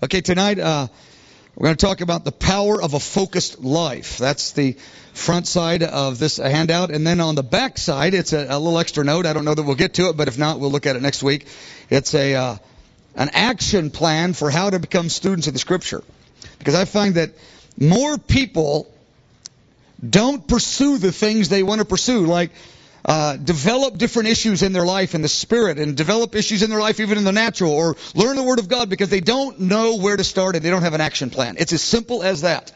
Okay, tonight uh, we're going to talk about the power of a focused life. That's the front side of this handout. And then on the back side, it's a, a little extra note. I don't know that we'll get to it, but if not, we'll look at it next week. It's a uh, an action plan for how to become students of the Scripture. Because I find that more people don't pursue the things they want to pursue, like uh, develop different issues in their life in the spirit and develop issues in their life even in the natural or learn the word of God because they don't know where to start and they don't have an action plan. It's as simple as that.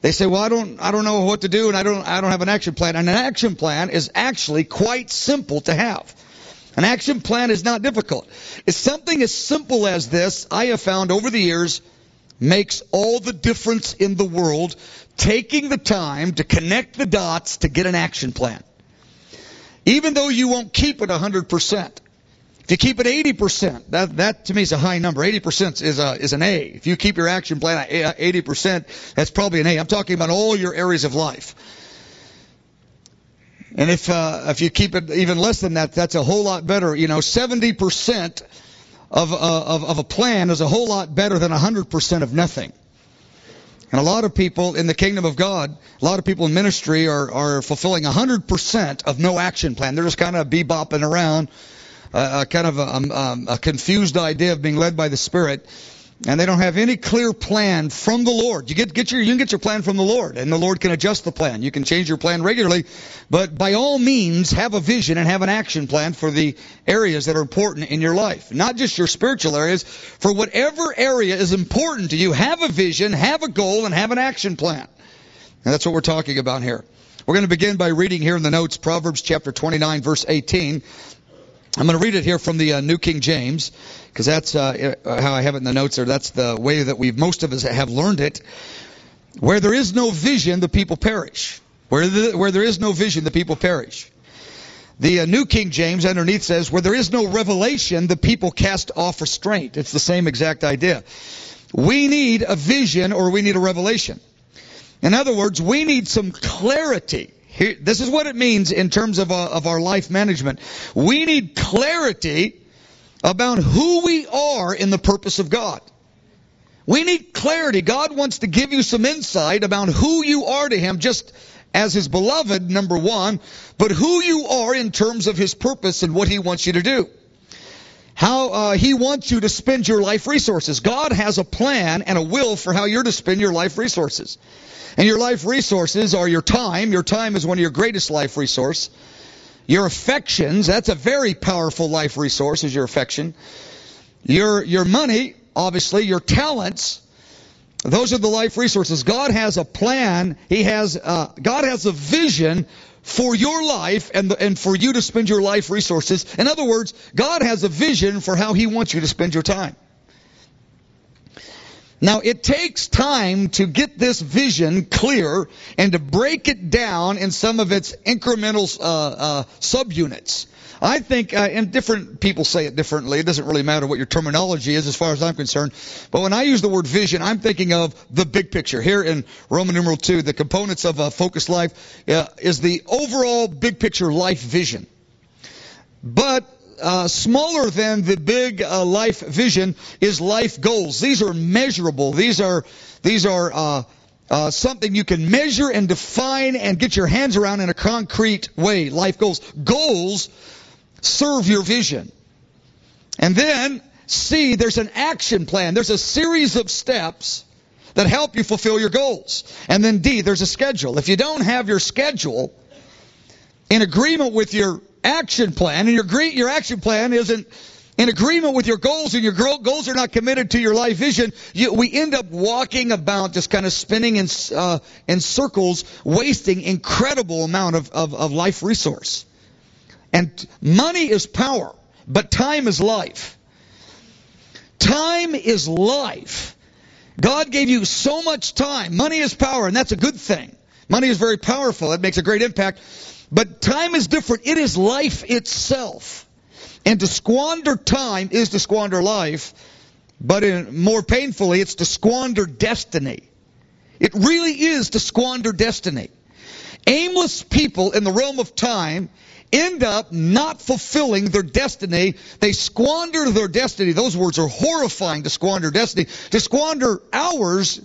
They say, "Well, I don't I don't know what to do and I don't I don't have an action plan." And an action plan is actually quite simple to have. An action plan is not difficult. It's something as simple as this I have found over the years makes all the difference in the world taking the time to connect the dots to get an action plan. Even though you won't keep it 100%. If you keep it 80%, that, that to me is a high number. 80% is, a, is an A. If you keep your action plan at 80%, that's probably an A. I'm talking about all your areas of life. And if, uh, if you keep it even less than that, that's a whole lot better. You know, 70% of, uh, of, of a plan is a whole lot better than 100% of nothing. And a lot of people in the kingdom of God, a lot of people in ministry are, are fulfilling 100% of no action plan. They're just kind of bebopping around, uh, kind of a, um, um, a confused idea of being led by the Spirit and they don't have any clear plan from the Lord. You get, get your, you can get your plan from the Lord, and the Lord can adjust the plan. You can change your plan regularly, but by all means, have a vision and have an action plan for the areas that are important in your life. Not just your spiritual areas. For whatever area is important to you, have a vision, have a goal, and have an action plan. And that's what we're talking about here. We're going to begin by reading here in the notes Proverbs chapter 29 verse 18. I'm going to read it here from the uh, New King James because that's uh, how I have it in the notes there. That's the way that we've most of us have learned it. Where there is no vision, the people perish. Where, the, where there is no vision, the people perish. The uh, New King James underneath says, where there is no revelation, the people cast off restraint. It's the same exact idea. We need a vision or we need a revelation. In other words, we need some clarity here, this is what it means in terms of, uh, of our life management. We need clarity about who we are in the purpose of God. We need clarity. God wants to give you some insight about who you are to Him, just as His beloved, number one, but who you are in terms of His purpose and what He wants you to do. How uh, He wants you to spend your life resources. God has a plan and a will for how you're to spend your life resources. And your life resources are your time. Your time is one of your greatest life resource. Your affections, that's a very powerful life resource, is your affection. Your, your money, obviously, your talents, those are the life resources. God has a plan. He has, uh, God has a vision for your life and, the, and for you to spend your life resources. In other words, God has a vision for how He wants you to spend your time. Now, it takes time to get this vision clear and to break it down in some of its incremental uh, uh, subunits. I think, uh, and different people say it differently. It doesn't really matter what your terminology is as far as I'm concerned. But when I use the word vision, I'm thinking of the big picture. Here in Roman numeral 2, the components of a focused life uh, is the overall big picture life vision. But uh, smaller than the big uh, life vision is life goals. These are measurable. These are these are uh, uh, something you can measure and define and get your hands around in a concrete way. Life goals. Goals serve your vision. And then C, there's an action plan. There's a series of steps that help you fulfill your goals. And then D, there's a schedule. If you don't have your schedule in agreement with your action plan, and your your action plan isn't in agreement with your goals, and your goals are not committed to your life vision, you, we end up walking about just kind of spinning in uh, in circles, wasting incredible amount of, of, of life resource. And money is power, but time is life. Time is life. God gave you so much time. Money is power, and that's a good thing. Money is very powerful. It makes a great impact. But time is different. It is life itself. And to squander time is to squander life, but in, more painfully, it's to squander destiny. It really is to squander destiny. Aimless people in the realm of time end up not fulfilling their destiny. They squander their destiny. Those words are horrifying to squander destiny. To squander hours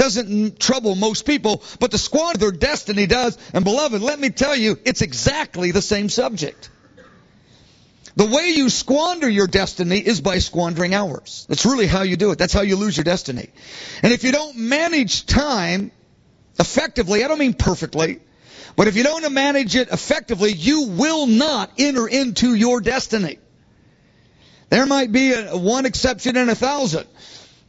doesn't trouble most people, but to squander their destiny does. And beloved, let me tell you, it's exactly the same subject. The way you squander your destiny is by squandering hours. That's really how you do it. That's how you lose your destiny. And if you don't manage time effectively, I don't mean perfectly, but if you don't manage it effectively, you will not enter into your destiny. There might be a, one exception in a thousand.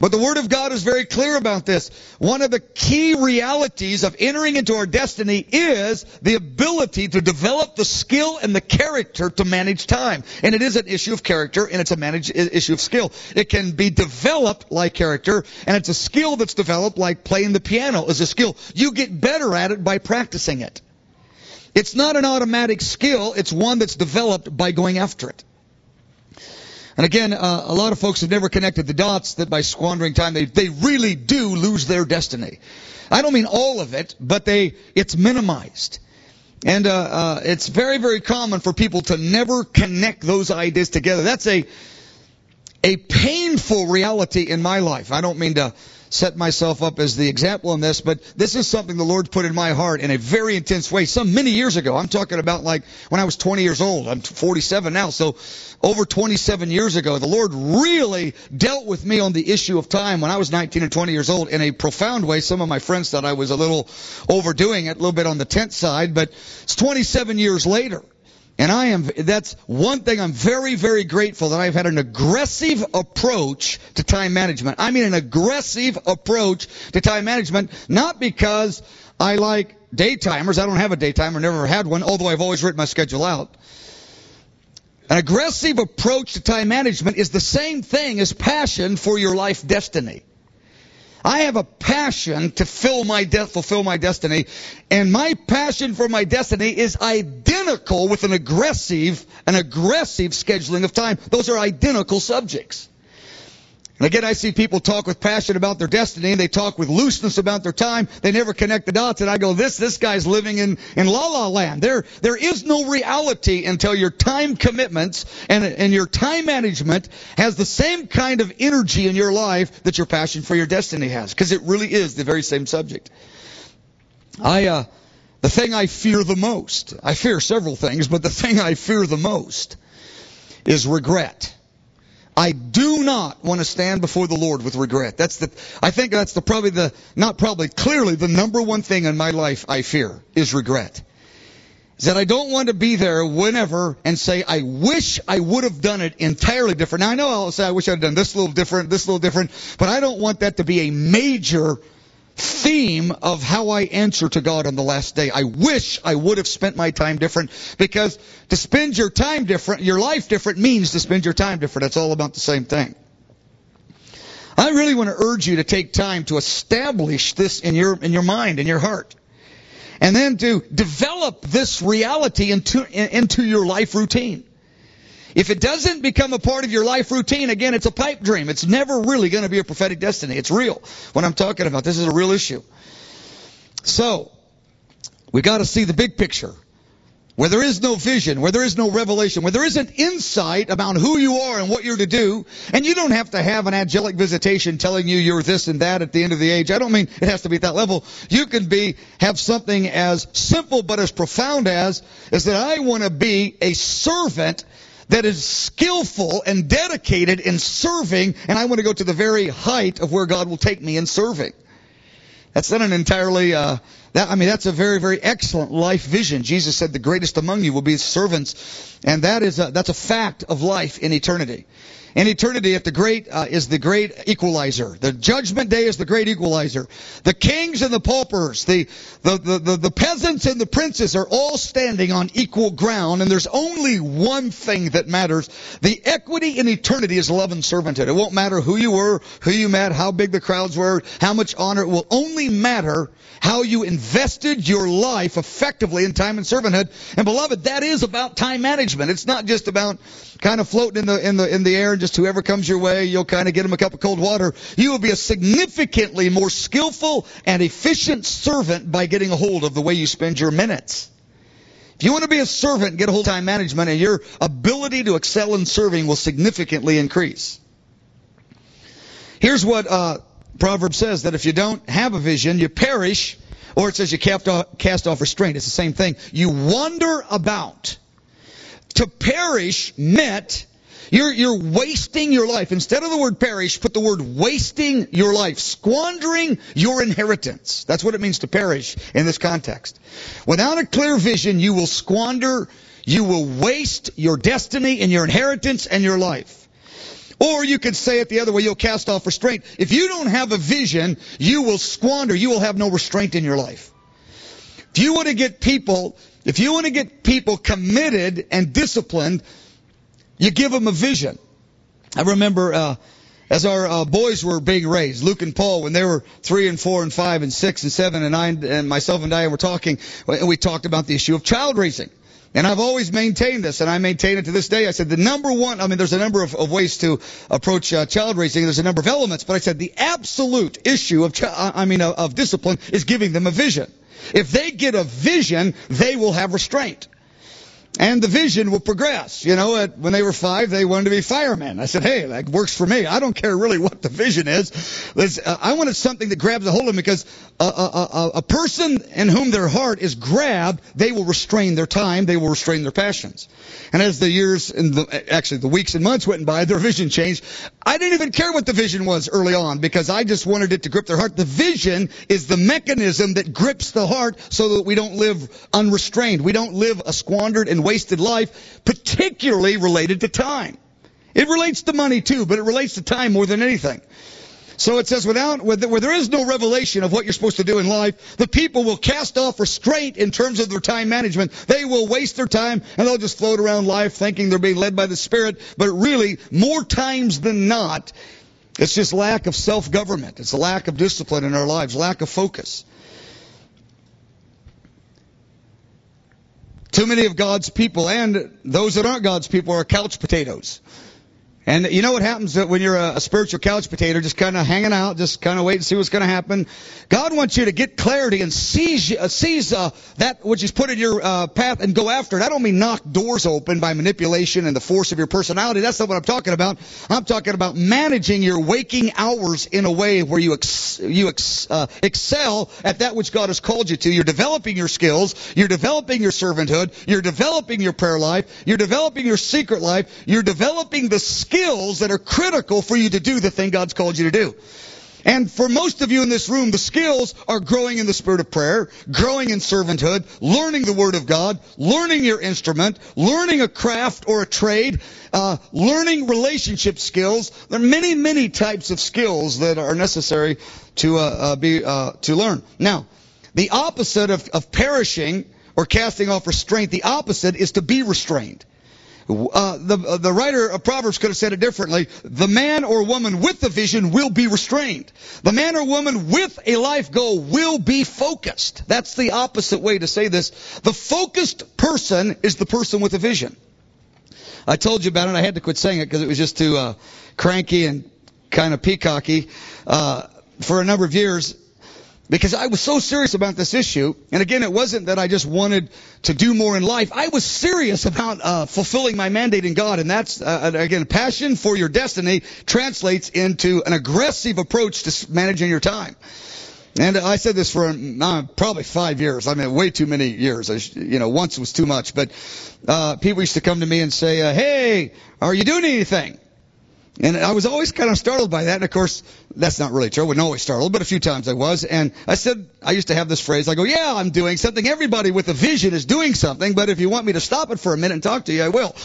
But the Word of God is very clear about this. One of the key realities of entering into our destiny is the ability to develop the skill and the character to manage time. And it is an issue of character and it's a manage, issue of skill. It can be developed like character and it's a skill that's developed like playing the piano is a skill. You get better at it by practicing it. It's not an automatic skill, it's one that's developed by going after it. And again, uh, a lot of folks have never connected the dots that by squandering time, they, they really do lose their destiny. I don't mean all of it, but they, it's minimized. And uh, uh, it's very, very common for people to never connect those ideas together. That's a a painful reality in my life. I don't mean to set myself up as the example in this, but this is something the Lord put in my heart in a very intense way some many years ago. I'm talking about like when I was 20 years old. I'm 47 now, so over 27 years ago, the Lord really dealt with me on the issue of time when I was 19 and 20 years old in a profound way. Some of my friends thought I was a little overdoing it, a little bit on the tent side, but it's 27 years later. And I am, that's one thing I'm very, very grateful that I've had an aggressive approach to time management. I mean an aggressive approach to time management, not because I like daytimers. I don't have a daytimer, never had one, although I've always written my schedule out. An aggressive approach to time management is the same thing as passion for your life destiny. I have a passion to fill my de- fulfill my destiny, and my passion for my destiny is identical with an aggressive, an aggressive scheduling of time. Those are identical subjects. And again, I see people talk with passion about their destiny, they talk with looseness about their time. They never connect the dots, and I go, this, this guy's living in, in la la land. There, there is no reality until your time commitments and, and your time management has the same kind of energy in your life that your passion for your destiny has. Because it really is the very same subject. I, uh, the thing I fear the most, I fear several things, but the thing I fear the most is regret. I do not want to stand before the Lord with regret. That's the, I think that's the probably the, not probably, clearly the number one thing in my life I fear is regret. Is that I don't want to be there whenever and say, I wish I would have done it entirely different. Now I know I'll say, I wish I'd done this a little different, this a little different, but I don't want that to be a major theme of how I answer to God on the last day. I wish I would have spent my time different because to spend your time different, your life different means to spend your time different. It's all about the same thing. I really want to urge you to take time to establish this in your, in your mind, in your heart. And then to develop this reality into, into your life routine. If it doesn't become a part of your life routine, again, it's a pipe dream. It's never really going to be a prophetic destiny. It's real. What I'm talking about, this is a real issue. So, we got to see the big picture. Where there is no vision, where there is no revelation, where there isn't insight about who you are and what you're to do, and you don't have to have an angelic visitation telling you you're this and that at the end of the age. I don't mean it has to be at that level. You can be, have something as simple but as profound as, is that I want to be a servant that is skillful and dedicated in serving, and I want to go to the very height of where God will take me in serving. That's not an entirely, uh, that, I mean, that's a very, very excellent life vision. Jesus said the greatest among you will be servants, and that is a, that's a fact of life in eternity. In eternity, at the great uh, is the great equalizer. The judgment day is the great equalizer. The kings and the paupers, the, the, the, the, the peasants and the princes are all standing on equal ground, and there's only one thing that matters. The equity in eternity is love and servanthood. It won't matter who you were, who you met, how big the crowds were, how much honor. It will only matter how you invested your life effectively in time and servanthood. And beloved, that is about time management. It's not just about kind of floating in the in the in the air and just whoever comes your way, you'll kind of get them a cup of cold water. You will be a significantly more skillful and efficient servant by getting a hold of the way you spend your minutes. If you want to be a servant, get a hold of time management, and your ability to excel in serving will significantly increase. Here's what uh, Proverb says that if you don't have a vision, you perish, or it says you cast off, cast off restraint. It's the same thing. You wander about. To perish meant you're, you're wasting your life. Instead of the word perish, put the word wasting your life, squandering your inheritance. That's what it means to perish in this context. Without a clear vision, you will squander, you will waste your destiny and your inheritance and your life. Or you could say it the other way, you'll cast off restraint. If you don't have a vision, you will squander, you will have no restraint in your life. If you want to get people, if you want to get people committed and disciplined, you give them a vision. I remember uh, as our uh, boys were being raised, Luke and Paul, when they were three and four and five and six and seven and nine, and myself and Diane were talking, and we talked about the issue of child raising. And I've always maintained this, and I maintain it to this day. I said the number one, I mean, there's a number of, of ways to approach uh, child raising. There's a number of elements, but I said the absolute issue of, I mean, of, of discipline is giving them a vision. If they get a vision, they will have restraint and the vision will progress. You know, at, when they were five, they wanted to be firemen. I said, hey, that works for me. I don't care really what the vision is. Uh, I wanted something that grabs a hold of them because a, a, a, a person in whom their heart is grabbed, they will restrain their time, they will restrain their passions. And as the years and the, actually the weeks and months went by, their vision changed. I didn't even care what the vision was early on because I just wanted it to grip their heart. The vision is the mechanism that grips the heart so that we don't live unrestrained. We don't live a squandered and wasted life, particularly related to time. It relates to money too, but it relates to time more than anything. So it says, without, where there is no revelation of what you're supposed to do in life, the people will cast off restraint in terms of their time management. They will waste their time and they'll just float around life thinking they're being led by the Spirit. But really, more times than not, it's just lack of self-government. It's a lack of discipline in our lives, lack of focus. Too many of God's people and those that aren't God's people are couch potatoes. And you know what happens when you're a, spiritual couch potato, just kind of hanging out, just kind of wait and see what's going to happen. God wants you to get clarity and seize, uh, seize uh, that which is put in your uh, path and go after it. I don't mean knock doors open by manipulation and the force of your personality. That's not what I'm talking about. I'm talking about managing your waking hours in a way where you ex- you ex- uh, excel at that which God has called you to. You're developing your skills. You're developing your servanthood. You're developing your prayer life. You're developing your secret life. You're developing the skills that are critical for you to do the thing God's called you to do. And for most of you in this room, the skills are growing in the spirit of prayer, growing in servanthood, learning the Word of God, learning your instrument, learning a craft or a trade, uh, learning relationship skills. There are many, many types of skills that are necessary to uh, uh, be uh, to learn. Now, the opposite of, of perishing or casting off restraint, the opposite is to be restrained. Uh, the, uh, the writer of Proverbs could have said it differently. The man or woman with the vision will be restrained. The man or woman with a life goal will be focused. That's the opposite way to say this. The focused person is the person with a vision. I told you about it. I had to quit saying it because it was just too uh, cranky and kind of peacocky. Uh, for a number of years, because I was so serious about this issue. And again, it wasn't that I just wanted to do more in life. I was serious about uh, fulfilling my mandate in God. And that's, uh, again, passion for your destiny translates into an aggressive approach to managing your time. And I said this for uh, probably five years. I mean, way too many years. I, you know, once was too much. But uh, people used to come to me and say, uh, "Hey, are you doing anything?" And I was always kind of startled by that. And of course, that's not really true. I wasn't always startled, but a few times I was. And I said, I used to have this phrase. I go, yeah, I'm doing something. Everybody with a vision is doing something. But if you want me to stop it for a minute and talk to you, I will.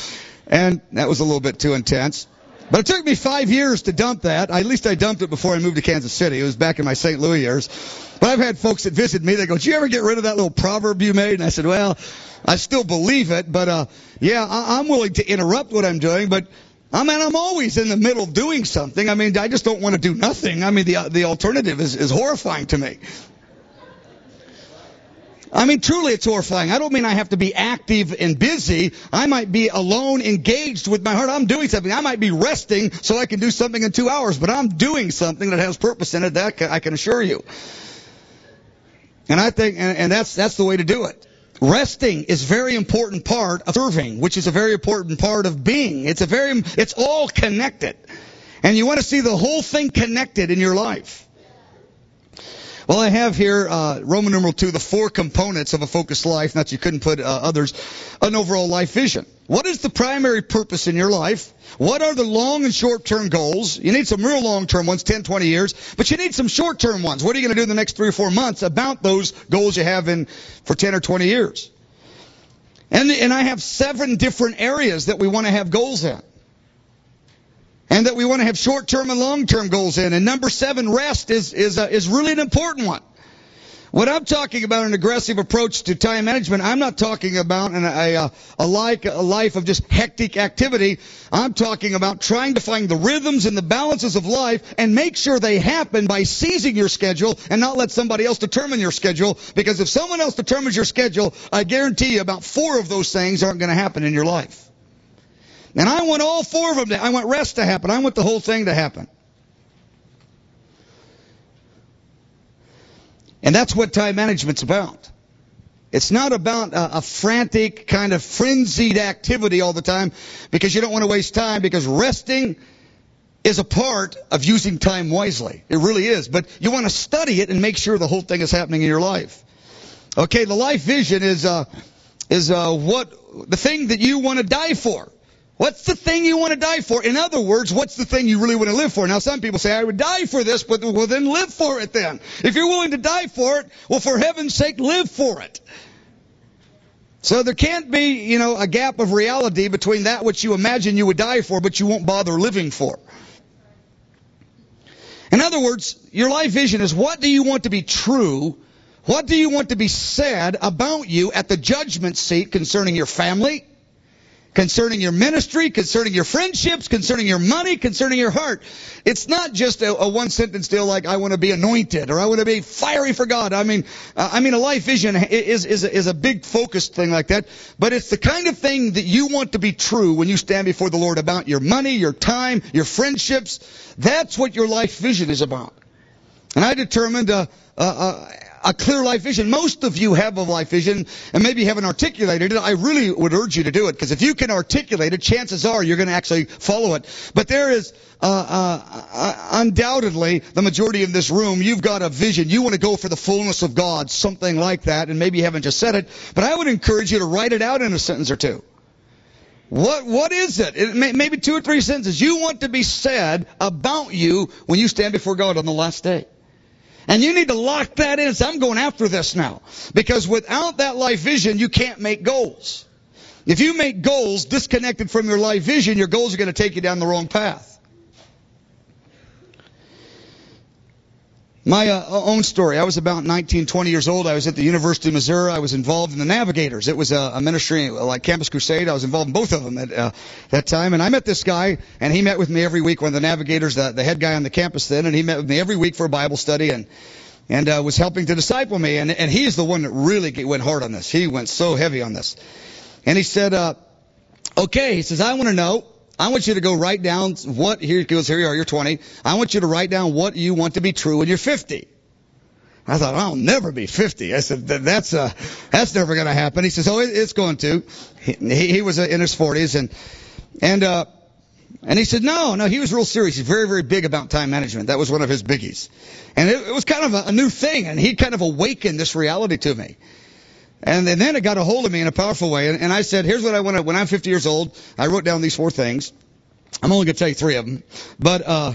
And that was a little bit too intense. But it took me five years to dump that. At least I dumped it before I moved to Kansas City. It was back in my St. Louis years. But I've had folks that visit me. They go, "Did you ever get rid of that little proverb you made?" And I said, "Well, I still believe it, but uh, yeah, I- I'm willing to interrupt what I'm doing, but I mean, I'm always in the middle of doing something. I mean, I just don't want to do nothing. I mean, the the alternative is is horrifying to me. I mean, truly, it's horrifying. I don't mean I have to be active and busy. I might be alone, engaged with my heart. I'm doing something. I might be resting so I can do something in two hours, but I'm doing something that has purpose in it. That I can assure you. And I think, and, and that's that's the way to do it. Resting is very important part of serving, which is a very important part of being. It's a very, it's all connected. And you want to see the whole thing connected in your life. Well, I have here uh, Roman numeral two, the four components of a focused life. Not you couldn't put uh, others, an overall life vision. What is the primary purpose in your life? What are the long and short term goals? You need some real long term ones, 10, 20 years, but you need some short term ones. What are you going to do in the next three or four months about those goals you have in for 10 or 20 years? And, and I have seven different areas that we want to have goals in. And that we want to have short-term and long-term goals in. And number seven, rest is, is, uh, is really an important one. When I'm talking about an aggressive approach to time management, I'm not talking about an, a, a, a, like, a life of just hectic activity. I'm talking about trying to find the rhythms and the balances of life and make sure they happen by seizing your schedule and not let somebody else determine your schedule. Because if someone else determines your schedule, I guarantee you about four of those things aren't going to happen in your life. And I want all four of them to, I want rest to happen. I want the whole thing to happen. And that's what time management's about. It's not about a, a, frantic, kind of frenzied activity all the time because you don't want to waste time because resting is a part of using time wisely. It really is. But you want to study it and make sure the whole thing is happening in your life. Okay, the life vision is, uh, is, uh, what, the thing that you want to die for. What's the thing you want to die for? In other words, what's the thing you really want to live for? Now, some people say, I would die for this, but well, then live for it then. If you're willing to die for it, well, for heaven's sake, live for it. So there can't be, you know, a gap of reality between that which you imagine you would die for, but you won't bother living for. In other words, your life vision is what do you want to be true? What do you want to be said about you at the judgment seat concerning your family? Concerning your ministry, concerning your friendships, concerning your money, concerning your heart. It's not just a, a one sentence deal like I want to be anointed or I want to be fiery for God. I mean, uh, I mean a life vision is is a, is a big focused thing like that, but it's the kind of thing that you want to be true when you stand before the Lord about your money, your time, your friendships. That's what your life vision is about. And I determined uh, uh, uh a clear life vision. Most of you have a life vision and maybe you haven't articulated it. I really would urge you to do it because if you can articulate it, chances are you're going to actually follow it. But there is uh, uh, uh, undoubtedly the majority in this room. You've got a vision. You want to go for the fullness of God, something like that, and maybe you haven't just said it. But I would encourage you to write it out in a sentence or two. What what is it? it may, maybe two or three sentences you want to be said about you when you stand before God on the last day. And you need to lock that in. So I'm going after this now. Because without that life vision, you can't make goals. If you make goals disconnected from your life vision, your goals are going to take you down the wrong path. My uh, own story. I was about 19, 20 years old. I was at the University of Missouri. I was involved in the Navigators. It was a, a ministry like Campus Crusade. I was involved in both of them at uh, that time. And I met this guy, and he met with me every week. One of the Navigators, the, the head guy on the campus then, and he met with me every week for a Bible study and and uh, was helping to disciple me. And and he's the one that really went hard on this. He went so heavy on this. And he said, uh, "Okay," he says, "I want to know." I want you to go write down what, here goes, here you are, you're 20. I want you to write down what you want to be true when you're 50. I thought, I'll never be 50. I said, that's, uh, that's never going to happen. He says, oh, it's going to. He, he was uh, in his 40s and, and, uh, and he said, no, no, he was real serious. He's very, very big about time management. That was one of his biggies. And it, it was kind of a, a new thing, and he kind of awakened this reality to me. And, and then it got a hold of me in a powerful way. And, and I said, here's what I want to, when I'm 50 years old, I wrote down these four things. I'm only going to tell you three of them. But, uh,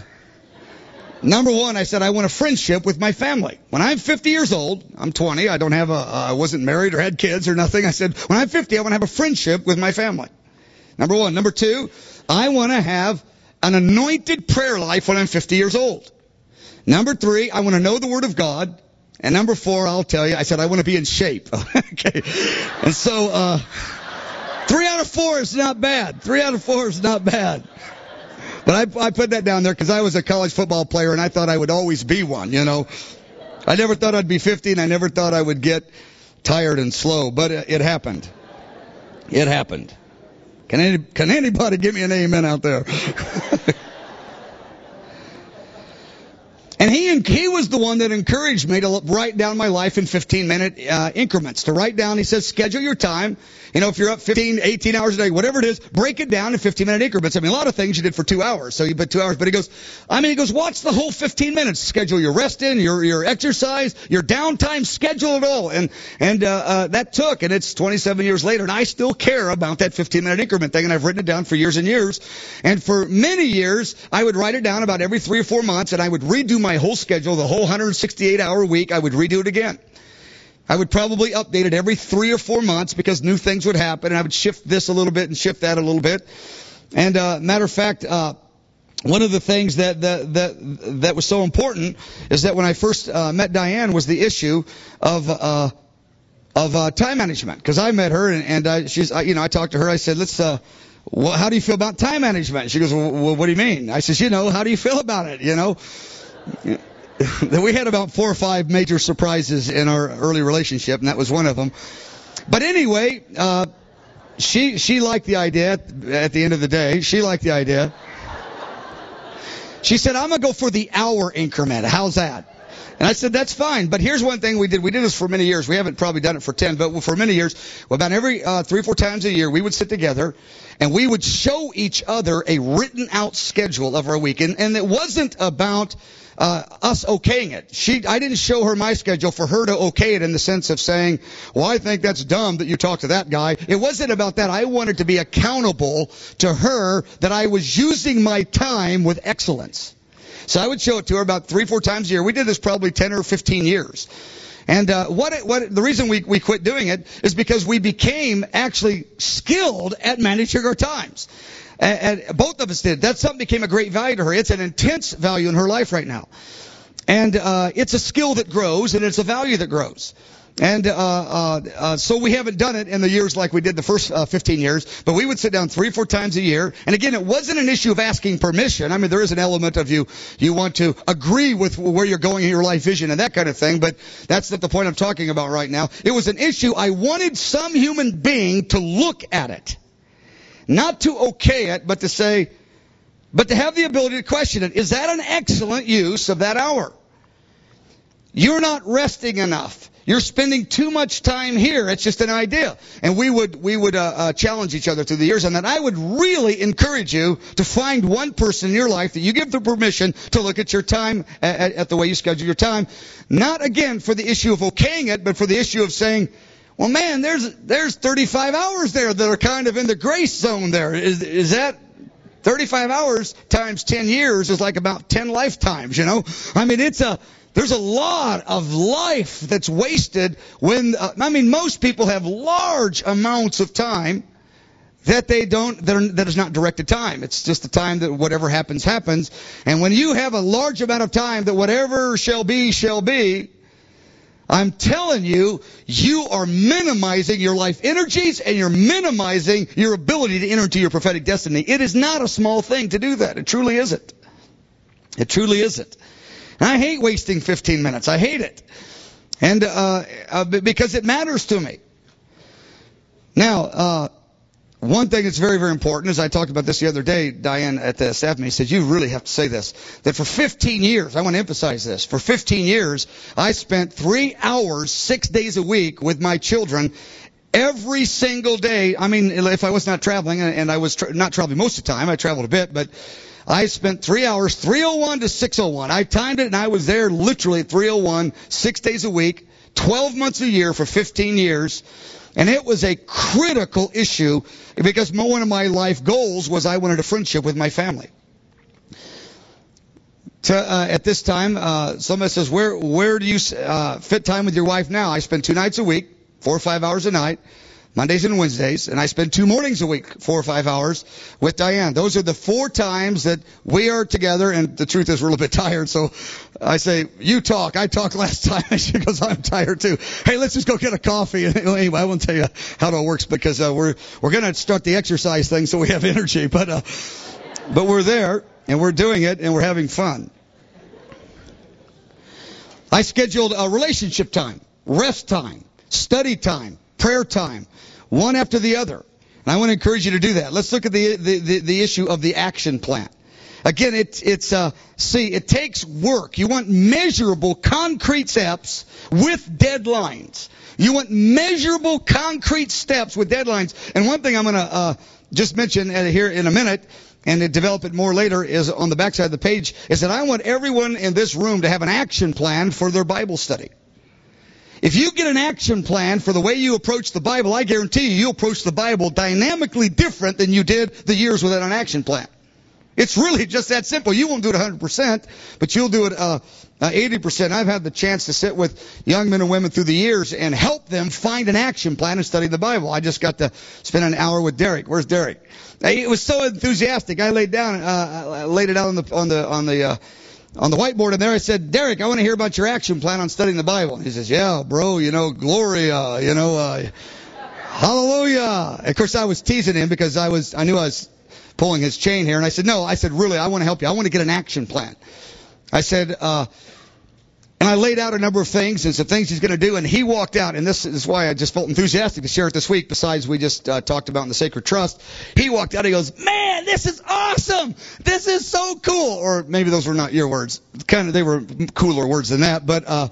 number one, I said, I want a friendship with my family. When I'm 50 years old, I'm 20, I don't have a, uh, I wasn't married or had kids or nothing. I said, when I'm 50, I want to have a friendship with my family. Number one. Number two, I want to have an anointed prayer life when I'm 50 years old. Number three, I want to know the Word of God. And number four, I'll tell you, I said I want to be in shape. okay. And so, uh, three out of four is not bad. Three out of four is not bad. But I, I put that down there because I was a college football player and I thought I would always be one, you know. I never thought I'd be 50 and I never thought I would get tired and slow, but it, it happened. It happened. Can, any, can anybody give me an amen out there? And he he was the one that encouraged me to write down my life in 15 minute uh, increments. To write down, he says, schedule your time. You know, if you're up 15, 18 hours a day, whatever it is, break it down in 15 minute increments. I mean, a lot of things you did for two hours, so you put two hours. But he goes, I mean, he goes, watch the whole 15 minutes. Schedule your rest in, your your exercise, your downtime. Schedule it all. And and uh, uh, that took, and it's 27 years later, and I still care about that 15 minute increment thing, and I've written it down for years and years. And for many years, I would write it down about every three or four months, and I would redo my whole schedule, the whole 168 hour week, I would redo it again. I would probably update it every three or four months because new things would happen, and I would shift this a little bit and shift that a little bit. And uh, matter of fact, uh, one of the things that that that that was so important is that when I first uh, met Diane was the issue of uh, of uh, time management because I met her and, and uh, she's you know I talked to her I said let's uh, how do you feel about time management? She goes well, what do you mean? I says you know how do you feel about it? You know we had about four or five major surprises in our early relationship, and that was one of them. But anyway, uh, she she liked the idea. At the end of the day, she liked the idea. She said, "I'm gonna go for the hour increment. How's that?" And I said, that's fine. But here's one thing we did. We did this for many years. We haven't probably done it for 10, but for many years, about every uh, three, four times a year, we would sit together and we would show each other a written out schedule of our week. And, and it wasn't about uh, us okaying it. She, I didn't show her my schedule for her to okay it in the sense of saying, well, I think that's dumb that you talk to that guy. It wasn't about that. I wanted to be accountable to her that I was using my time with excellence. So I would show it to her about three, four times a year. We did this probably 10 or 15 years. And uh, what it, what the reason we we quit doing it is because we became actually skilled at managing our times. And, and both of us did. That something became a great value to her. It's an intense value in her life right now. And uh, it's a skill that grows, and it's a value that grows. And uh, uh, uh, so we haven't done it in the years like we did the first uh, 15 years, but we would sit down three, four times a year. And again, it wasn't an issue of asking permission. I mean, there is an element of you you want to agree with where you're going in your life vision and that kind of thing, but that's not the point I'm talking about right now. It was an issue I wanted some human being to look at it. Not to okay it, but to say, but to have the ability to question it. Is that an excellent use of that hour? You're not resting enough. You're spending too much time here. It's just an idea. And we would, we would uh, uh, challenge each other through the years on that. I would really encourage you to find one person in your life that you give the permission to look at your time, at, at the way you schedule your time. Not again for the issue of okaying it, but for the issue of saying, well, man, there's there's 35 hours there that are kind of in the grace zone. There is is that 35 hours times 10 years is like about 10 lifetimes. You know, I mean, it's a there's a lot of life that's wasted when uh, I mean most people have large amounts of time that they don't that, are, that is not directed time. It's just the time that whatever happens happens. And when you have a large amount of time that whatever shall be shall be, I'm telling you, you are minimizing your life energies and you're minimizing your ability to enter into your prophetic destiny. It is not a small thing to do that. It truly isn't. It truly isn't. And I hate wasting 15 minutes. I hate it. And, uh, uh, because it matters to me. Now, uh, one thing that's very, very important is I talked about this the other day, Diane, at the staff meeting, said, you really have to say this, that for 15 years, I want to emphasize this, for 15 years, I spent three hours, six days a week with my children every single day. I mean, if I was not traveling, and I was tra- not traveling most of the time, I traveled a bit, but I spent three hours, 301 to 601. I timed it and I was there literally at 301, six days a week, 12 months a year for 15 years. And it was a critical issue because one of my life goals was I wanted a friendship with my family. To, uh, at this time, uh, somebody says, where, where do you uh, fit time with your wife now? I spend two nights a week, four or five hours a night. Mondays and Wednesdays, and I spend two mornings a week, four or five hours with Diane. Those are the four times that we are together, and the truth is we're a little bit tired, so I say, you talk. I talked last time, she goes, I'm tired too. Hey, let's just go get a coffee. anyway, I won't tell you how it all works because uh, we're, we're gonna start the exercise thing so we have energy, but, uh, but we're there, and we're doing it, and we're having fun. I scheduled a relationship time, rest time, study time, prayer time, one after the other. And I want to encourage you to do that. Let's look at the, the, the, the issue of the action plan. Again, it, it's, uh, see, it takes work. You want measurable, concrete steps with deadlines. You want measurable, concrete steps with deadlines. And one thing I'm going to uh, just mention here in a minute and develop it more later is on the backside of the page is that I want everyone in this room to have an action plan for their Bible study. If you get an action plan for the way you approach the Bible, I guarantee you, you'll approach the Bible dynamically different than you did the years without an action plan. It's really just that simple. You won't do it 100%, but you'll do it uh, uh, 80%. I've had the chance to sit with young men and women through the years and help them find an action plan and study the Bible. I just got to spend an hour with Derek. Where's Derek? He was so enthusiastic. I laid down, uh, laid it out on the on the on the uh, on the whiteboard, in there I said, Derek, I want to hear about your action plan on studying the Bible. He says, Yeah, bro, you know, Gloria, you know, uh, Hallelujah. Of course, I was teasing him because I was I knew I was pulling his chain here. And I said, no, I said, really, I want to help you. I want to get an action plan. I said, uh, and I laid out a number of things and some things he's going to do. And he walked out, and this is why I just felt enthusiastic to share it this week. Besides, we just uh, talked about in the Sacred Trust. He walked out. He goes, "Man, this is awesome! This is so cool." Or maybe those were not your words. Kind of, they were cooler words than that. But uh,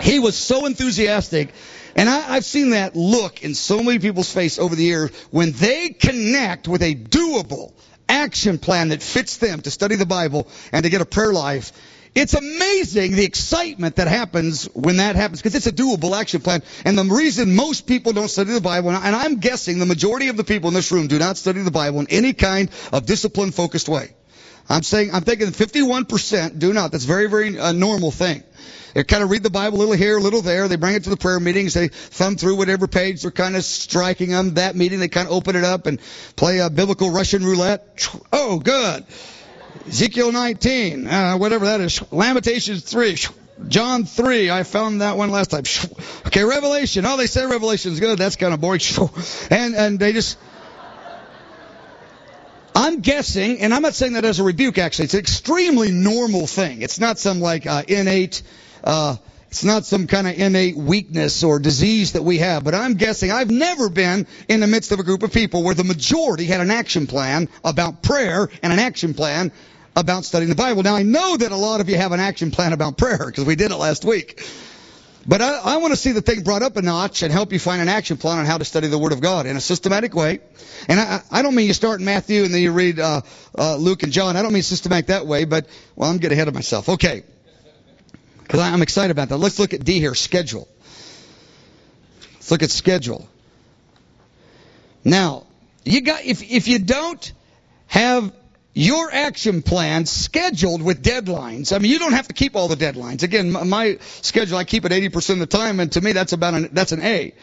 he was so enthusiastic and I, have seen that look in so many people's face over the years when they connect with a doable action plan that fits them to study the Bible and to get a prayer life. It's amazing the excitement that happens when that happens because it's a doable action plan. And the reason most people don't study the Bible, and I'm guessing the majority of the people in this room do not study the Bible in any kind of discipline focused way. I'm saying, I'm thinking 51% do not. That's very, very uh, normal thing. They kind of read the Bible a little here, a little there. They bring it to the prayer meetings. They thumb through whatever page they're kind of striking them. That meeting, they kind of open it up and play a biblical Russian roulette. Oh, good. Ezekiel 19, uh, whatever that is. Lamentations 3. John 3, I found that one last time. Okay, Revelation. Oh, they said Revelation is good. That's kind of boring. And, and they just, I'm guessing, and I'm not saying that as a rebuke actually, it's an extremely normal thing. It's not some like uh, innate uh, it's not some kind of innate weakness or disease that we have, but I'm guessing I've never been in the midst of a group of people where the majority had an action plan about prayer and an action plan about studying the Bible. Now I know that a lot of you have an action plan about prayer because we did it last week. But I, I, want to see the thing brought up a notch and help you find an action plan on how to study the Word of God in a systematic way. And I, I don't mean you start in Matthew and then you read uh, uh, Luke and John. I don't mean systematic that way, but, well, I'm getting ahead of myself. Okay. Because I'm excited about that. Let's look at D here, schedule. Let's look at schedule. Now, you got if if you don't have your action plan scheduled with deadlines. I mean, you don't have to keep all the deadlines. Again, my schedule, I keep it 80% of the time, and to me, that's about an, that's an A.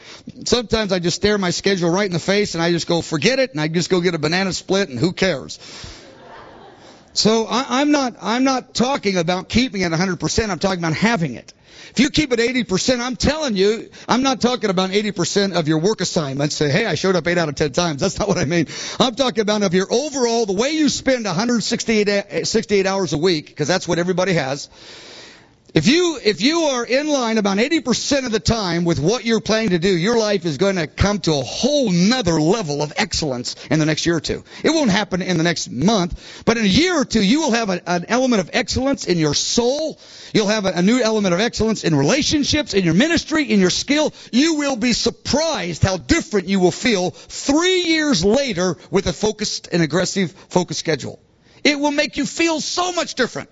Sometimes I just stare my schedule right in the face, and I just go, forget it, and I just go get a banana split, and who cares? So I, am not I'm not talking about keeping it 100%. I'm talking about having it. If you keep it 80%, I'm telling you, I'm not talking about 80% of your work assignments. Say, hey, I showed up 8 out of 10 times. That's not what I mean. I'm talking about of your overall, the way you spend 168 68 hours a week, because that's what everybody has. If you, if you are in line about 80% of the time with what you're planning to do, your life is going to come to a whole nother level of excellence in the next year or two. It won't happen in the next month, but in a year or two, you will have a, an element of excellence in your soul. You'll have a, a new element of excellence in relationships, in your ministry, in your skill. You will be surprised how different you will feel three years later with a focused and aggressive focus schedule. It will make you feel so much different.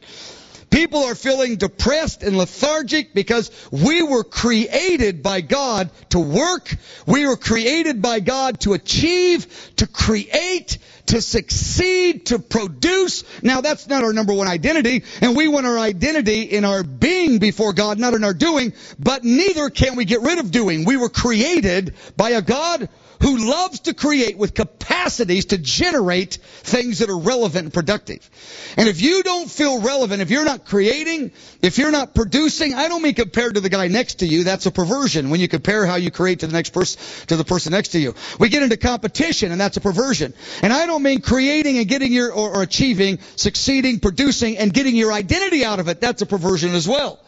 People are feeling depressed and lethargic because we were created by God to work. We were created by God to achieve, to create, to succeed, to produce. Now that's not our number one identity, and we want our identity in our being before God, not in our doing, but neither can we get rid of doing. We were created by a God who loves to create with capacities to generate things that are relevant and productive. And if you don't feel relevant, if you're not creating, if you're not producing, I don't mean compared to the guy next to you. That's a perversion when you compare how you create to the next person, to the person next to you. We get into competition and that's a perversion. And I don't mean creating and getting your, or, or achieving, succeeding, producing, and getting your identity out of it. That's a perversion as well.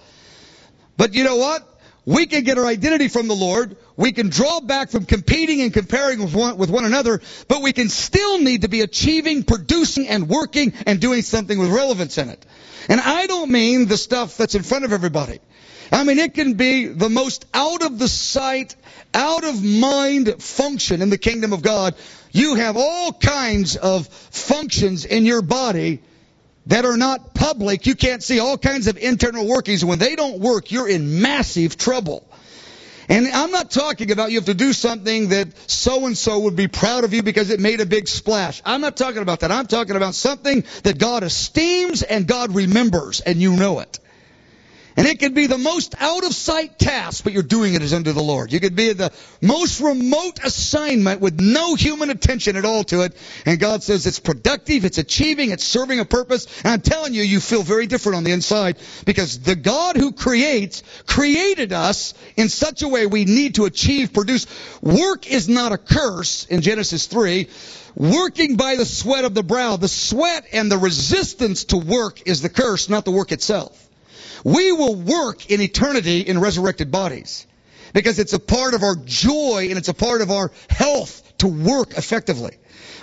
But you know what? We can get our identity from the Lord. We can draw back from competing and comparing with one, with one another, but we can still need to be achieving, producing, and working and doing something with relevance in it. And I don't mean the stuff that's in front of everybody. I mean, it can be the most out of the sight, out of mind function in the kingdom of God. You have all kinds of functions in your body that are not public. You can't see all kinds of internal workings. When they don't work, you're in massive trouble. And I'm not talking about you have to do something that so and so would be proud of you because it made a big splash. I'm not talking about that. I'm talking about something that God esteems and God remembers and you know it. And it could be the most out of sight task, but you're doing it as unto the Lord. You could be the most remote assignment with no human attention at all to it. And God says it's productive, it's achieving, it's serving a purpose. And I'm telling you, you feel very different on the inside because the God who creates created us in such a way we need to achieve, produce. Work is not a curse in Genesis 3 working by the sweat of the brow. The sweat and the resistance to work is the curse, not the work itself. We will work in eternity in resurrected bodies because it's a part of our joy and it's a part of our health to work effectively.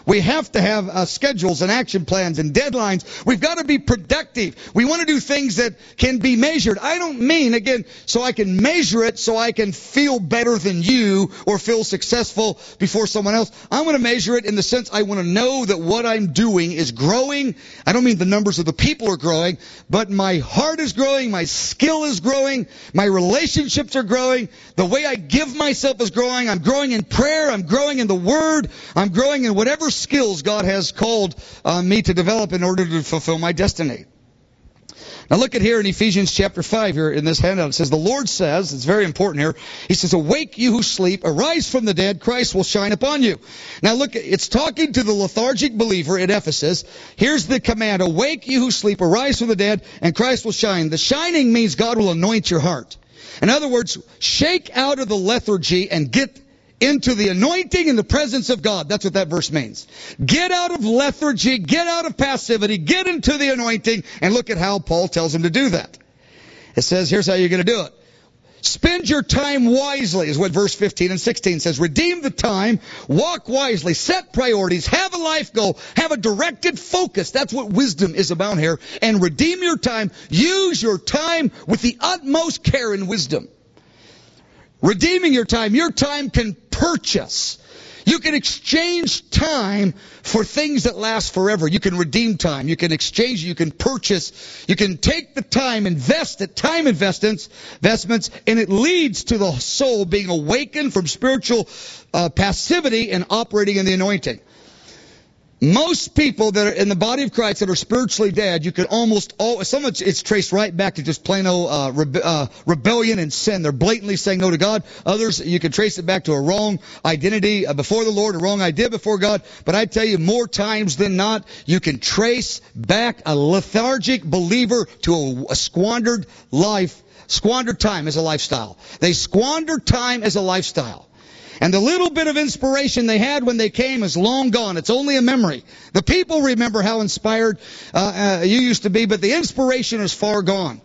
We have to have uh, schedules and action plans and deadlines. We've got to be productive. We want to do things that can be measured. I don't mean, again, so I can measure it so I can feel better than you or feel successful before someone else. I want to measure it in the sense I want to know that what I'm doing is growing. I don't mean the numbers of the people are growing, but my heart is growing, my skill is growing, my relationships are growing, the way I give myself is growing. I'm growing in prayer, I'm growing in the Word, I'm growing in whatever skills God has called uh, me to develop in order to fulfill my destiny. Now look at here in Ephesians chapter 5 here in this handout. It says, The Lord says, it's very important here, He says, Awake you who sleep, arise from the dead, Christ will shine upon you. Now look, it's talking to the lethargic believer at Ephesus. Here's the command, Awake you who sleep, arise from the dead, and Christ will shine. The shining means God will anoint your heart. In other words, shake out of the lethargy and get into the anointing and the presence of God. That's what that verse means. Get out of lethargy, get out of passivity, get into the anointing, and look at how Paul tells him to do that. It says, here's how you're going to do it. Spend your time wisely, is what verse 15 and 16 says. Redeem the time, walk wisely, set priorities, have a life goal, have a directed focus. That's what wisdom is about here. And redeem your time. Use your time with the utmost care and wisdom. Redeeming your time. Your time can purchase. You can exchange time for things that last forever. You can redeem time. You can exchange. You can purchase. You can take the time, invest it, time investments, investments, and it leads to the soul being awakened from spiritual uh, passivity and operating in the anointing. Most people that are in the body of Christ that are spiritually dead, you can almost all some of it's traced right back to just plain old uh, rebe- uh, rebellion and sin. They're blatantly saying no to God. Others you can trace it back to a wrong identity uh, before the Lord, a wrong idea before God. But I tell you, more times than not, you can trace back a lethargic believer to a, a squandered life, squandered time as a lifestyle. They squander time as a lifestyle. And the little bit of inspiration they had when they came is long gone. It's only a memory. The people remember how inspired uh, uh, you used to be, but the inspiration is far gone.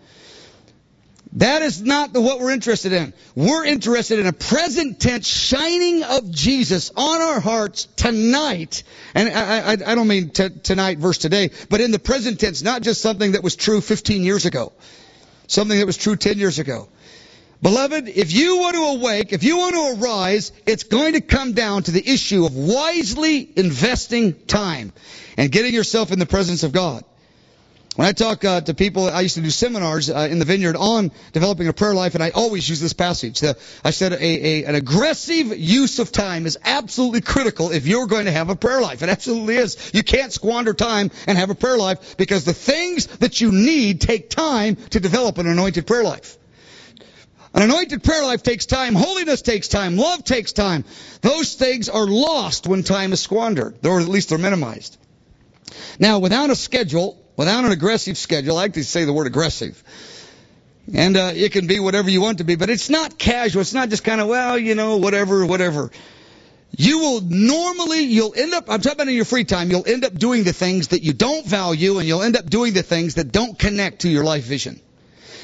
That is not the, what we're interested in. We're interested in a present tense shining of Jesus on our hearts tonight. And I, I, I don't mean t- tonight verse today, but in the present tense, not just something that was true 15 years ago. Something that was true 10 years ago. Beloved, if you want to awake, if you want to arise, it's going to come down to the issue of wisely investing time and getting yourself in the presence of God. When I talk uh, to people, I used to do seminars uh, in the vineyard on developing a prayer life, and I always use this passage. The, I said a, a, an aggressive use of time is absolutely critical if you're going to have a prayer life. It absolutely is. You can't squander time and have a prayer life because the things that you need take time to develop an anointed prayer life. An anointed prayer life takes time. Holiness takes time. Love takes time. Those things are lost when time is squandered, or at least they're minimized. Now, without a schedule, without an aggressive schedule, I like to say the word aggressive. And uh, it can be whatever you want to be, but it's not casual. It's not just kind of, well, you know, whatever, whatever. You will normally, you'll end up, I'm talking about in your free time, you'll end up doing the things that you don't value and you'll end up doing the things that don't connect to your life vision.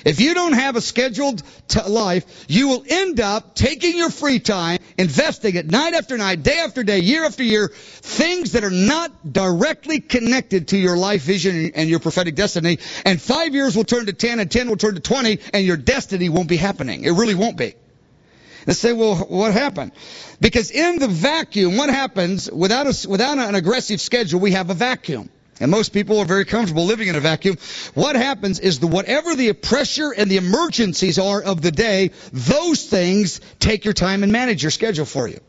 If you don't have a scheduled t- life, you will end up taking your free time, investing it night after night, day after day, year after year, things that are not directly connected to your life vision and your prophetic destiny. And five years will turn to 10 and 10 will turn to 20 and your destiny won't be happening. It really won't be. They say, well, what happened? Because in the vacuum, what happens without a, without an aggressive schedule, we have a vacuum. And most people are very comfortable living in a vacuum. What happens is that whatever the pressure and the emergencies are of the day, those things take your time and manage your schedule for you.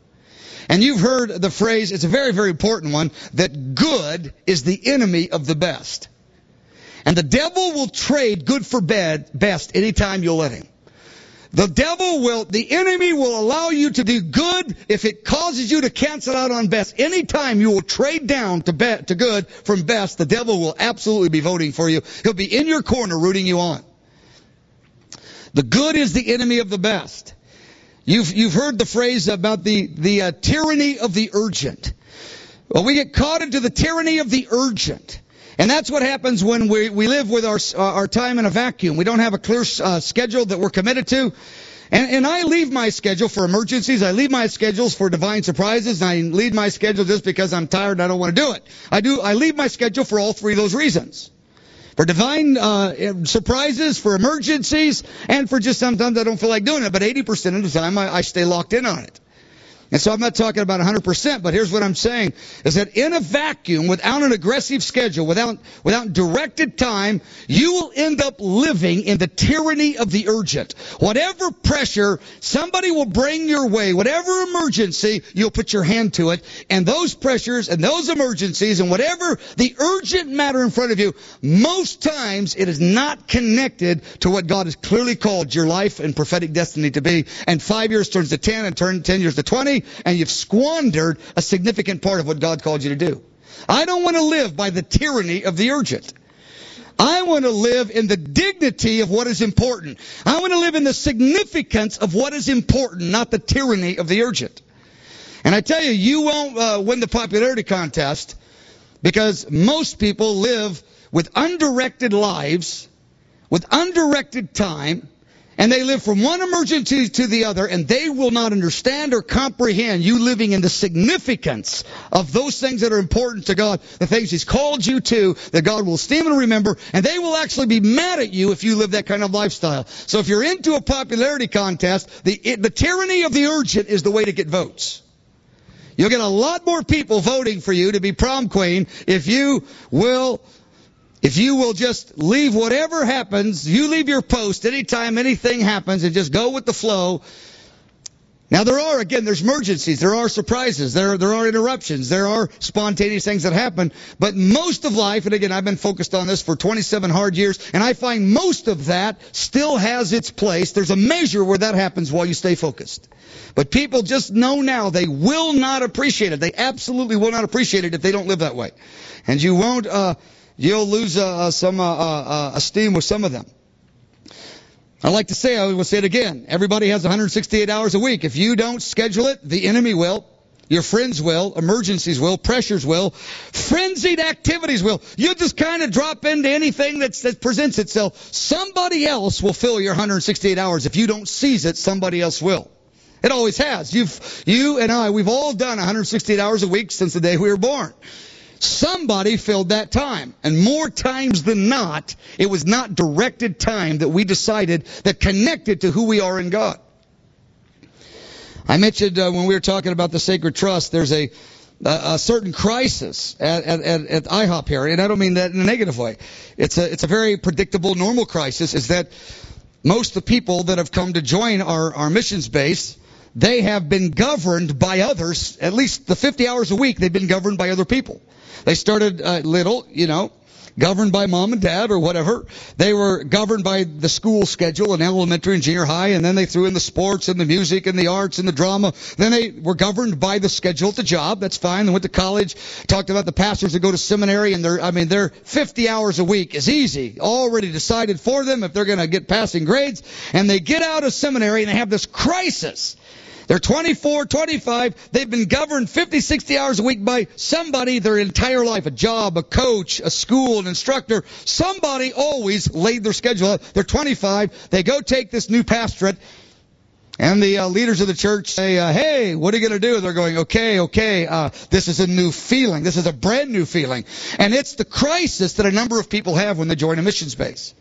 And you've heard the phrase, it's a very, very important one, that good is the enemy of the best. And the devil will trade good for bad, best anytime you'll let him. The devil will, the enemy will allow you to do good if it causes you to cancel out on best. Anytime you will trade down to, bet, to good from best, the devil will absolutely be voting for you. He'll be in your corner rooting you on. The good is the enemy of the best. You've, you've heard the phrase about the, the uh, tyranny of the urgent. Well, we get caught into the tyranny of the urgent. And that's what happens when we, we live with our, uh, our time in a vacuum. We don't have a clear uh, schedule that we're committed to. And, and I leave my schedule for emergencies. I leave my schedules for divine surprises. And I leave my schedule just because I'm tired and I don't want to do it. I do. I leave my schedule for all three of those reasons. For divine uh, surprises, for emergencies, and for just sometimes I don't feel like doing it. But 80% of the time I, I stay locked in on it. And so I'm not talking about 100%, but here's what I'm saying is that in a vacuum, without an aggressive schedule, without, without directed time, you will end up living in the tyranny of the urgent. Whatever pressure somebody will bring your way, whatever emergency, you'll put your hand to it. And those pressures and those emergencies and whatever the urgent matter in front of you, most times it is not connected to what God has clearly called your life and prophetic destiny to be. And five years turns to 10 and turn 10 years to 20 and you've squandered a significant part of what God called you to do. I don't want to live by the tyranny of the urgent. I want to live in the dignity of what is important. I want to live in the significance of what is important, not the tyranny of the urgent. And I tell you, you won't uh, win the popularity contest because most people live with undirected lives, with undirected time, and they live from one emergency to the other, and they will not understand or comprehend you living in the significance of those things that are important to God, the things He's called you to, that God will esteem and remember, and they will actually be mad at you if you live that kind of lifestyle. So if you're into a popularity contest, the, the tyranny of the urgent is the way to get votes. You'll get a lot more people voting for you to be prom queen if you will if you will just leave whatever happens, you leave your post anytime anything happens and just go with the flow. Now there are, again, there's emergencies, there are surprises, there, there are interruptions, there are spontaneous things that happen, but most of life, and again, I've been focused on this for 27 hard years, and I find most of that still has its place. There's a measure where that happens while you stay focused. But people just know now they will not appreciate it. They absolutely will not appreciate it if they don't live that way. And you won't, uh, you'll lose uh, uh some uh, uh, esteem with some of them. I like to say, I will say it again. Everybody has 168 hours a week. If you don't schedule it, the enemy will. Your friends will, emergencies will, pressures will, frenzied activities will. You just kind of drop into anything that's, that presents itself. Somebody else will fill your 168 hours. If you don't seize it, somebody else will. It always has. You've, you and I, we've all done 168 hours a week since the day we were born. Somebody filled that time. And more times than not, it was not directed time that we decided that connected to who we are in God. I mentioned uh, when we were talking about the sacred trust, there's a, a, certain crisis at, at, at, IHOP here, and I don't mean that in a negative way. It's a, it's a very predictable, normal crisis, is that most of the people that have come to join our, our missions base, they have been governed by others, at least the 50 hours a week, they've been governed by other people. They started uh, little, you know, governed by mom and dad or whatever. They were governed by the school schedule in elementary and junior high, and then they threw in the sports and the music and the arts and the drama. Then they were governed by the schedule at the job. That's fine. They went to college. Talked about the pastors that go to seminary, and they're, I mean, they're 50 hours a week is easy. Already decided for them if they're going to get passing grades. And they get out of seminary and they have this crisis They're 24, 25. They've been governed 50, 60 hours a week by somebody their entire life. A job, a coach, a school, an instructor. Somebody always laid their schedule out. They're 25. They go take this new pastorate. And the uh, leaders of the church say, uh, hey, what are you going to do? They're going, okay, okay, uh, this is a new feeling. This is a brand new feeling. And it's the crisis that a number of people have when they join a mission base.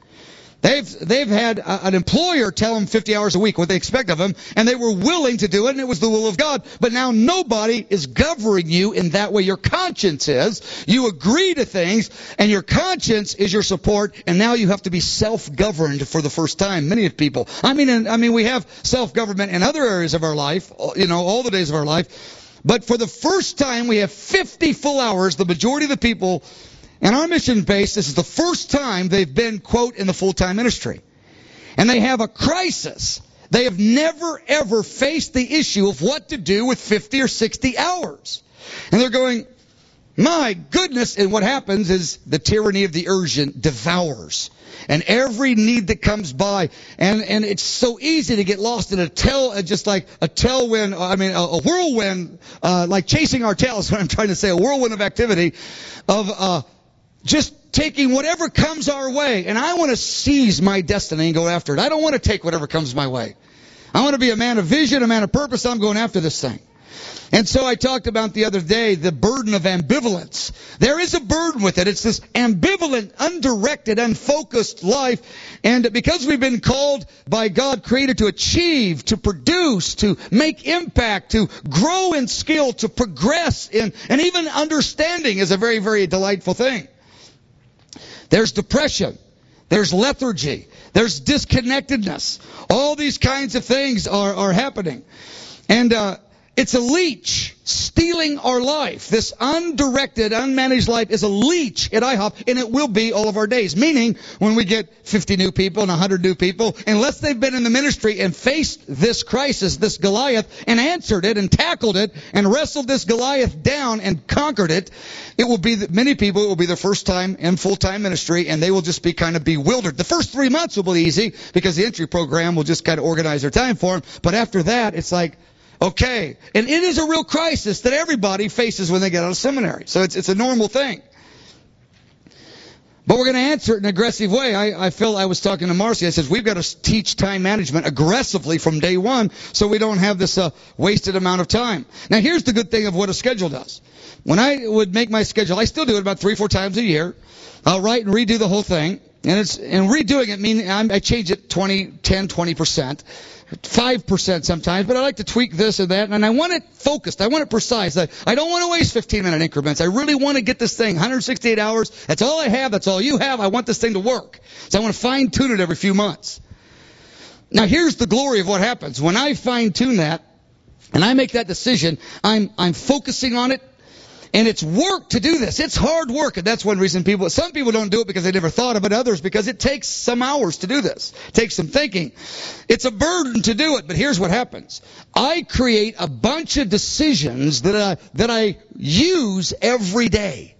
They've they've had a, an employer tell them 50 hours a week what they expect of them, and they were willing to do it, and it was the will of God. But now nobody is governing you in that way. Your conscience is. You agree to things, and your conscience is your support, and now you have to be self-governed for the first time. Many of people. I mean, I mean, we have self-government in other areas of our life. You know, all the days of our life. But for the first time, we have 50 full hours. The majority of the people and our mission base, this is the first time they've been, quote, in the full-time ministry. And they have a crisis. They have never, ever faced the issue of what to do with 50 or 60 hours. And they're going, my goodness. And what happens is the tyranny of the urgent devours. And every need that comes by, and, and it's so easy to get lost in a tail, just like a tailwind, I mean, a, a whirlwind, uh, like chasing our tails, what I'm trying to say, a whirlwind of activity of, uh, just taking whatever comes our way. And I want to seize my destiny and go after it. I don't want to take whatever comes my way. I want to be a man of vision, a man of purpose. I'm going after this thing. And so I talked about the other day the burden of ambivalence. There is a burden with it. It's this ambivalent, undirected, unfocused life. And because we've been called by God, created to achieve, to produce, to make impact, to grow in skill, to progress in, and even understanding is a very, very delightful thing. There's depression. There's lethargy. There's disconnectedness. All these kinds of things are, are happening. And, uh, it's a leech stealing our life. This undirected, unmanaged life is a leech at IHOP, and it will be all of our days. Meaning, when we get 50 new people and 100 new people, unless they've been in the ministry and faced this crisis, this Goliath, and answered it and tackled it and wrestled this Goliath down and conquered it, it will be that many people, it will be their first time in full-time ministry, and they will just be kind of bewildered. The first three months will be easy because the entry program will just kind of organize their time for them. But after that, it's like, Okay. And it is a real crisis that everybody faces when they get out of seminary. So it's, it's a normal thing. But we're going to answer it in an aggressive way. I, I feel I was talking to Marcy. I says we've got to teach time management aggressively from day one, so we don't have this uh, wasted amount of time. Now, here's the good thing of what a schedule does. When I would make my schedule, I still do it about three, four times a year. I'll write and redo the whole thing, and it's and redoing it means I change it 20, 10, 20 percent. 5% sometimes, but I like to tweak this or that, and I want it focused. I want it precise. I, I don't want to waste 15 minute increments. I really want to get this thing 168 hours. That's all I have. That's all you have. I want this thing to work. So I want to fine tune it every few months. Now here's the glory of what happens. When I fine tune that, and I make that decision, I'm, I'm focusing on it, and it's work to do this. It's hard work. And that's one reason people, some people don't do it because they never thought of it. Others because it takes some hours to do this. It takes some thinking. It's a burden to do it. But here's what happens. I create a bunch of decisions that I, that I use every day.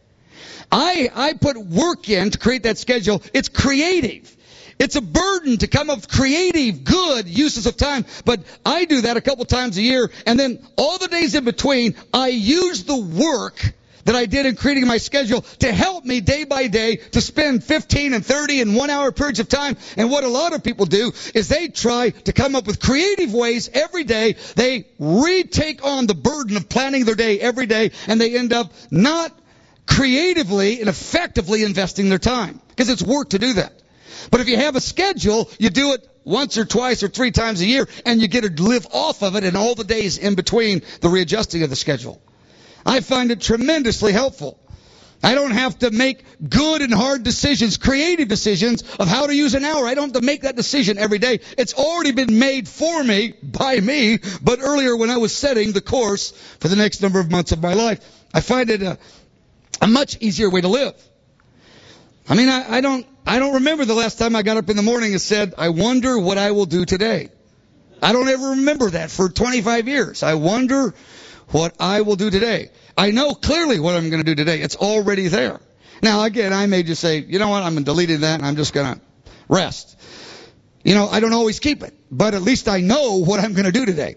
I, I put work in to create that schedule. It's creative. It's a burden to come up with creative, good uses of time. But I do that a couple times a year. And then all the days in between, I use the work that I did in creating my schedule to help me day by day to spend 15 and 30 and one hour periods of time. And what a lot of people do is they try to come up with creative ways every day. They retake on the burden of planning their day every day and they end up not creatively and effectively investing their time because it's work to do that. But if you have a schedule, you do it once or twice or three times a year, and you get to live off of it in all the days in between the readjusting of the schedule. I find it tremendously helpful. I don't have to make good and hard decisions, creative decisions of how to use an hour. I don't have to make that decision every day. It's already been made for me by me, but earlier when I was setting the course for the next number of months of my life, I find it a, a much easier way to live. I mean, I, I don't, I don't remember the last time I got up in the morning and said, I wonder what I will do today. I don't ever remember that for 25 years. I wonder what I will do today. I know clearly what I'm going to do today. It's already there. Now, again, I may just say, you know what, I'm deleting that and I'm just going to rest. You know, I don't always keep it, but at least I know what I'm going to do today.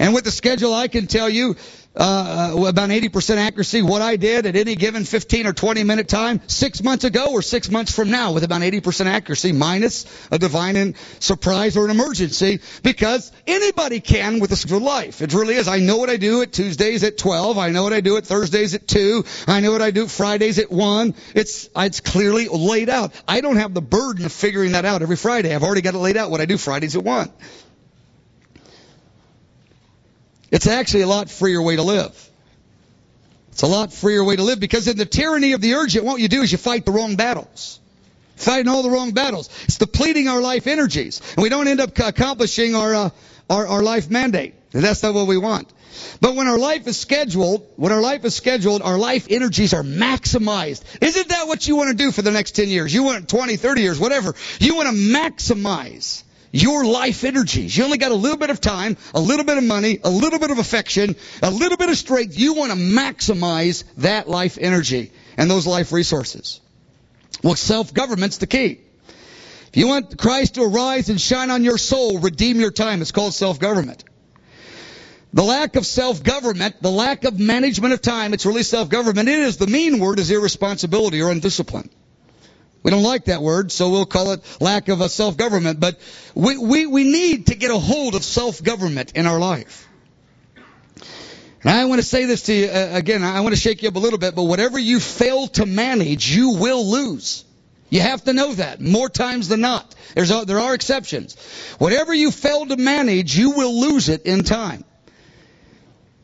And with the schedule, I can tell you uh, uh about 80% accuracy what I did at any given 15 or 20 minute time six months ago or six months from now with about 80% accuracy minus a divine surprise or an emergency because anybody can with the life. It really is. I know what I do at Tuesdays at 12. I know what I do at Thursdays at 2. I know what I do Fridays at 1. It's, it's clearly laid out. I don't have the burden of figuring that out every Friday. I've already got it laid out what I do Fridays at 1. It's actually a lot freer way to live. It's a lot freer way to live because in the tyranny of the urgent, what you do is you fight the wrong battles. Fighting all the wrong battles. It's depleting our life energies. And we don't end up accomplishing our, uh, our, our life mandate. And that's not what we want. But when our life is scheduled, when our life is scheduled, our life energies are maximized. Isn't that what you want to do for the next 10 years? You want 20, 30 years, whatever. You want to maximize your life energies. You only got a little bit of time, a little bit of money, a little bit of affection, a little bit of strength. You want to maximize that life energy and those life resources. Well, self-government's the key. If you want Christ to arise and shine on your soul, redeem your time. It's called self-government. The lack of self-government, the lack of management of time, it's really self-government. It is the mean word is irresponsibility or undiscipline. We don't like that word, so we'll call it lack of a self-government. But we, we, we need to get a hold of self-government in our life. And I want to say this to you uh, again. I want to shake you up a little bit, but whatever you fail to manage, you will lose. You have to know that more times than not. There's a, there are exceptions. Whatever you fail to manage, you will lose it in time.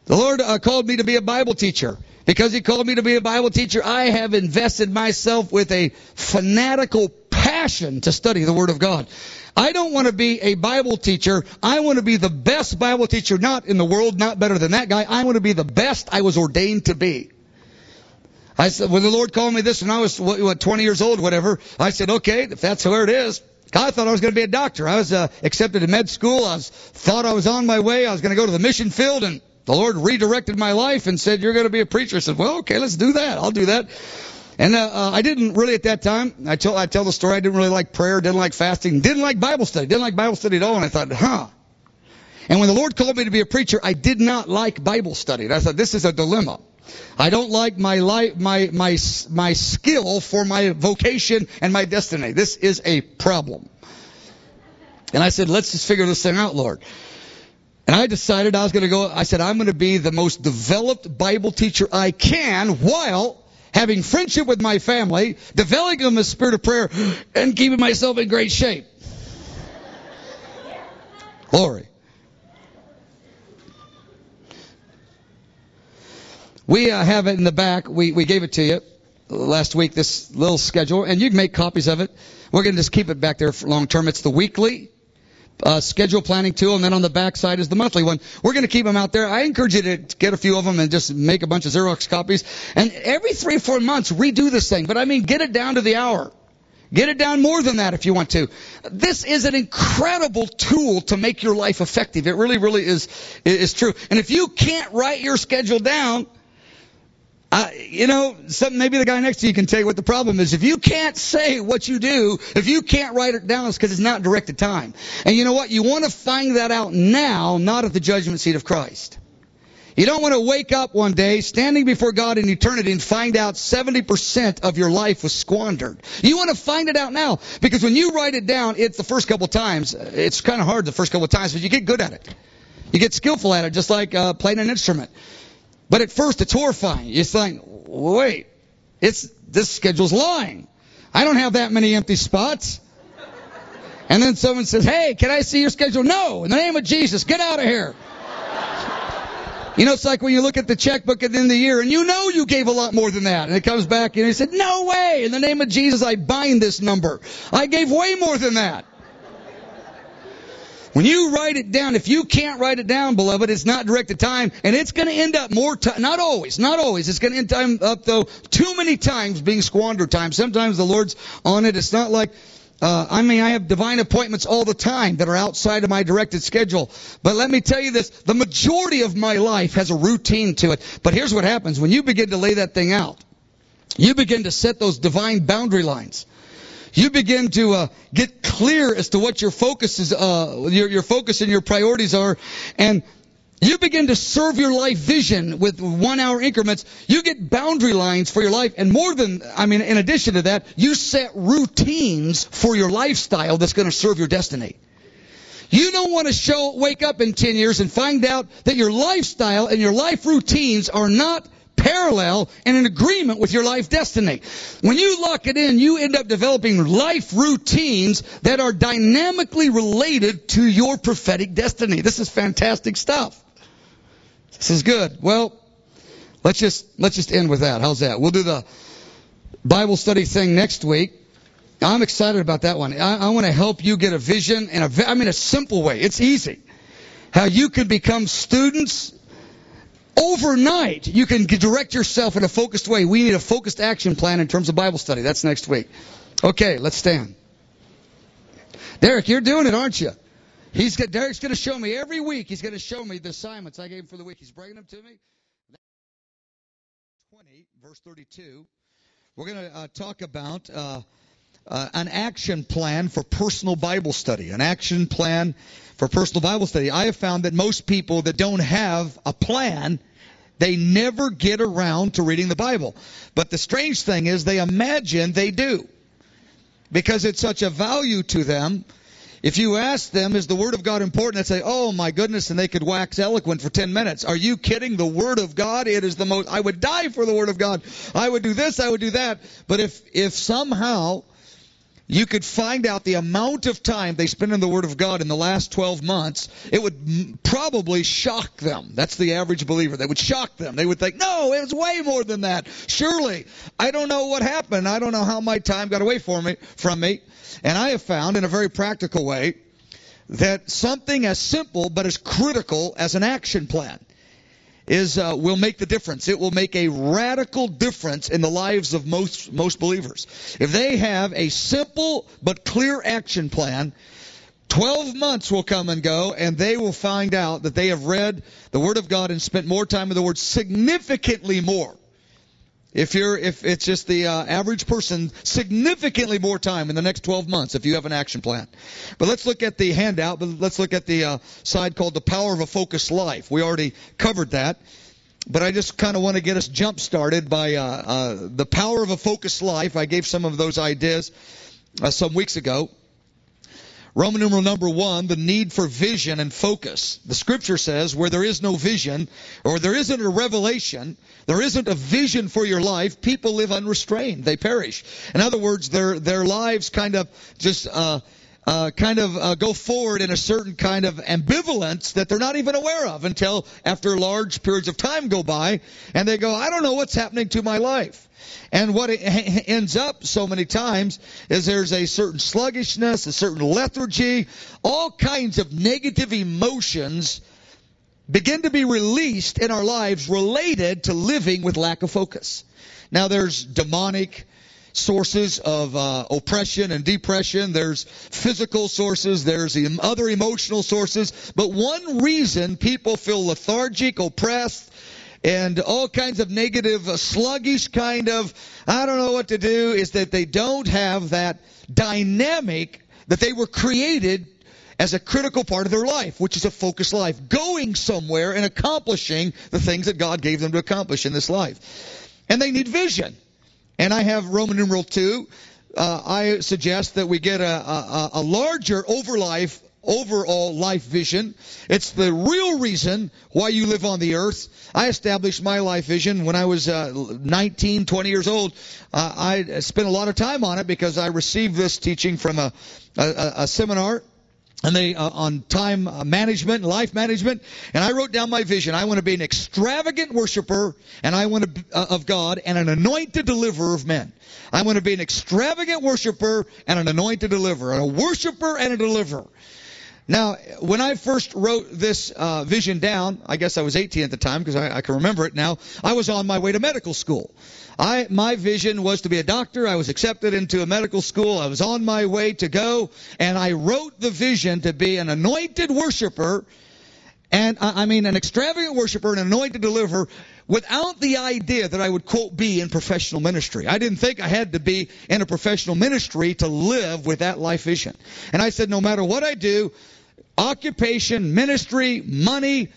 The Lord uh, called me to be a Bible teacher. Because he called me to be a Bible teacher, I have invested myself with a fanatical passion to study the Word of God. I don't want to be a Bible teacher. I want to be the best Bible teacher, not in the world, not better than that guy. I want to be the best I was ordained to be. I said, when the Lord called me this when I was, what, 20 years old, whatever, I said, okay, if that's where it is. I thought I was going to be a doctor. I was uh, accepted to med school. I was, thought I was on my way. I was going to go to the mission field and the Lord redirected my life and said, You're going to be a preacher. I said, Well, okay, let's do that. I'll do that. And uh, uh, I didn't really at that time. I tell I tell the story. I didn't really like prayer, didn't like fasting, didn't like Bible study, didn't like Bible study at all. And I thought, huh. And when the Lord called me to be a preacher, I did not like Bible study. And I thought this is a dilemma. I don't like my life, my my my skill for my vocation and my destiny. This is a problem. And I said, let's just figure this thing out, Lord. And I decided I was going to go, I said, I'm going to be the most developed Bible teacher I can while having friendship with my family, developing a spirit of prayer, and keeping myself in great shape. Glory. We uh, have it in the back. We, we gave it to you last week, this little schedule, and you can make copies of it. We're going to just keep it back there for long term. It's the weekly uh, schedule planning tool, and then on the back side is the monthly one. We're going to keep them out there. I encourage you to get a few of them and just make a bunch of Xerox copies. And every three or four months, redo this thing. But I mean, get it down to the hour. Get it down more than that if you want to. This is an incredible tool to make your life effective. It really, really is, is true. And if you can't write your schedule down, I, you know, something, maybe the guy next to you can tell you what the problem is. If you can't say what you do, if you can't write it down, it's because it's not directed time. And you know what? You want to find that out now, not at the judgment seat of Christ. You don't want to wake up one day standing before God in eternity and find out 70% of your life was squandered. You want to find it out now because when you write it down, it's the first couple times. It's kind of hard the first couple of times, but you get good at it. You get skillful at it, just like uh, playing an instrument. But at first, it's horrifying. You think, wait, it's this schedule's lying. I don't have that many empty spots. And then someone says, hey, can I see your schedule? No, in the name of Jesus, get out of here. You know, it's like when you look at the checkbook at the end of the year and you know you gave a lot more than that. And it comes back and you said, no way. In the name of Jesus, I bind this number. I gave way more than that. When you write it down, if you can't write it down, beloved, it's not directed time, and it's going to end up more time. Not always, not always. It's going to end time up though too many times being squandered time. Sometimes the Lord's on it. It's not like. Uh, I mean, I have divine appointments all the time that are outside of my directed schedule. But let me tell you this, the majority of my life has a routine to it. But here's what happens. When you begin to lay that thing out, you begin to set those divine boundary lines you begin to uh, get clear as to what your focus is, uh, your, your focus and your priorities are, and You begin to serve your life vision with one hour increments. You get boundary lines for your life. And more than, I mean, in addition to that, you set routines for your lifestyle that's going to serve your destiny. You don't want to show, wake up in 10 years and find out that your lifestyle and your life routines are not parallel and in agreement with your life destiny. When you lock it in, you end up developing life routines that are dynamically related to your prophetic destiny. This is fantastic stuff. This is good. Well, let's just let's just end with that. How's that? We'll do the Bible study thing next week. I'm excited about that one. I, I want to help you get a vision in a I mean a simple way. It's easy. How you can become students overnight. You can direct yourself in a focused way. We need a focused action plan in terms of Bible study. That's next week. Okay, let's stand. Derek, you're doing it, aren't you? He's got, Derek's going to show me every week. He's going to show me the assignments I gave him for the week. He's bringing them to me. 20, verse 32. We're going to uh, talk about uh, uh, an action plan for personal Bible study. An action plan for personal Bible study. I have found that most people that don't have a plan, they never get around to reading the Bible. But the strange thing is they imagine they do. Because it's such a value to them if you ask them, is the Word of God important? They'd say, oh my goodness, and they could wax eloquent for 10 minutes. Are you kidding? The Word of God, it is the most, I would die for the Word of God. I would do this, I would do that. But if, if somehow you could find out the amount of time they spend in the Word of God in the last 12 months, it would probably shock them. That's the average believer. They would shock them. They would think, no, it was way more than that. Surely, I don't know what happened. I don't know how my time got away me. From me. And I have found in a very practical way that something as simple but as critical as an action plan is uh, will make the difference. It will make a radical difference in the lives of most most believers. If they have a simple but clear action plan, 12 months will come and go, and they will find out that they have read the Word of God and spent more time in the Word, significantly more if you're, if it's just the uh, average person, significantly more time in the next 12 months if you have an action plan. But let's look at the handout. But let's look at the uh, side called the power of a focused life. We already covered that. But I just kind of want to get us jump started by uh, uh, the power of a focused life. I gave some of those ideas uh, some weeks ago. Roman numeral number one, the need for vision and focus. The scripture says where there is no vision or there isn't a revelation, there isn't a vision for your life, people live unrestrained. They perish. In other words, their, their lives kind of just, uh, uh, kind of uh, go forward in a certain kind of ambivalence that they're not even aware of until after large periods of time go by and they go, I don't know what's happening to my life. And what it ends up so many times is there's a certain sluggishness, a certain lethargy, all kinds of negative emotions begin to be released in our lives related to living with lack of focus. Now there's demonic sources of uh, oppression and depression. There's physical sources. There's other emotional sources. But one reason people feel lethargic, oppressed, and all kinds of negative, uh, sluggish kind of, I don't know what to do, is that they don't have that dynamic that they were created as a critical part of their life, which is a focused life, going somewhere and accomplishing the things that God gave them to accomplish in this life. And they need vision. And I have Roman numeral 2. Uh, I suggest that we get a, a, a larger over life overall life vision. It's the real reason why you live on the earth. I established my life vision when I was uh, 19, 20 years old. Uh, I spent a lot of time on it because I received this teaching from a, a, a seminar and they uh, on time management, life management, and I wrote down my vision. I want to be an extravagant worshiper, and I want to uh, of God, and an anointed deliverer of men. I want to be an extravagant worshiper and an anointed deliverer, a worshiper and a deliverer. Now, when I first wrote this uh, vision down, I guess I was 18 at the time because I, I, can remember it now. I was on my way to medical school. I, my vision was to be a doctor. I was accepted into a medical school. I was on my way to go, and I wrote the vision to be an anointed worshiper, and I, I mean an extravagant worshiper, an anointed deliverer, without the idea that I would quote be in professional ministry. I didn't think I had to be in a professional ministry to live with that life vision. And I said, no matter what I do, occupation, ministry, money,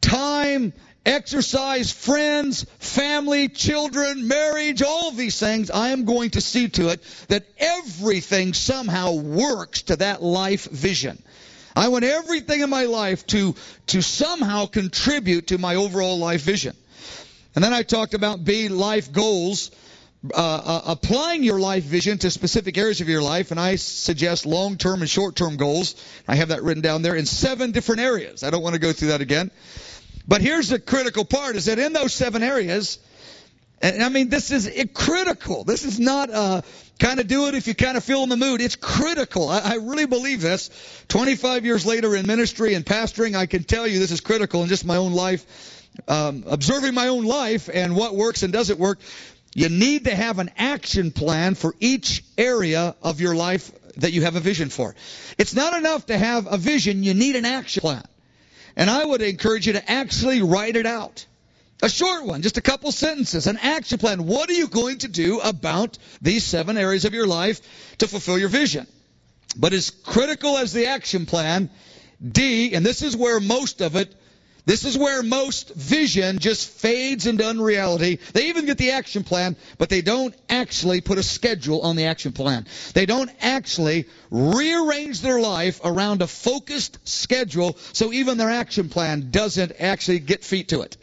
time, exercise, friends, family, children, marriage, all of these things, I am going to see to it that everything somehow works to that life vision. I want everything in my life to, to somehow contribute to my overall life vision. And then I talked about B, life goals. Uh, uh, applying your life vision to specific areas of your life, and I suggest long term and short term goals. I have that written down there in seven different areas. I don't want to go through that again. But here's the critical part is that in those seven areas, and I mean, this is critical. This is not uh, kind of do it if you kind of feel in the mood. It's critical. I, I really believe this. 25 years later in ministry and pastoring, I can tell you this is critical in just my own life. Um, observing my own life and what works and doesn't work, you need to have an action plan for each area of your life that you have a vision for. It's not enough to have a vision, you need an action plan. And I would encourage you to actually write it out. A short one, just a couple sentences, an action plan. What are you going to do about these seven areas of your life to fulfill your vision? But as critical as the action plan, D, and this is where most of it this is where most vision just fades into unreality. They even get the action plan, but they don't actually put a schedule on the action plan. They don't actually rearrange their life around a focused schedule so even their action plan doesn't actually get feet to it.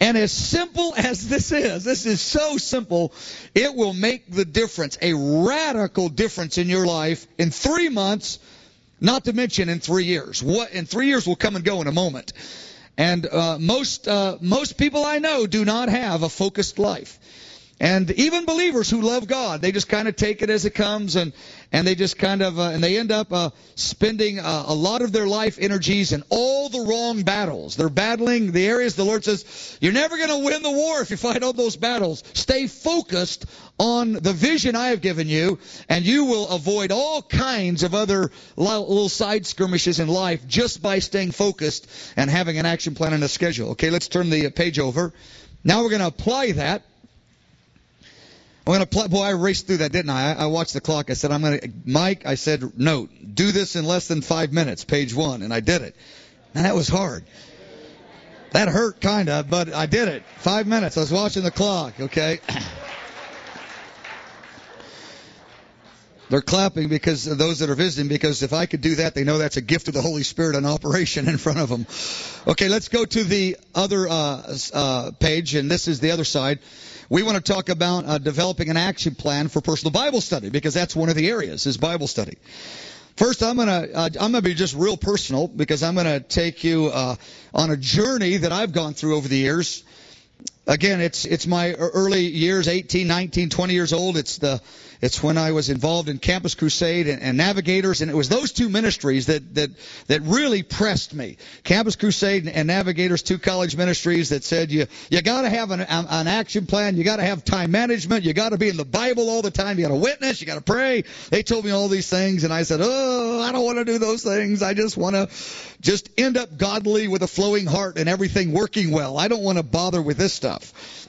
And as simple as this is, this is so simple, it will make the difference, a radical difference in your life in three months, not to mention in three years. What in three years will come and go in a moment. And uh, most uh, most people I know do not have a focused life. And even believers who love God, they just kind of take it as it comes, and and they just kind of uh, and they end up uh, spending uh, a lot of their life energies in all the wrong battles. They're battling the areas the Lord says you're never going to win the war if you fight all those battles. Stay focused on the vision I have given you, and you will avoid all kinds of other little side skirmishes in life just by staying focused and having an action plan and a schedule. Okay, let's turn the page over. Now we're going to apply that I'm going to play. Boy, I raced through that, didn't I? I? I watched the clock. I said, I'm going to, Mike, I said, no, do this in less than five minutes, page one. And I did it. And that was hard. That hurt, kind of, but I did it. Five minutes. I was watching the clock, okay? They're clapping because those that are visiting, because if I could do that, they know that's a gift of the Holy Spirit in operation in front of them. Okay, let's go to the other uh, uh, page, and this is the other side we want to talk about uh, developing an action plan for personal Bible study because that's one of the areas is Bible study. First, I'm gonna uh, I'm gonna be just real personal because I'm gonna take you uh, on a journey that I've gone through over the years. Again, it's it's my early years, 18, 19, 20 years old. It's the it's when I was involved in Campus Crusade and, and, Navigators, and it was those two ministries that that that really pressed me. Campus Crusade and, and Navigators, two college ministries that said you you got to have an, an action plan, you got to have time management, you got to be in the Bible all the time, you got to witness, you got to pray. They told me all these things, and I said, oh, I don't want to do those things. I just want to just end up godly with a flowing heart and everything working well. I don't want to bother with this stuff.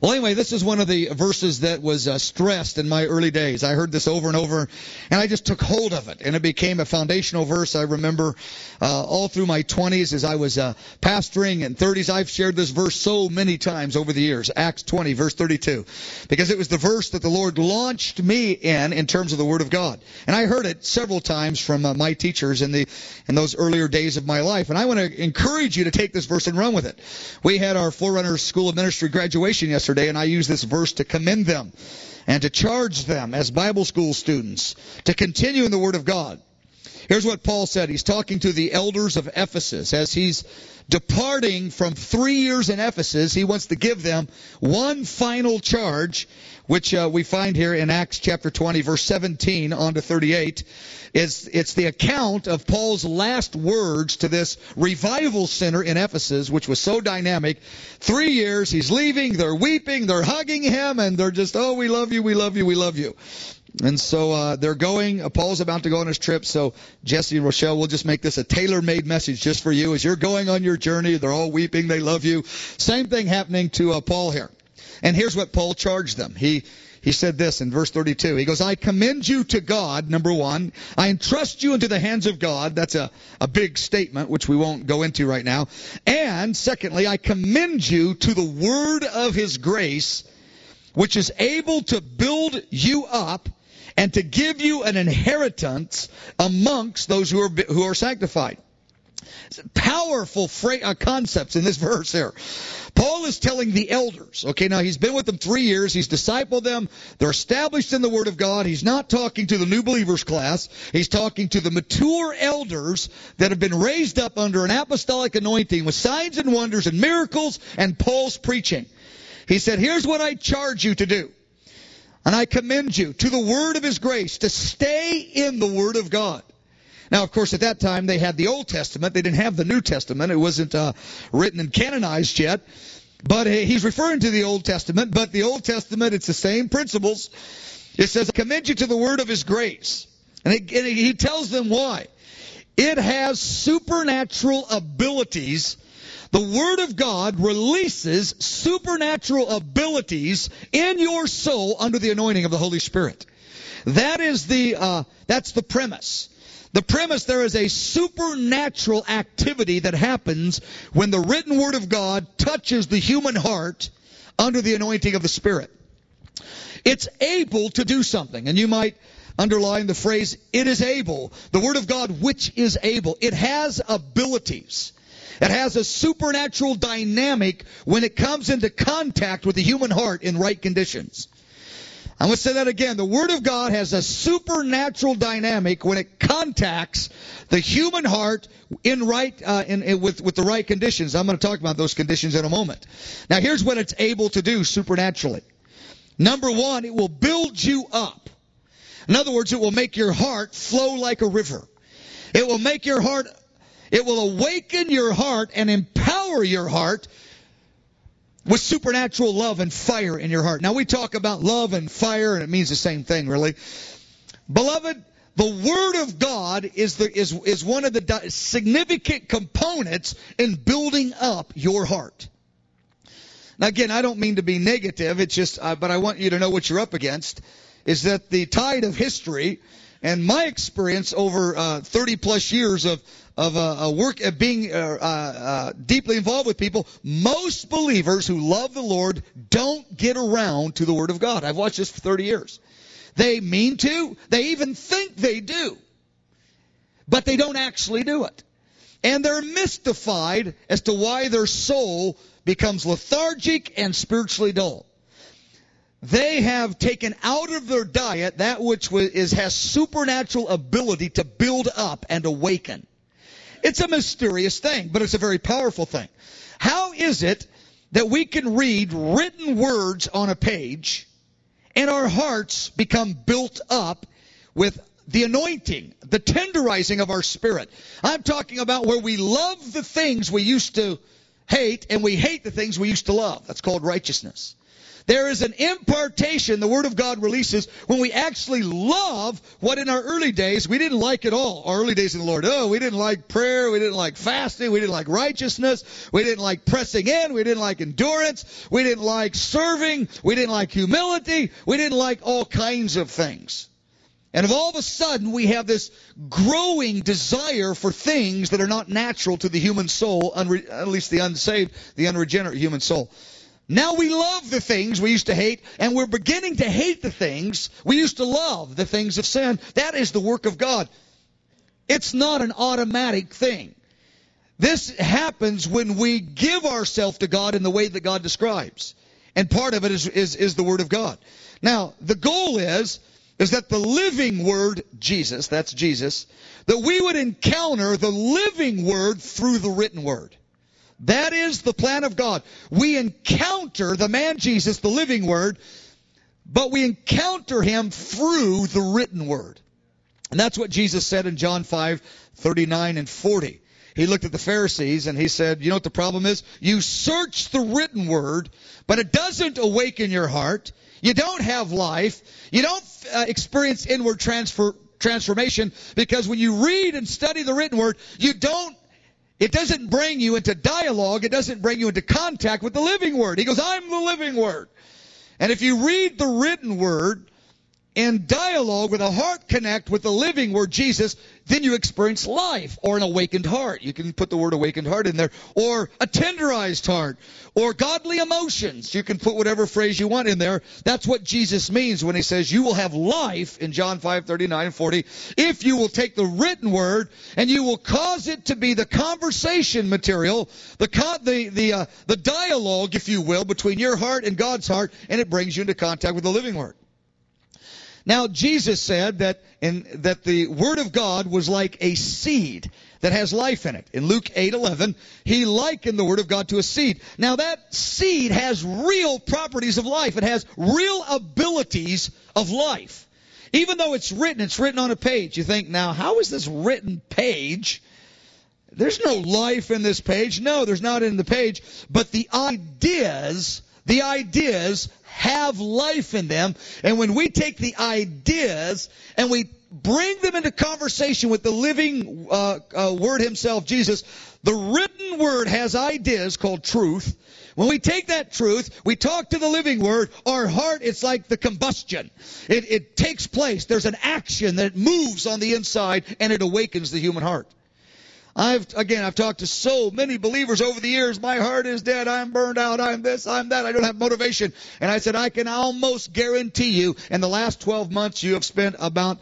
Well, anyway, this is one of the verses that was uh, stressed in my early days. I heard this over and over, and I just took hold of it, and it became a foundational verse. I remember uh, all through my 20s as I was uh, pastoring and 30s. I've shared this verse so many times over the years. Acts 20, verse 32, because it was the verse that the Lord launched me in in terms of the Word of God, and I heard it several times from uh, my teachers in the in those earlier days of my life. And I want to encourage you to take this verse and run with it. We had our Forerunner School of Ministry graduation yesterday yesterday, and I use this verse to commend them and to charge them as Bible school students to continue in the Word of God. Here's what Paul said. He's talking to the elders of Ephesus as he's departing from three years in Ephesus. He wants to give them one final charge, which uh, we find here in Acts chapter 20, verse 17 on to 38 is it's the account of Paul's last words to this revival center in Ephesus, which was so dynamic. Three years, he's leaving, they're weeping, they're hugging him, and they're just, oh, we love you, we love you, we love you. And so uh, they're going. Uh, Paul's about to go on his trip. So Jesse and Rochelle, we'll just make this a tailor-made message just for you as you're going on your journey. They're all weeping. They love you. Same thing happening to uh, Paul here. And here's what Paul charged them. He he said this in verse 32. He goes, I commend you to God, number one. I entrust you into the hands of God. That's a, a big statement, which we won't go into right now. And secondly, I commend you to the word of his grace, which is able to build you up and to give you an inheritance amongst those who are, who are sanctified. Powerful fra- uh, concepts in this verse here. Paul is telling the elders, okay, now he's been with them three years, he's discipled them, they're established in the Word of God, he's not talking to the new believers class, he's talking to the mature elders that have been raised up under an apostolic anointing with signs and wonders and miracles and Paul's preaching. He said, here's what I charge you to do. And I commend you to the word of his grace to stay in the word of God. Now, of course, at that time they had the Old Testament. They didn't have the New Testament. It wasn't uh, written and canonized yet. But uh, he's referring to the Old Testament. But the Old Testament, it's the same principles. It says, I commend you to the word of his grace. And, it, and he tells them why. It has supernatural abilities. The Word of God releases supernatural abilities in your soul under the anointing of the Holy Spirit. That is the, uh, that's the premise. The premise there is a supernatural activity that happens when the written word of God touches the human heart under the anointing of the Spirit. It's able to do something. And you might underline the phrase, it is able. The word of God, which is able. It has abilities. It has a supernatural dynamic when it comes into contact with the human heart in right conditions. I'm going to say that again. The Word of God has a supernatural dynamic when it contacts the human heart in right, uh, in, in, with, with the right conditions. I'm going to talk about those conditions in a moment. Now, here's what it's able to do supernaturally. Number one, it will build you up. In other words, it will make your heart flow like a river. It will make your heart, it will awaken your heart and empower your heart with supernatural love and fire in your heart. Now we talk about love and fire and it means the same thing really. Beloved, the Word of God is, the, is, is one of the significant components in building up your heart. Now again, I don't mean to be negative, it's just, uh, but I want you to know what you're up against, is that the tide of history and my experience over uh, 30 plus years of, of uh, work of being uh, uh, uh, deeply involved with people, most believers who love the Lord don't get around to the Word of God. I've watched this for 30 years. They mean to. They even think they do. But they don't actually do it. And they're mystified as to why their soul becomes lethargic and spiritually dull. They have taken out of their diet that which is, has supernatural ability to build up and awaken. It's a mysterious thing, but it's a very powerful thing. How is it that we can read written words on a page and our hearts become built up with the anointing, the tenderizing of our spirit? I'm talking about where we love the things we used to hate and we hate the things we used to love. That's called righteousness. There is an impartation the Word of God releases when we actually love what in our early days we didn't like at all. Our early days in the Lord. Oh, we didn't like prayer. We didn't like fasting. We didn't like righteousness. We didn't like pressing in. We didn't like endurance. We didn't like serving. We didn't like humility. We didn't like all kinds of things. And of all of a sudden, we have this growing desire for things that are not natural to the human soul, at least the unsaved, the unregenerate human soul. Now we love the things we used to hate, and we're beginning to hate the things we used to love, the things of sin. That is the work of God. It's not an automatic thing. This happens when we give ourselves to God in the way that God describes. And part of it is, is, is the Word of God. Now, the goal is, is that the living Word, Jesus, that's Jesus, that we would encounter the living Word through the written Word. That is the plan of God. We encounter the man Jesus, the living word, but we encounter him through the written word. And that's what Jesus said in John 5, 39 and 40. He looked at the Pharisees and he said, you know what the problem is? You search the written word, but it doesn't awaken your heart. You don't have life. You don't uh, experience inward transfer, transformation because when you read and study the written word, you don't it doesn't bring you into dialogue. It doesn't bring you into contact with the living word. He goes, I'm the living word. And if you read the written word in dialogue with a heart connect with the living word Jesus, then you experience life or an awakened heart. You can put the word awakened heart in there or a tenderized heart or godly emotions. You can put whatever phrase you want in there. That's what Jesus means when he says you will have life in John 5, 39 and 40 if you will take the written word and you will cause it to be the conversation material, the, the, the, uh, the dialogue, if you will, between your heart and God's heart and it brings you into contact with the living word. Now, Jesus said that, in, that the Word of God was like a seed that has life in it. In Luke 8:11, he likened the Word of God to a seed. Now, that seed has real properties of life. It has real abilities of life. Even though it's written, it's written on a page. You think, now, how is this written page? There's no life in this page. No, there's not in the page. But the ideas, the ideas have life in them. And when we take the ideas and we bring them into conversation with the living uh, uh, Word Himself, Jesus, the written Word has ideas called truth. When we take that truth, we talk to the living Word, our heart, it's like the combustion. It, it takes place. There's an action that moves on the inside and it awakens the human heart. I've again I've talked to so many believers over the years. My heart is dead. I'm burned out. I'm this. I'm that. I don't have motivation. And I said I can almost guarantee you in the last 12 months you have spent about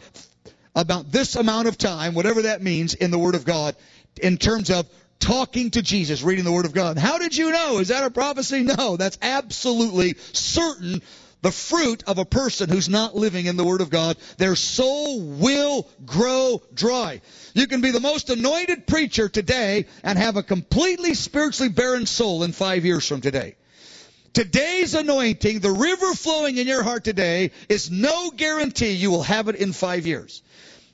about this amount of time, whatever that means, in the Word of God, in terms of talking to Jesus, reading the Word of God. How did you know? Is that a prophecy? No, that's absolutely certain the fruit of a person who's not living in the Word of God, their soul will grow dry. You can be the most anointed preacher today and have a completely spiritually barren soul in five years from today. Today's anointing, the river flowing in your heart today, is no guarantee you will have it in five years.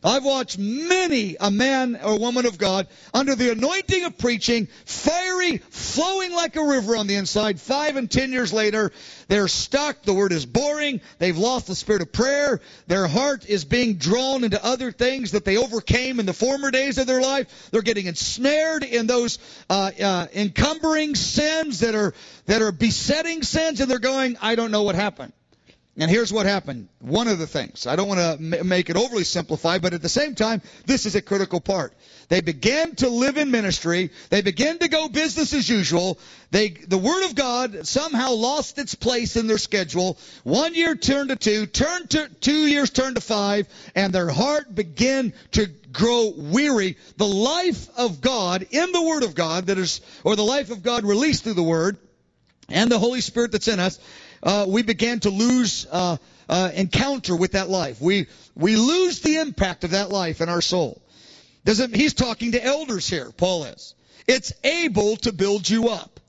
I've watched many a man or woman of God under the anointing of preaching, fiery, flowing like a river on the inside. Five and ten years later, they're stuck. The word is boring. They've lost the spirit of prayer. Their heart is being drawn into other things that they overcame in the former days of their life. They're getting ensnared in those uh, uh, encumbering sins that are that are besetting sins, and they're going, I don't know what happened. And here's what happened. One of the things. I don't want to make it overly simplified, but at the same time, this is a critical part. They began to live in ministry. They began to go business as usual. They, the Word of God somehow lost its place in their schedule. One year turned to two, turned to two years turned to five, and their heart began to grow weary. The life of God in the Word of God that is, or the life of God released through the Word, and the Holy Spirit that's in us uh, we began to lose uh, uh, encounter with that life. We we lose the impact of that life in our soul. Doesn't he's talking to elders here? Paul is. It's able to build you up.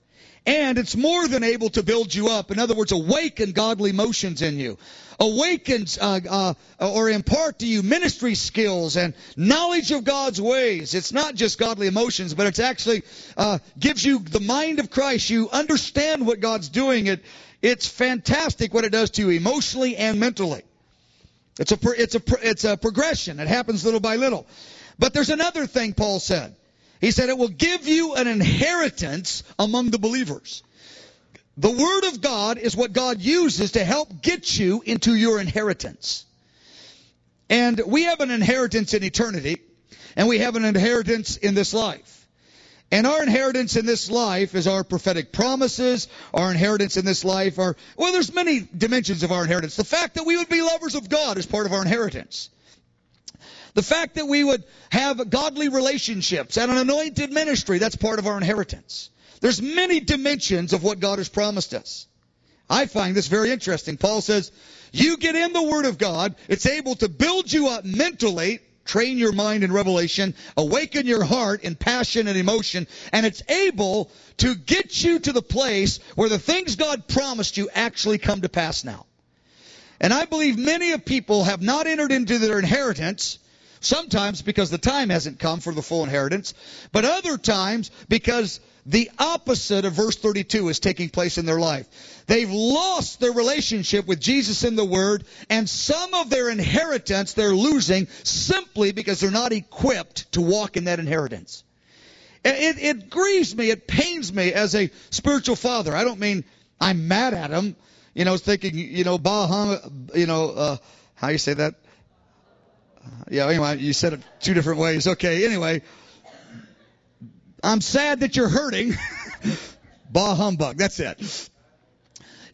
And it's more than able to build you up. In other words, awaken godly motions in you. Awakens uh, uh, or impart to you ministry skills and knowledge of God's ways. It's not just godly emotions, but it's actually uh, gives you the mind of Christ. You understand what God's doing. It it's fantastic what it does to you emotionally and mentally. It's a, it's a, it's a progression. It happens little by little. But there's another thing Paul said. He said it will give you an inheritance among the believers. The Word of God is what God uses to help get you into your inheritance. And we have an inheritance in eternity, and we have an inheritance in this life. And our inheritance in this life is our prophetic promises. Our inheritance in this life are, well, there's many dimensions of our inheritance. The fact that we would be lovers of God is part of our inheritance. The fact that we would have godly relationships and an anointed ministry, that's part of our inheritance. There's many dimensions of what God has promised us. I find this very interesting. Paul says, you get in the Word of God, it's able to build you up mentally, train your mind in revelation, awaken your heart in passion and emotion, and it's able to get you to the place where the things God promised you actually come to pass now. And I believe many of people have not entered into their inheritance, sometimes because the time hasn't come for the full inheritance, but other times because the opposite of verse 32 is taking place in their life. They've lost their relationship with Jesus in the Word, and some of their inheritance they're losing simply because they're not equipped to walk in that inheritance. It, it grieves me, it pains me as a spiritual father. I don't mean I'm mad at them. you know, thinking, you know, Baham, you know, uh, how you say that? Yeah, anyway, you said it two different ways. Okay, anyway, I'm sad that you're hurting. bah humbug. That's it.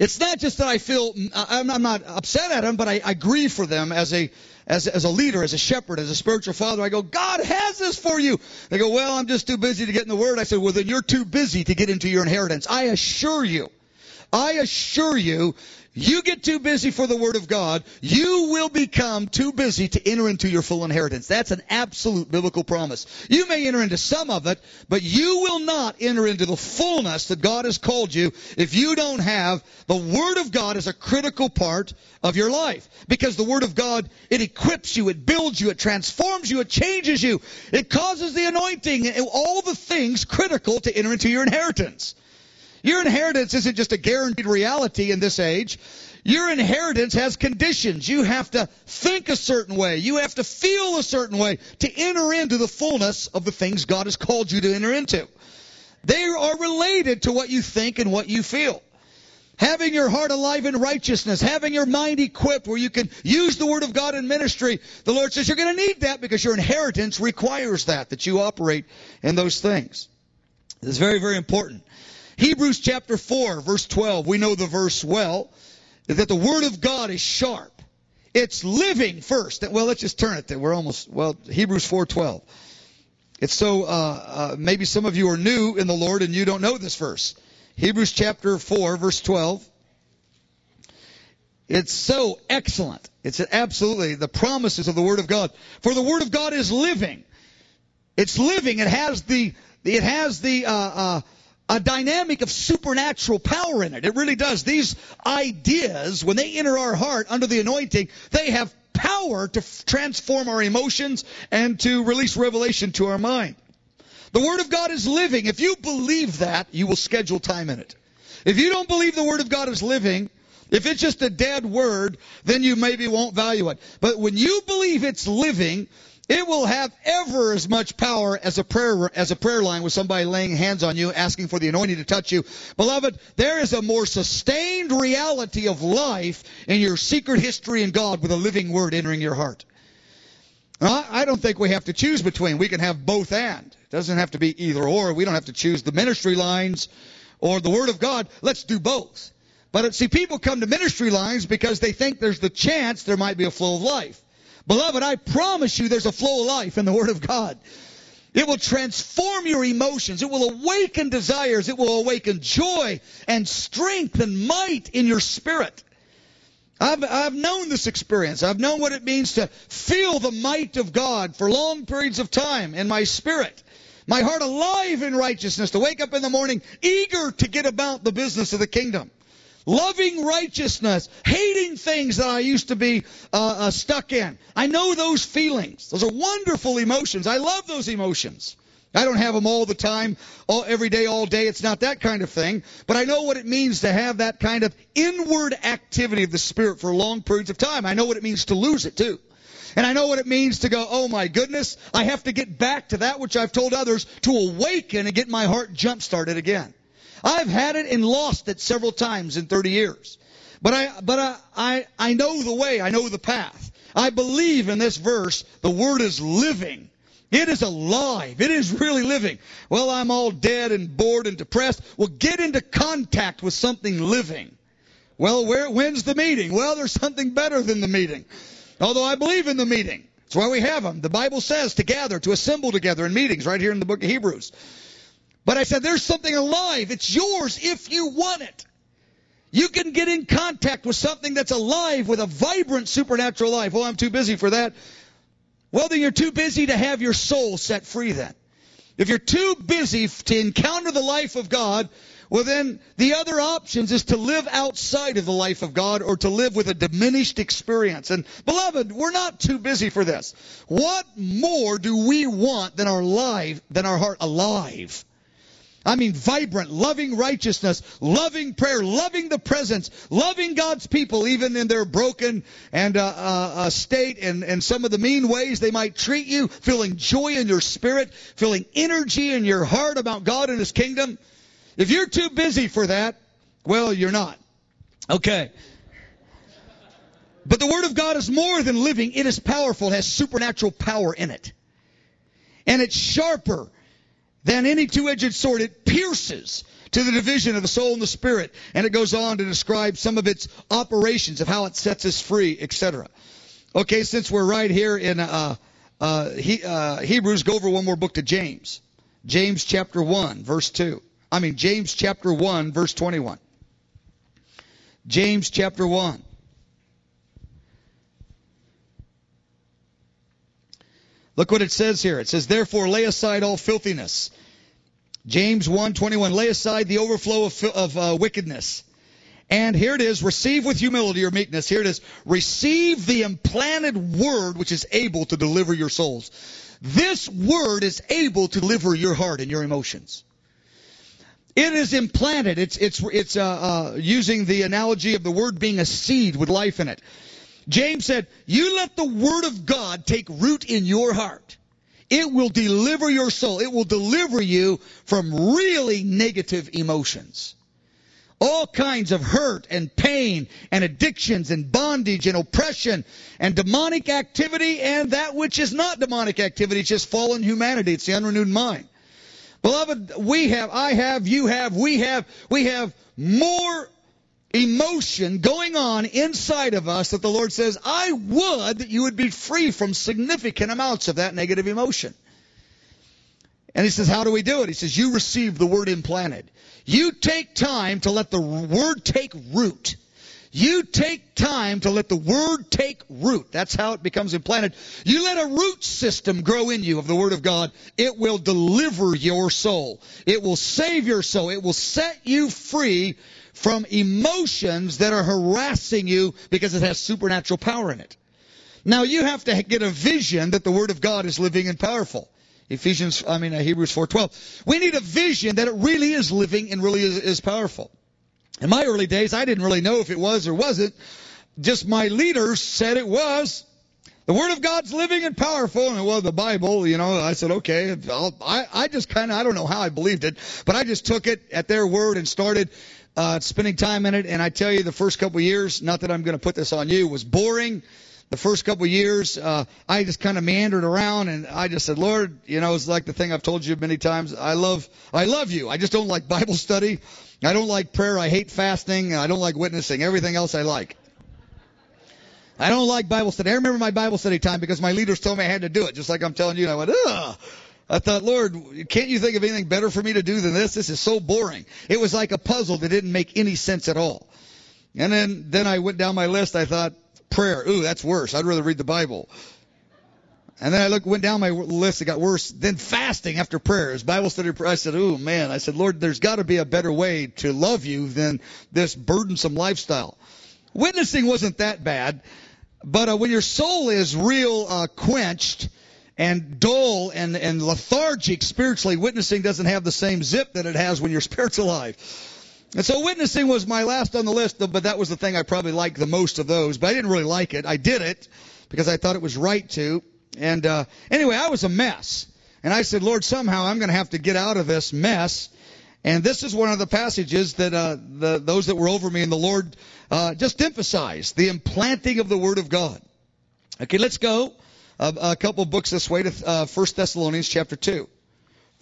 It's not just that I feel I'm, not upset at them, but I, I grieve for them as a as, as a leader, as a shepherd, as a spiritual father. I go, God has this for you. They go, well, I'm just too busy to get in the Word. I said, well, then you're too busy to get into your inheritance. I assure you, I assure you, you get too busy for the Word of God, you will become too busy to enter into your full inheritance. That's an absolute biblical promise. You may enter into some of it, but you will not enter into the fullness that God has called you if you don't have the Word of God as a critical part of your life. Because the Word of God, it equips you, it builds you, it transforms you, it changes you, it causes the anointing, all the things critical to enter into your inheritance. Your inheritance isn't just a guaranteed reality in this age. Your inheritance has conditions. You have to think a certain way. You have to feel a certain way to enter into the fullness of the things God has called you to enter into. They are related to what you think and what you feel. Having your heart alive in righteousness, having your mind equipped where you can use the Word of God in ministry, the Lord says you're going to need that because your inheritance requires that, that you operate in those things. It's very, very important. Hebrews chapter 4, verse 12, we know the verse well, that the Word of God is sharp. It's living first. Well, let's just turn it there. We're almost, well, Hebrews 4.12. It's so, uh, uh, maybe some of you are new in the Lord and you don't know this verse. Hebrews chapter 4, verse 12. It's so excellent. It's absolutely the promises of the Word of God. For the Word of God is living. It's living. It has the, it has the, uh, uh a dynamic of supernatural power in it. It really does. These ideas, when they enter our heart under the anointing, they have power to f- transform our emotions and to release revelation to our mind. The Word of God is living. If you believe that, you will schedule time in it. If you don't believe the Word of God is living, if it's just a dead word, then you maybe won't value it. But when you believe it's living, it will have ever as much power as a prayer as a prayer line with somebody laying hands on you, asking for the anointing to touch you. Beloved, there is a more sustained reality of life in your secret history in God with a living word entering your heart. I don't think we have to choose between. We can have both and. It doesn't have to be either or. We don't have to choose the ministry lines or the Word of God. Let's do both. But see, people come to ministry lines because they think there's the chance there might be a flow of life. Beloved, I promise you there's a flow of life in the Word of God. It will transform your emotions. It will awaken desires. It will awaken joy and strength and might in your spirit. I've, I've known this experience. I've known what it means to feel the might of God for long periods of time in my spirit. My heart alive in righteousness, to wake up in the morning eager to get about the business of the kingdom loving righteousness, hating things that I used to be uh, uh, stuck in. I know those feelings. Those are wonderful emotions. I love those emotions. I don't have them all the time, all, every day, all day. It's not that kind of thing. But I know what it means to have that kind of inward activity of the Spirit for long periods of time. I know what it means to lose it, too. And I know what it means to go, oh my goodness, I have to get back to that which I've told others to awaken and get my heart jump started again. I've had it and lost it several times in 30 years. But I, but I, I, I know the way. I know the path. I believe in this verse, the word is living. It is alive. It is really living. Well, I'm all dead and bored and depressed. Well, get into contact with something living. Well, where, when's the meeting? Well, there's something better than the meeting. Although I believe in the meeting. That's why we have them. The Bible says to gather, to assemble together in meetings right here in the book of Hebrews. But I said, there's something alive. It's yours if you want it. You can get in contact with something that's alive with a vibrant supernatural life. Well, I'm too busy for that. Well, then you're too busy to have your soul set free then. If you're too busy to encounter the life of God, well then the other options is to live outside of the life of God or to live with a diminished experience. And beloved, we're not too busy for this. What more do we want than our life, than our heart alive? I mean, vibrant, loving righteousness, loving prayer, loving the presence, loving God's people, even in their broken and uh, uh, uh, state and, and some of the mean ways they might treat you, feeling joy in your spirit, feeling energy in your heart about God and His kingdom. If you're too busy for that, well, you're not. Okay. But the Word of God is more than living. It is powerful. It has supernatural power in it. And it's sharper than any two-edged sword. It pierces to the division of the soul and the spirit. And it goes on to describe some of its operations of how it sets us free, etc. Okay, since we're right here in uh, uh, he, uh, Hebrews, go over one more book to James. James chapter 1, verse 2. I mean, James chapter 1, verse 21. James chapter 1. Look what it says here. It says, Therefore lay aside all filthiness. James 1, 21. Lay aside the overflow of, of uh, wickedness. And here it is, receive with humility or meekness. Here it is, receive the implanted word which is able to deliver your souls. This word is able to deliver your heart and your emotions. It is implanted. It's it's it's uh, uh, using the analogy of the word being a seed with life in it. James said, "You let the word of God take root in your heart. It will deliver your soul. It will deliver you from really negative emotions." all kinds of hurt and pain and addictions and bondage and oppression and demonic activity and that which is not demonic activity. It's just fallen humanity. It's the unrenewed mind. Beloved, we have, I have, you have, we have, we have more emotion going on inside of us that the Lord says, I would that you would be free from significant amounts of that negative emotion. And he says, How do we do it? He says, You receive the word implanted. You take time to let the word take root. You take time to let the word take root. That's how it becomes implanted. You let a root system grow in you of the word of God. It will deliver your soul. It will save your soul. It will set you free from emotions that are harassing you because it has supernatural power in it. Now you have to get a vision that the word of God is living and powerful. Ephesians, I mean, uh, Hebrews 4.12. We need a vision that it really is living and really is, is powerful. In my early days, I didn't really know if it was or wasn't. Just my leaders said it was. The Word of God's living and powerful, and was the Bible, you know. I said, okay. I'll, I, I just kind of, I don't know how I believed it, but I just took it at their word and started uh, spending time in it. And I tell you, the first couple years, not that I'm going to put this on you, was boring the first couple years, uh, I just kind of meandered around and I just said, Lord, you know, it's like the thing I've told you many times. I love, I love you. I just don't like Bible study. I don't like prayer. I hate fasting. I don't like witnessing. Everything else I like. I don't like Bible study. I remember my Bible study time because my leaders told me I had to do it, just like I'm telling you. And I went, ugh. I thought, Lord, can't you think of anything better for me to do than this? This is so boring. It was like a puzzle that didn't make any sense at all. And then, then I went down my list. I thought, prayer. Ooh, that's worse. I'd rather read the Bible. And then I looked, went down my list. It got worse. Then fasting after prayers, Bible study. I said, "Ooh, man!" I said, "Lord, there's got to be a better way to love you than this burdensome lifestyle." Witnessing wasn't that bad, but uh, when your soul is real uh, quenched and dull and and lethargic spiritually, witnessing doesn't have the same zip that it has when you're life. And so witnessing was my last on the list, but that was the thing I probably liked the most of those. But I didn't really like it. I did it because I thought it was right to. And uh, anyway, I was a mess. And I said, Lord, somehow I'm going to have to get out of this mess. And this is one of the passages that uh, the, those that were over me and the Lord uh, just emphasized the implanting of the Word of God. Okay, let's go a, a couple books this way to uh, 1 Thessalonians chapter 2.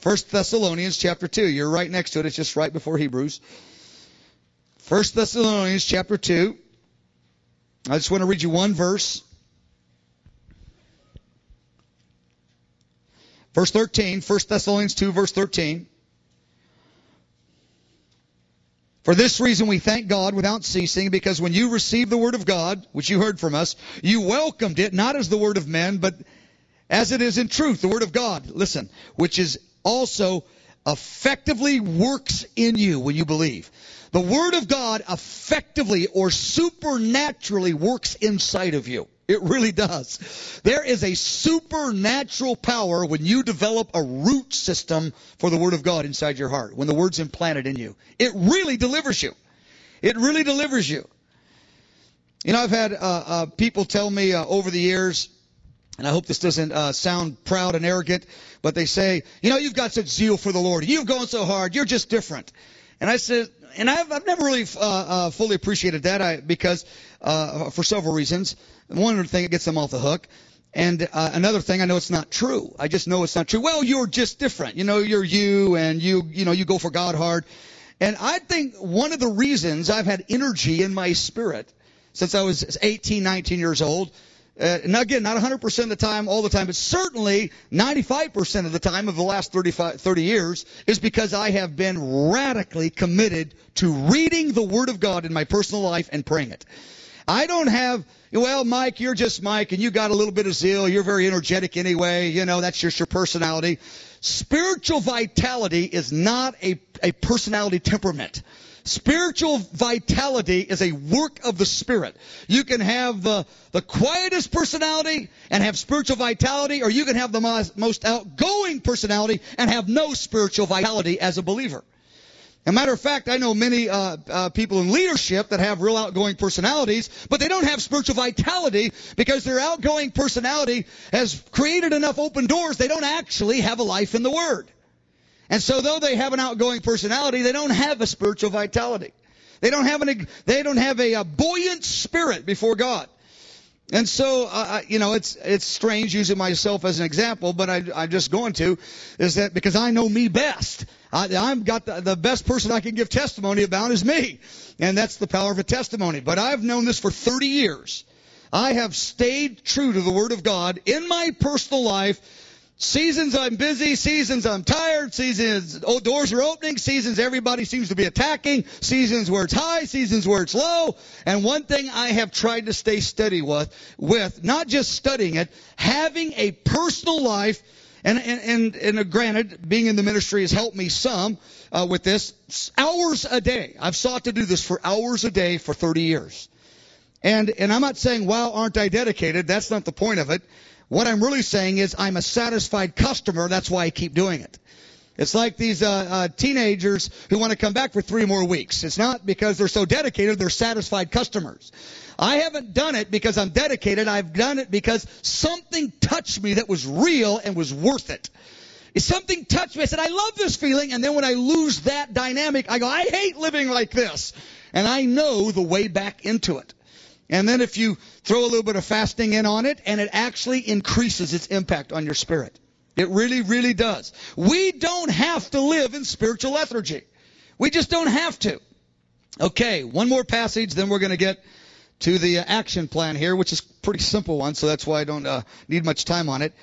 1 Thessalonians chapter 2. You're right next to it. It's just right before Hebrews. 1 Thessalonians chapter 2. I just want to read you one verse. Verse 13, 1 Thessalonians 2, verse 13. For this reason we thank God without ceasing, because when you received the word of God, which you heard from us, you welcomed it not as the word of men, but as it is in truth, the word of God. Listen, which is also effectively works in you when you believe. The Word of God effectively or supernaturally works inside of you. It really does. There is a supernatural power when you develop a root system for the Word of God inside your heart, when the Word's implanted in you. It really delivers you. It really delivers you. You know, I've had uh, uh, people tell me uh, over the years, and I hope this doesn't uh, sound proud and arrogant, but they say, you know, you've got such zeal for the Lord. You're going so hard. You're just different. And I said, and I've, I've never really uh, uh, fully appreciated that I, because uh, for several reasons. One thing that gets them off the hook. And uh, another thing, I know it's not true. I just know it's not true. Well, you're just different. You know, you're you, and you, you know, you go for God hard. And I think one of the reasons I've had energy in my spirit since I was 18, 19 years old uh, and again, not 100% of the time, all the time, but certainly 95% of the time of the last 35, 30 years is because I have been radically committed to reading the Word of God in my personal life and praying it. I don't have, well, Mike, you're just Mike and you got a little bit of zeal. You're very energetic anyway. You know, that's just your personality. Spiritual vitality is not a, a personality temperament. Spiritual vitality is a work of the Spirit. You can have the, the quietest personality and have spiritual vitality, or you can have the most, most outgoing personality and have no spiritual vitality as a believer. As a matter of fact, I know many uh, uh, people in leadership that have real outgoing personalities, but they don't have spiritual vitality because their outgoing personality has created enough open doors, they don't actually have a life in the Word. And so though they have an outgoing personality, they don't have a spiritual vitality. They don't have an, they don't have a, a buoyant spirit before God. And so, uh, you know, it's it's strange using myself as an example, but I, I'm just going to, is that because I know me best. I, I've got the, the best person I can give testimony about is me, and that's the power of a testimony. But I've known this for 30 years. I have stayed true to the Word of God in my personal life Seasons I'm busy, seasons I'm tired, seasons oh, doors are opening, seasons everybody seems to be attacking, seasons where it's high, seasons where it's low. And one thing I have tried to stay steady with, with not just studying it, having a personal life. And, and, and, and granted, being in the ministry has helped me some uh, with this. Hours a day. I've sought to do this for hours a day for 30 years. And, and I'm not saying, wow, aren't I dedicated? That's not the point of it. What I'm really saying is I'm a satisfied customer. That's why I keep doing it. It's like these uh, uh, teenagers who want to come back for three more weeks. It's not because they're so dedicated, they're satisfied customers. I haven't done it because I'm dedicated. I've done it because something touched me that was real and was worth it. Something touched me, I said, I love this feeling. And then when I lose that dynamic, I go, I hate living like this. And I know the way back into it. And then if you throw a little bit of fasting in on it, and it actually increases its impact on your spirit. It really, really does. We don't have to live in spiritual lethargy. We just don't have to. Okay, one more passage, then we're going to get to the action plan here, which is a pretty simple one, so that's why I don't uh, need much time on it.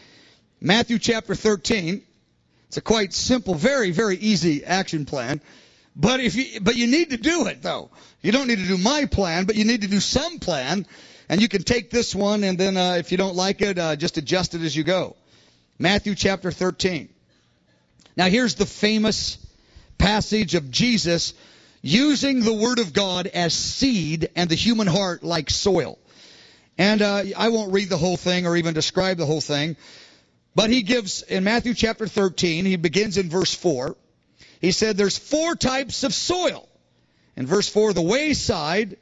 Matthew chapter 13. It's a quite simple, very, very easy action plan. But if you, but you need to do it though. You don't need to do my plan, but you need to do some plan. And you can take this one and then, uh, if you don't like it, uh, just adjust it as you go. Matthew chapter 13. Now here's the famous passage of Jesus using the Word of God as seed and the human heart like soil. And uh, I won't read the whole thing or even describe the whole thing, but he gives in Matthew chapter 13, he begins in verse 4. He said there's four types of soil. In verse 4, the wayside,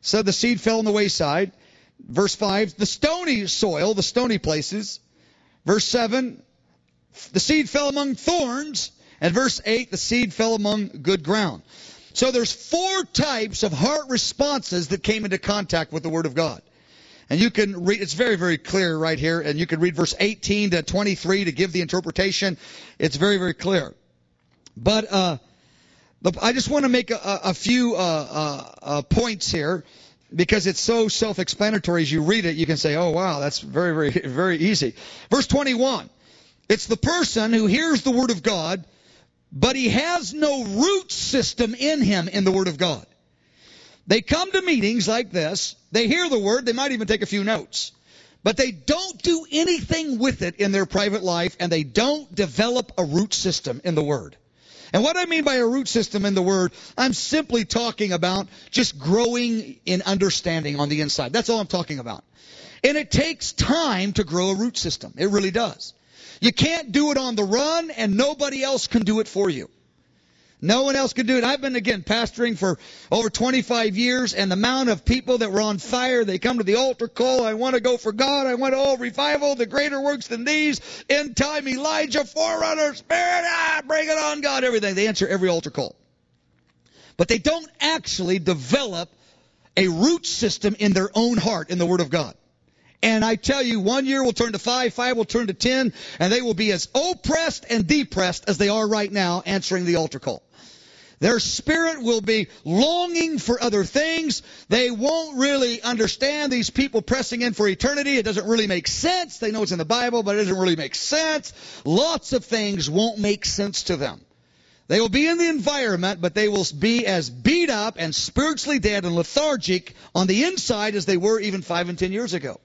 said the seed fell on the wayside. Verse 5, the stony soil, the stony places. Verse 7, the seed fell among thorns. And verse 8, the seed fell among good ground. So there's four types of heart responses that came into contact with the Word of God. And you can read, it's very, very clear right here, and you can read verse 18 to 23 to give the interpretation. It's very, very clear. But uh, I just want to make a, a few uh, uh, uh, points here because it's so self-explanatory. As you read it, you can say, "Oh, wow, that's very, very, very easy." Verse 21. It's the person who hears the word of God, but he has no root system in him in the word of God. They come to meetings like this. They hear the word. They might even take a few notes. But they don't do anything with it in their private life, and they don't develop a root system in the word. And what I mean by a root system in the word, I'm simply talking about just growing in understanding on the inside. That's all I'm talking about. And it takes time to grow a root system. It really does. You can't do it on the run and nobody else can do it for you. No one else could do it. I've been again pastoring for over 25 years, and the amount of people that were on fire, they come to the altar call. I want to go for God. I want all revival, the greater works than these. End time Elijah, forerunner, spirit, ah, bring it on, God, everything. They answer every altar call. but they don't actually develop a root system in their own heart in the Word of God. And I tell you, one year will turn to five, five will turn to ten, and they will be as oppressed and depressed as they are right now answering the altar call. Their spirit will be longing for other things. They won't really understand these people pressing in for eternity. It doesn't really make sense. They know it's in the Bible, but it doesn't really make sense. Lots of things won't make sense to them. They will be in the environment, but they will be as beat up and spiritually dead and lethargic on the inside as they were even five and ten years ago.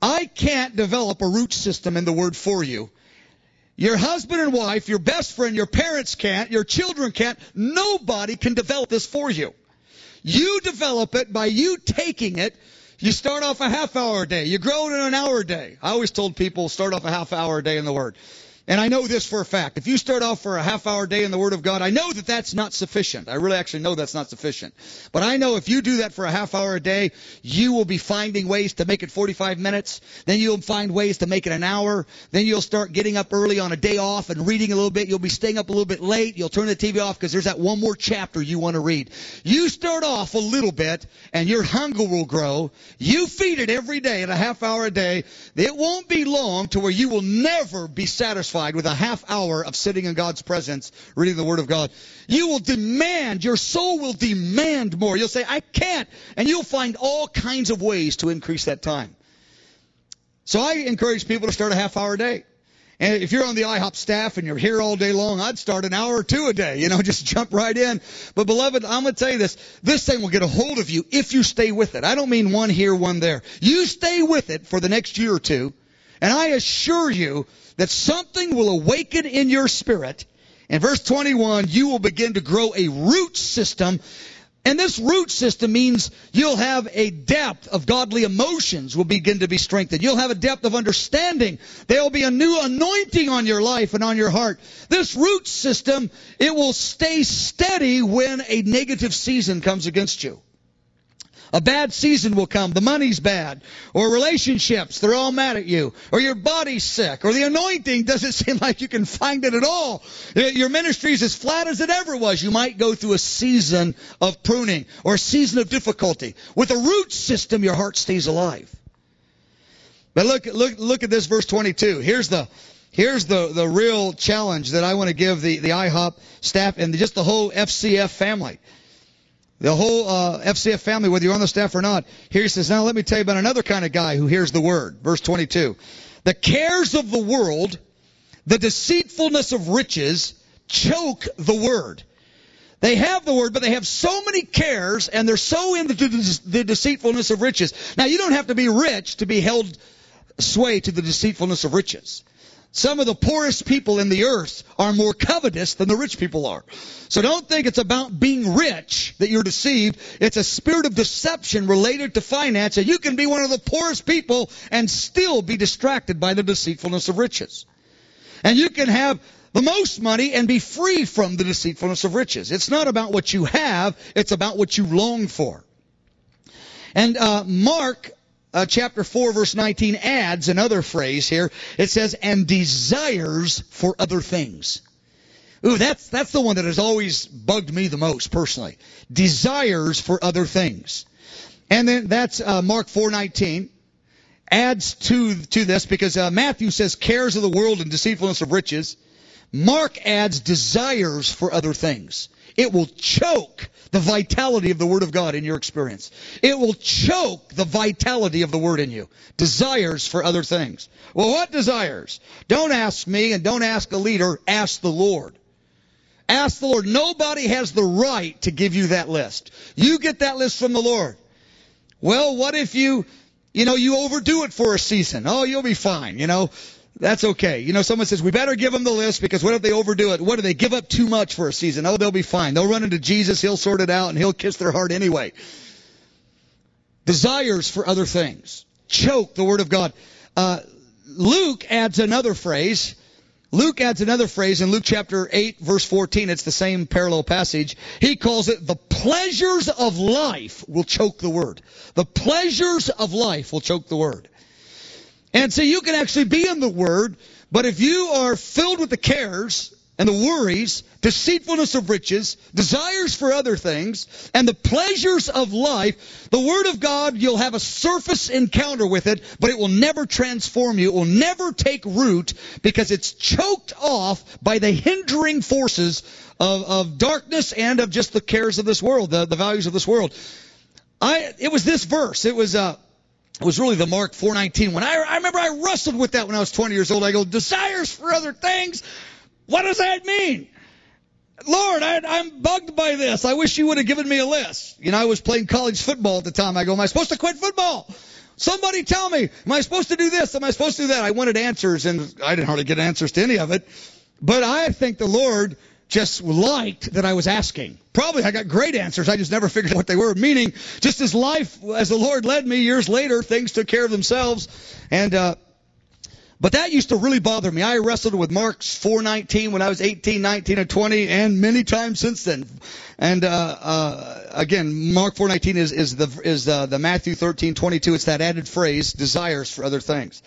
I can't develop a root system in the Word for you. Your husband and wife, your best friend, your parents can't, your children can't. Nobody can develop this for you. You develop it by you taking it. You start off a half hour a day. You grow it in an hour a day. I always told people start off a half hour a day in the Word. And I know this for a fact. If you start off for a half hour day in the Word of God, I know that that's not sufficient. I really actually know that's not sufficient. But I know if you do that for a half hour a day, you will be finding ways to make it 45 minutes. Then you'll find ways to make it an hour. Then you'll start getting up early on a day off and reading a little bit. You'll be staying up a little bit late. You'll turn the TV off because there's that one more chapter you want to read. You start off a little bit and your hunger will grow. You feed it every day at a half hour a day. It won't be long to where you will never be satisfied satisfied with a half hour of sitting in God's presence, reading the Word of God. You will demand, your soul will demand more. You'll say, I can't. And you'll find all kinds of ways to increase that time. So I encourage people to start a half hour a day. And if you're on the IHOP staff and you're here all day long, I'd start an hour or two a day. You know, just jump right in. But beloved, I'm going to tell you this. This thing will get a hold of you if you stay with it. I don't mean one here, one there. You stay with it for the next year or two. And I assure you that something will awaken in your spirit. In verse 21, you will begin to grow a root system. And this root system means you'll have a depth of godly emotions will begin to be strengthened. You'll have a depth of understanding. There'll be a new anointing on your life and on your heart. This root system, it will stay steady when a negative season comes against you. A bad season will come. The money's bad. Or relationships, they're all mad at you. Or your body's sick. Or the anointing doesn't seem like you can find it at all. Your ministry's as flat as it ever was. You might go through a season of pruning or a season of difficulty. With a root system, your heart stays alive. But look, look, look at this verse 22. Here's the, here's the, the real challenge that I want to give the, the IHOP staff and just the whole FCF family the whole uh, FCF family, whether you're on the staff or not. Here he says, now let me tell you about another kind of guy who hears the word. Verse 22. The cares of the world, the deceitfulness of riches, choke the word. They have the word, but they have so many cares, and they're so into the deceitfulness of riches. Now, you don't have to be rich to be held sway to the deceitfulness of riches. Some of the poorest people in the earth are more covetous than the rich people are. So don't think it's about being rich that you're deceived. It's a spirit of deception related to finance, and you can be one of the poorest people and still be distracted by the deceitfulness of riches. And you can have the most money and be free from the deceitfulness of riches. It's not about what you have, it's about what you long for. And uh, Mark uh, chapter 4 verse 19 adds another phrase here. It says, and desires for other things. Ooh, that's, that's the one that has always bugged me the most personally. Desires for other things. And then that's uh, Mark 4:19 adds to to this because uh, Matthew says cares of the world and deceitfulness of riches. Mark adds desires for other things. It will choke the vitality of the Word of God in your experience. It will choke the vitality of the Word in you. Desires for other things. Well, what desires? Don't ask me and don't ask a leader. Ask the Lord. Ask the Lord. Nobody has the right to give you that list. You get that list from the Lord. Well, what if you, you know, you overdo it for a season? Oh, you'll be fine. You know, that's okay. You know, someone says, we better give them the list because what if they overdo it? What if they give up too much for a season? Oh, they'll be fine. They'll run into Jesus. He'll sort it out and he'll kiss their heart anyway. Desires for other things. Choke the word of God. Uh, Luke adds another phrase. Luke adds another phrase in Luke chapter 8 verse 14. It's the same parallel passage. He calls it the pleasures of life will choke the word. The pleasures of life will choke the word. And so you can actually be in the Word, but if you are filled with the cares and the worries, deceitfulness of riches, desires for other things, and the pleasures of life, the Word of God, you'll have a surface encounter with it, but it will never transform you. It will never take root because it's choked off by the hindering forces of, of darkness and of just the cares of this world, the, the values of this world. I, it was this verse. It was, uh, was really the Mark 419. When I, I remember I wrestled with that when I was 20 years old. I go, desires for other things. What does that mean? Lord, I, I'm bugged by this. I wish you would have given me a list. You know, I was playing college football at the time. I go, am I supposed to quit football? Somebody tell me, am I supposed to do this? Am I supposed to do that? I wanted answers, and I didn't hardly get answers to any of it. But I think the Lord just liked that I was asking. Probably I got great answers. I just never figured out what they were. Meaning, just as life, as the Lord led me years later, things took care of themselves. And, uh, but that used to really bother me. I wrestled with Mark 4:19 when I was 18, 19, and 20, and many times since then. And uh, uh, again, Mark 4:19 is is the is uh, the Matthew 13:22. It's that added phrase, desires for other things.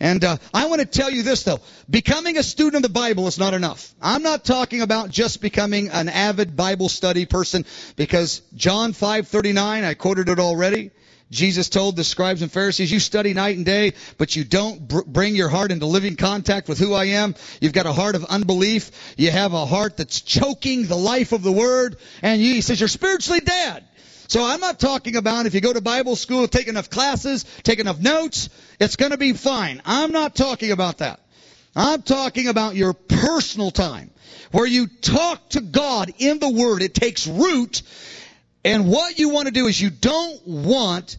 And uh, I want to tell you this though, becoming a student of the Bible is not enough. I'm not talking about just becoming an avid Bible study person because John 5:39, I quoted it already. Jesus told the scribes and Pharisees, you study night and day, but you don't br- bring your heart into living contact with who I am. You've got a heart of unbelief. You have a heart that's choking the life of the word. And you, he says, you're spiritually dead. So I'm not talking about if you go to Bible school, take enough classes, take enough notes, it's going to be fine. I'm not talking about that. I'm talking about your personal time where you talk to God in the Word. It takes root and what you want to do is you don't want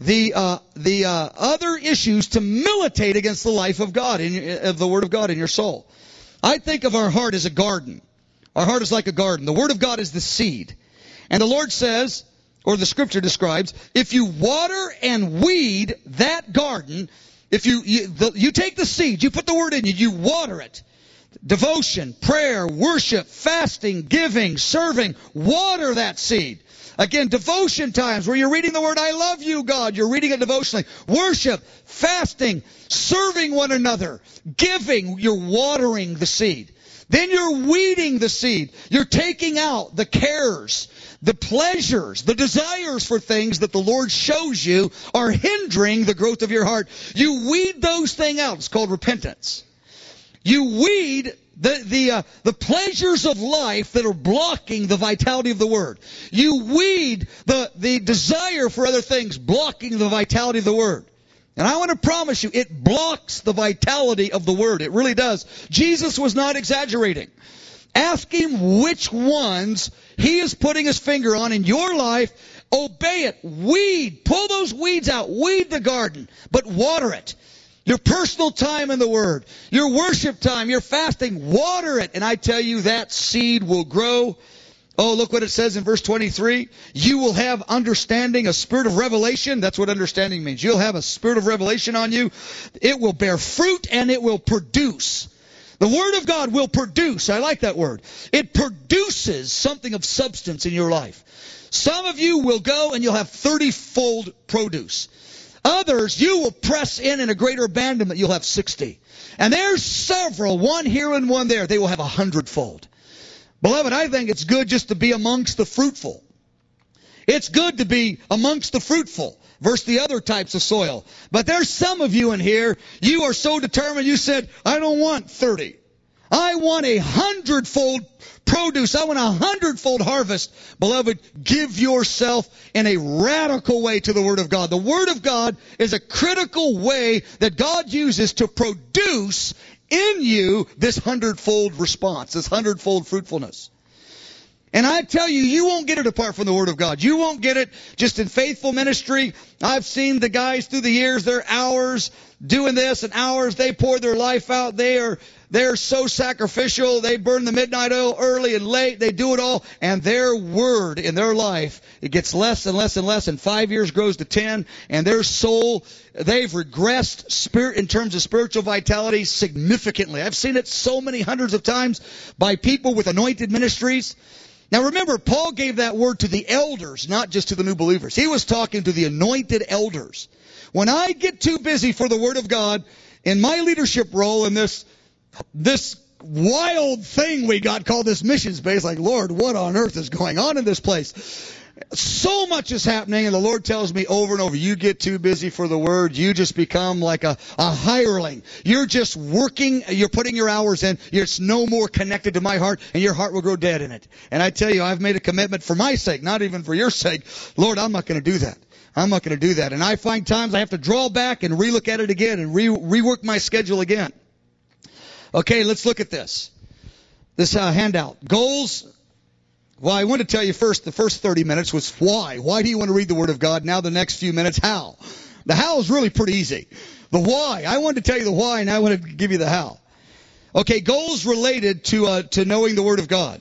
the uh, the uh, other issues to militate against the life of God in of the Word of God in your soul. I think of our heart as a garden. Our heart is like a garden. The Word of God is the seed, and the Lord says, or the Scripture describes, if you water and weed that garden, if you you, the, you take the seed, you put the Word in you, you water it. Devotion, prayer, worship, fasting, giving, serving, water that seed. Again, devotion times where you're reading the word, I love you, God. You're reading it devotionally. Worship, fasting, serving one another, giving, you're watering the seed. Then you're weeding the seed. You're taking out the cares, the pleasures, the desires for things that the Lord shows you are hindering the growth of your heart. You weed those things out. It's called repentance. You weed the the uh, the pleasures of life that are blocking the vitality of the word. You weed the the desire for other things blocking the vitality of the word. And I want to promise you, it blocks the vitality of the word. It really does. Jesus was not exaggerating. Ask him which ones he is putting his finger on in your life. Obey it. Weed. Pull those weeds out. Weed the garden. But water it. Your personal time in the Word, your worship time, your fasting, water it. And I tell you, that seed will grow. Oh, look what it says in verse 23. You will have understanding, a spirit of revelation. That's what understanding means. You'll have a spirit of revelation on you. It will bear fruit and it will produce. The Word of God will produce. I like that word. It produces something of substance in your life. Some of you will go and you'll have 30 fold produce. Others, you will press in in a greater abandonment, you'll have 60. And there's several, one here and one there, they will have a hundredfold. Beloved, I think it's good just to be amongst the fruitful. It's good to be amongst the fruitful versus the other types of soil. But there's some of you in here, you are so determined, you said, I don't want 30. I want a hundredfold produce. I want a hundredfold harvest. Beloved, give yourself in a radical way to the Word of God. The Word of God is a critical way that God uses to produce in you this hundredfold response, this hundredfold fruitfulness. And I tell you, you won't get it apart from the Word of God. You won't get it just in faithful ministry. I've seen the guys through the years, they're hours doing this and hours. They pour their life out. They are they're so sacrificial. They burn the midnight oil early and late. They do it all. And their word in their life, it gets less and less and less. And five years grows to ten. And their soul, they've regressed spirit in terms of spiritual vitality significantly. I've seen it so many hundreds of times by people with anointed ministries. Now remember, Paul gave that word to the elders, not just to the new believers. He was talking to the anointed elders. When I get too busy for the word of God, in my leadership role in this this wild thing we got called this mission space. Like, Lord, what on earth is going on in this place? So much is happening, and the Lord tells me over and over, you get too busy for the word. You just become like a, a hireling. You're just working, you're putting your hours in. It's no more connected to my heart, and your heart will grow dead in it. And I tell you, I've made a commitment for my sake, not even for your sake. Lord, I'm not going to do that. I'm not going to do that. And I find times I have to draw back and relook at it again and re- rework my schedule again. Okay, let's look at this. This uh, handout. Goals. Well, I want to tell you first, the first 30 minutes was why. Why do you want to read the Word of God? Now the next few minutes, how. The how is really pretty easy. The why. I wanted to tell you the why, and I want to give you the how. Okay, goals related to uh, to knowing the Word of God.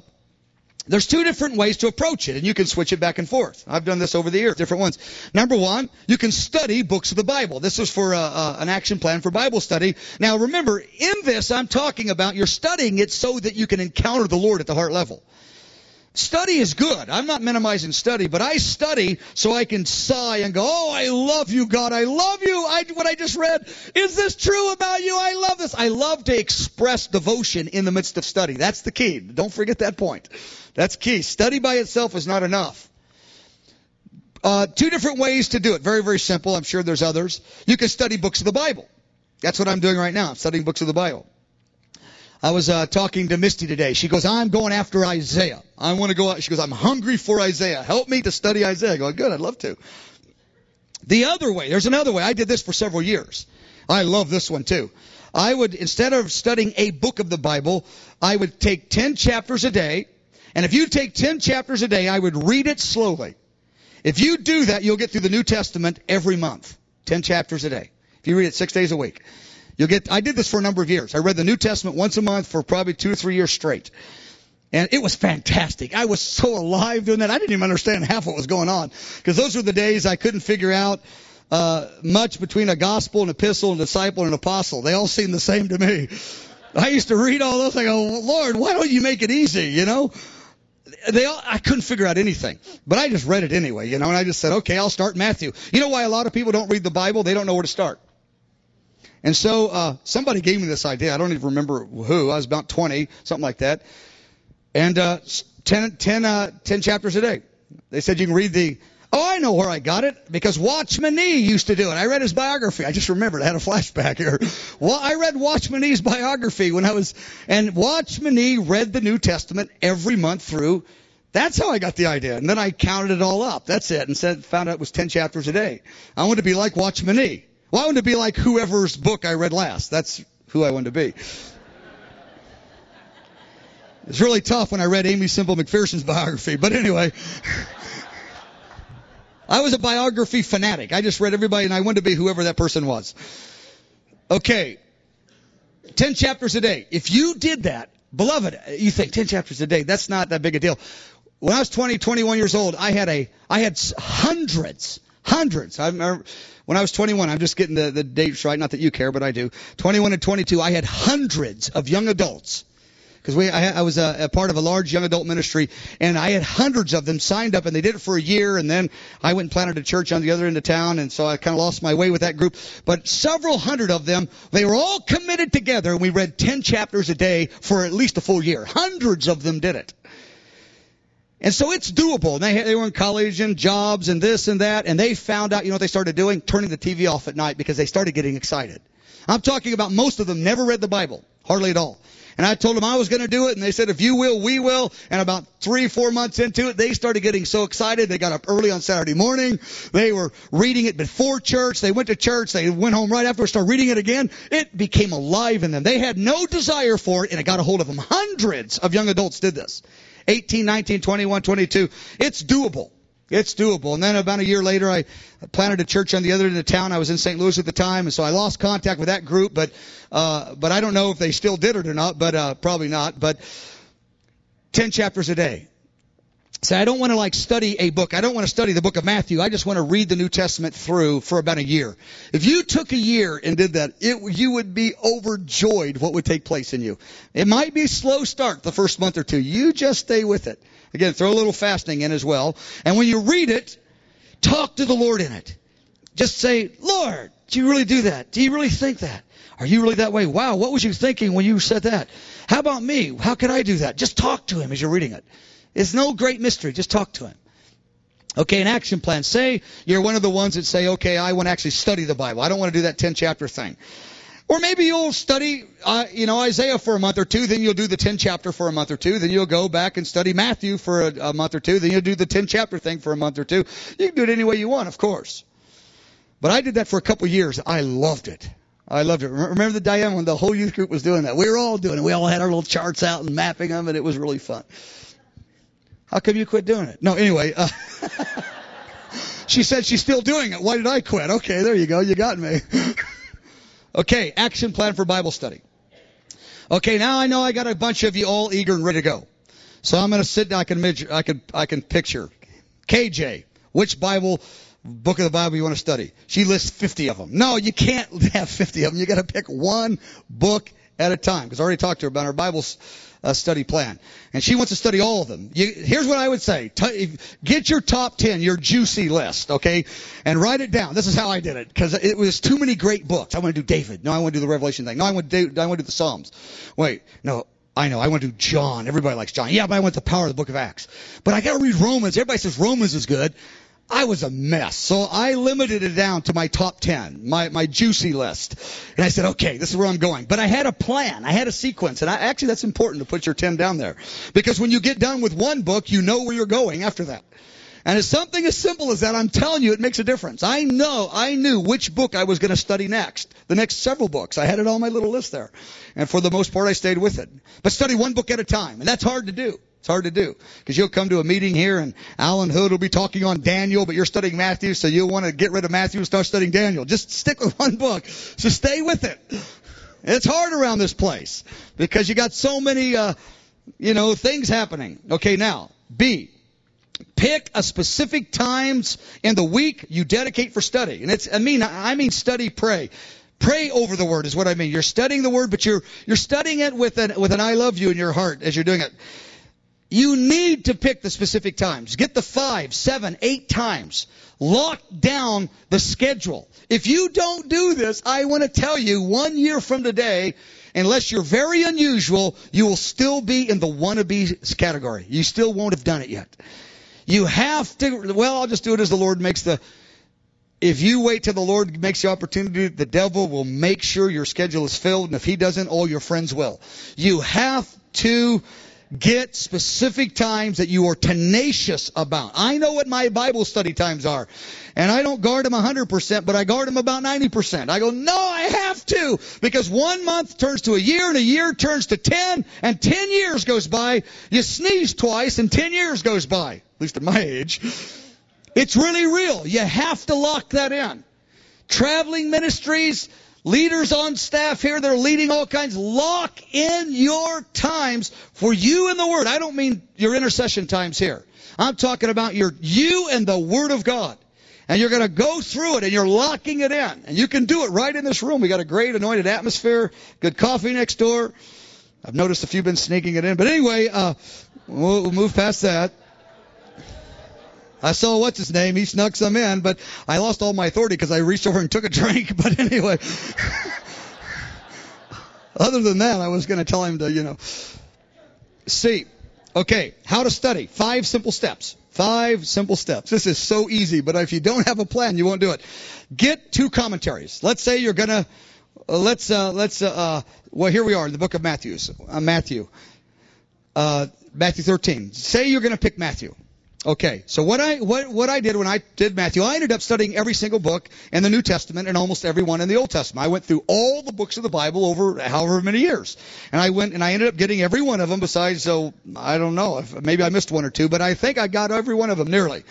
There's two different ways to approach it, and you can switch it back and forth. I've done this over the years, different ones. Number one, you can study books of the Bible. This is for uh, uh, an action plan for Bible study. Now, remember, in this, I'm talking about you're studying it so that you can encounter the Lord at the heart level. Study is good. I'm not minimizing study, but I study so I can sigh and go, "Oh, I love you, God. I love you. I, what I just read is this true about you? I love this. I love to express devotion in the midst of study. That's the key. Don't forget that point. That's key. Study by itself is not enough. Uh, two different ways to do it. Very, very simple. I'm sure there's others. You can study books of the Bible. That's what I'm doing right now. I'm studying books of the Bible. I was uh, talking to Misty today. She goes, I'm going after Isaiah. I want to go out. She goes, I'm hungry for Isaiah. Help me to study Isaiah. I go, good, I'd love to. The other way, there's another way. I did this for several years. I love this one too. I would, instead of studying a book of the Bible, I would take 10 chapters a day. And if you take 10 chapters a day, I would read it slowly. If you do that, you'll get through the New Testament every month. 10 chapters a day. If you read it six days a week. You'll get, I did this for a number of years. I read the New Testament once a month for probably two or three years straight. And it was fantastic. I was so alive doing that. I didn't even understand half what was going on. Because those were the days I couldn't figure out uh, much between a gospel, an epistle, a disciple, and an apostle. They all seemed the same to me. I used to read all those. I go, Lord, why don't you make it easy? You know, they all, I couldn't figure out anything, but I just read it anyway. You know, and I just said, okay, I'll start Matthew. You know why a lot of people don't read the Bible? They don't know where to start. And so uh, somebody gave me this idea. I don't even remember who. I was about 20, something like that. And uh, 10, 10, uh, 10 chapters a day. They said you can read the. Oh, I know where I got it because Watchman Nee used to do it. I read his biography. I just remembered. I had a flashback here. Well, I read Watchman Nee's biography when I was, and Watchman Nee read the New Testament every month through. That's how I got the idea. And then I counted it all up. That's it. And said, found out it was 10 chapters a day. I wanted to be like Watchman Nee. Well, I wanted to be like whoever's book I read last. That's who I wanted to be. It's really tough when I read Aimee Semple McPherson's biography, but anyway. I was a biography fanatic. I just read everybody and I wanted to be whoever that person was. Okay. 10 chapters a day. If you did that, beloved, you think 10 chapters a day, that's not that big a deal. When I was 20, 21 years old, I had a, I had hundreds, hundreds. I remember, when I was 21, I'm just getting the, the dates right, not that you care, but I do. 21 and 22, I had hundreds of young adults. Because we, I, I was a, a, part of a large young adult ministry, and I had hundreds of them signed up, and they did it for a year, and then I went and planted a church on the other end of town, and so I kind of lost my way with that group. But several hundred of them, they were all committed together, and we read 10 chapters a day for at least a full year. Hundreds of them did it. And so it's doable. They, they were in college and jobs and this and that, and they found out, you know what they started doing? Turning the TV off at night because they started getting excited. I'm talking about most of them never read the Bible. Hardly at all. And I told them I was going to do it, and they said, if you will, we will. And about three, four months into it, they started getting so excited. They got up early on Saturday morning. They were reading it before church. They went to church. They went home right after, started reading it again. It became alive in them. They had no desire for it, and it got a hold of them. Hundreds of young adults did this. 18, 19, 21, 22. It's doable. It's doable. And then about a year later, I planted a church on the other end of town. I was in St. Louis at the time, and so I lost contact with that group. But uh, but I don't know if they still did it or not. But uh, probably not. But ten chapters a day. Say, I don't want to like study a book. I don't want to study the book of Matthew. I just want to read the New Testament through for about a year. If you took a year and did that, it, you would be overjoyed what would take place in you. It might be a slow start the first month or two. You just stay with it. Again, throw a little fasting in as well. And when you read it, talk to the Lord in it. Just say, Lord, do you really do that? Do you really think that? Are you really that way? Wow, what was you thinking when you said that? How about me? How can I do that? Just talk to him as you're reading it. It's no great mystery. Just talk to him. Okay, an action plan. Say you're one of the ones that say, okay, I want to actually study the Bible. I don't want to do that 10 chapter thing. Or maybe you'll study, uh, you know, Isaiah for a month or two, then you'll do the 10 chapter for a month or two, then you'll go back and study Matthew for a, a month or two, then you'll do the 10 chapter thing for a month or two. You can do it any way you want, of course. But I did that for a couple years. I loved it. I loved it. Remember the Diane when the whole youth group was doing that? We were all doing it. We all had our little charts out and mapping them, and it was really fun. How come you quit doing it? No, anyway. Uh, she said she's still doing it. Why did I quit? Okay, there you go. You got me. okay, action plan for Bible study. Okay, now I know I got a bunch of you all eager and ready to go. So I'm going to sit down. I can, I can, I can picture. KJ, which Bible book of the Bible you want to study? She lists 50 of them. No, you can't have 50 of them. You got to pick one book at a time. Because I already talked to her about her Bible uh, study plan, and she wants to study all of them. You, here's what I would say: T- get your top 10, your juicy list, okay, and write it down. This is how I did it because it was too many great books. I want to do David. No, I want to do the Revelation thing. No, I want to do, I want to do the Psalms. Wait, no. I know. I want to do John. Everybody likes John. Yeah, but I want the power of the book of Acts. But I got to read Romans. Everybody says Romans is good. I was a mess. So I limited it down to my top 10, my, my juicy list. And I said, okay, this is where I'm going. But I had a plan. I had a sequence. And I, actually, that's important to put your 10 down there. Because when you get done with one book, you know where you're going after that. And it's something as simple as that. I'm telling you, it makes a difference. I know, I knew which book I was going to study next. The next several books. I had it on my little list there. And for the most part, I stayed with it. But study one book at a time. And that's hard to do. It's hard to do because you'll come to a meeting here and Allen Hood will be talking on Daniel, but you're studying Matthew, so you'll want to get rid of Matthew and start studying Daniel. Just stick with one book. So stay with it. It's hard around this place because you got so many, uh, you know, things happening. Okay, now B. Pick a specific times in the week you dedicate for study, and it's I mean I mean study, pray. Pray over the word is what I mean. You're studying the word, but you're you're studying it with an with an I love you in your heart as you're doing it. You need to pick the specific times. Get the five, seven, eight times. Lock down the schedule. If you don't do this, I want to tell you one year from today, unless you're very unusual, you will still be in the wannabe category. You still won't have done it yet. You have to, well, I'll just do it as the Lord makes the, if you wait till the Lord makes the opportunity, the devil will make sure your schedule is filled, and if he doesn't, all your friends will. You have to Get specific times that you are tenacious about. I know what my Bible study times are. And I don't guard them 100%, but I guard them about 90%. I go, no, I have to. Because one month turns to a year, and a year turns to 10, and 10 years goes by. You sneeze twice, and 10 years goes by. At least at my age. It's really real. You have to lock that in. Traveling ministries, Leaders on staff here that are leading all kinds, lock in your times for you and the Word. I don't mean your intercession times here. I'm talking about your you and the Word of God. And you're going to go through it and you're locking it in. And you can do it right in this room. We got a great anointed atmosphere, good coffee next door. I've noticed a few been sneaking it in. But anyway, uh, we'll, we'll move past that. I saw what's his name. He snuck some in, but I lost all my authority because I reached over and took a drink. But anyway, other than that, I was going to tell him to, you know, see. Okay, how to study. Five simple steps. Five simple steps. This is so easy, but if you don't have a plan, you won't do it. Get two commentaries. Let's say you're going to, uh, let's, uh, let's, uh, uh, well, here we are in the book of Matthew. uh, Matthew, uh, Matthew 13. Say you're going to pick Matthew. Okay, so what I what what I did when I did Matthew, I ended up studying every single book in the New Testament and almost every one in the Old Testament. I went through all the books of the Bible over however many years, and I went and I ended up getting every one of them. Besides, so I don't know if maybe I missed one or two, but I think I got every one of them nearly.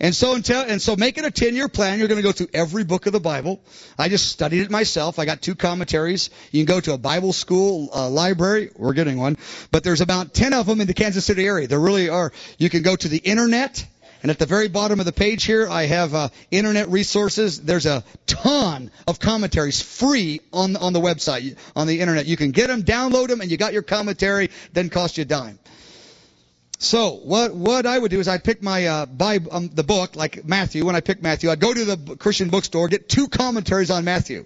And so until, and so making a 10 year plan, you're going to go through every book of the Bible. I just studied it myself. I got two commentaries. You can go to a Bible school uh, library. We're getting one, but there's about 10 of them in the Kansas City area. There really are. You can go to the internet. And at the very bottom of the page here, I have uh, internet resources. There's a ton of commentaries free on on the website on the internet. You can get them, download them, and you got your commentary. Doesn't cost you a dime. So what what I would do is I'd pick my uh, um, the book like Matthew. When I pick Matthew, I'd go to the Christian bookstore, get two commentaries on Matthew.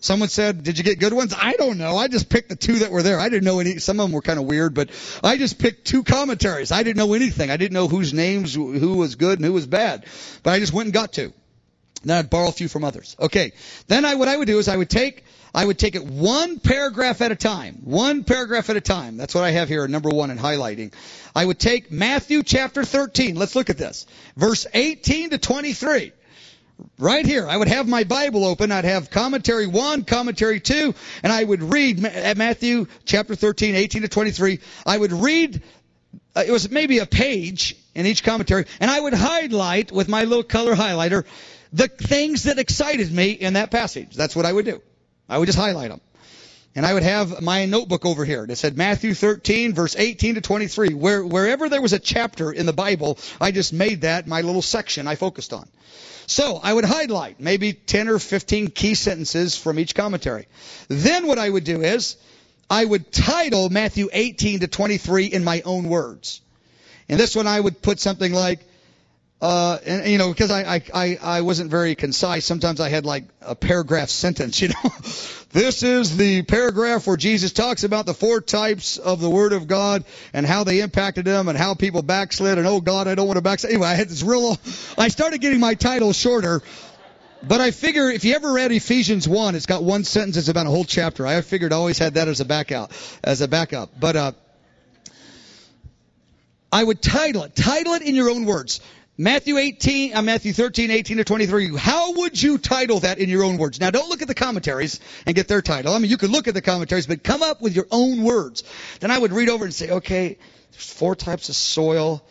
Someone said, "Did you get good ones?" I don't know. I just picked the two that were there. I didn't know any. Some of them were kind of weird, but I just picked two commentaries. I didn't know anything. I didn't know whose names, who was good and who was bad. But I just went and got two. Then I'd borrow a few from others. Okay. Then I, what I would do is I would take, I would take it one paragraph at a time. One paragraph at a time. That's what I have here, number one in highlighting. I would take Matthew chapter 13. Let's look at this. Verse 18 to 23. Right here, I would have my Bible open. I'd have commentary 1, commentary 2, and I would read Matthew chapter 13, 18 to 23. I would read, uh, it was maybe a page in each commentary, and I would highlight with my little color highlighter the things that excited me in that passage. That's what I would do. I would just highlight them. And I would have my notebook over here that said Matthew 13, verse 18 to 23. Where, wherever there was a chapter in the Bible, I just made that my little section I focused on. So I would highlight maybe 10 or 15 key sentences from each commentary. Then what I would do is I would title Matthew 18 to 23 in my own words. And this one I would put something like, uh, and you know, because I, I, I wasn't very concise, sometimes I had like a paragraph sentence, you know. this is the paragraph where Jesus talks about the four types of the Word of God and how they impacted them and how people backslid and oh God, I don't want to backslid. Anyway, I had this real, I started getting my title shorter. But I figure if you ever read Ephesians 1, it's got one sentence, it's about a whole chapter. I figured I always had that as a backup, as a backup. But, uh, I would title it, title it in your own words. Matthew 18, uh, Matthew 13, 18 to 23. How would you title that in your own words? Now don't look at the commentaries and get their title. I mean, you could look at the commentaries, but come up with your own words. Then I would read over and say, okay, there's four types of soil.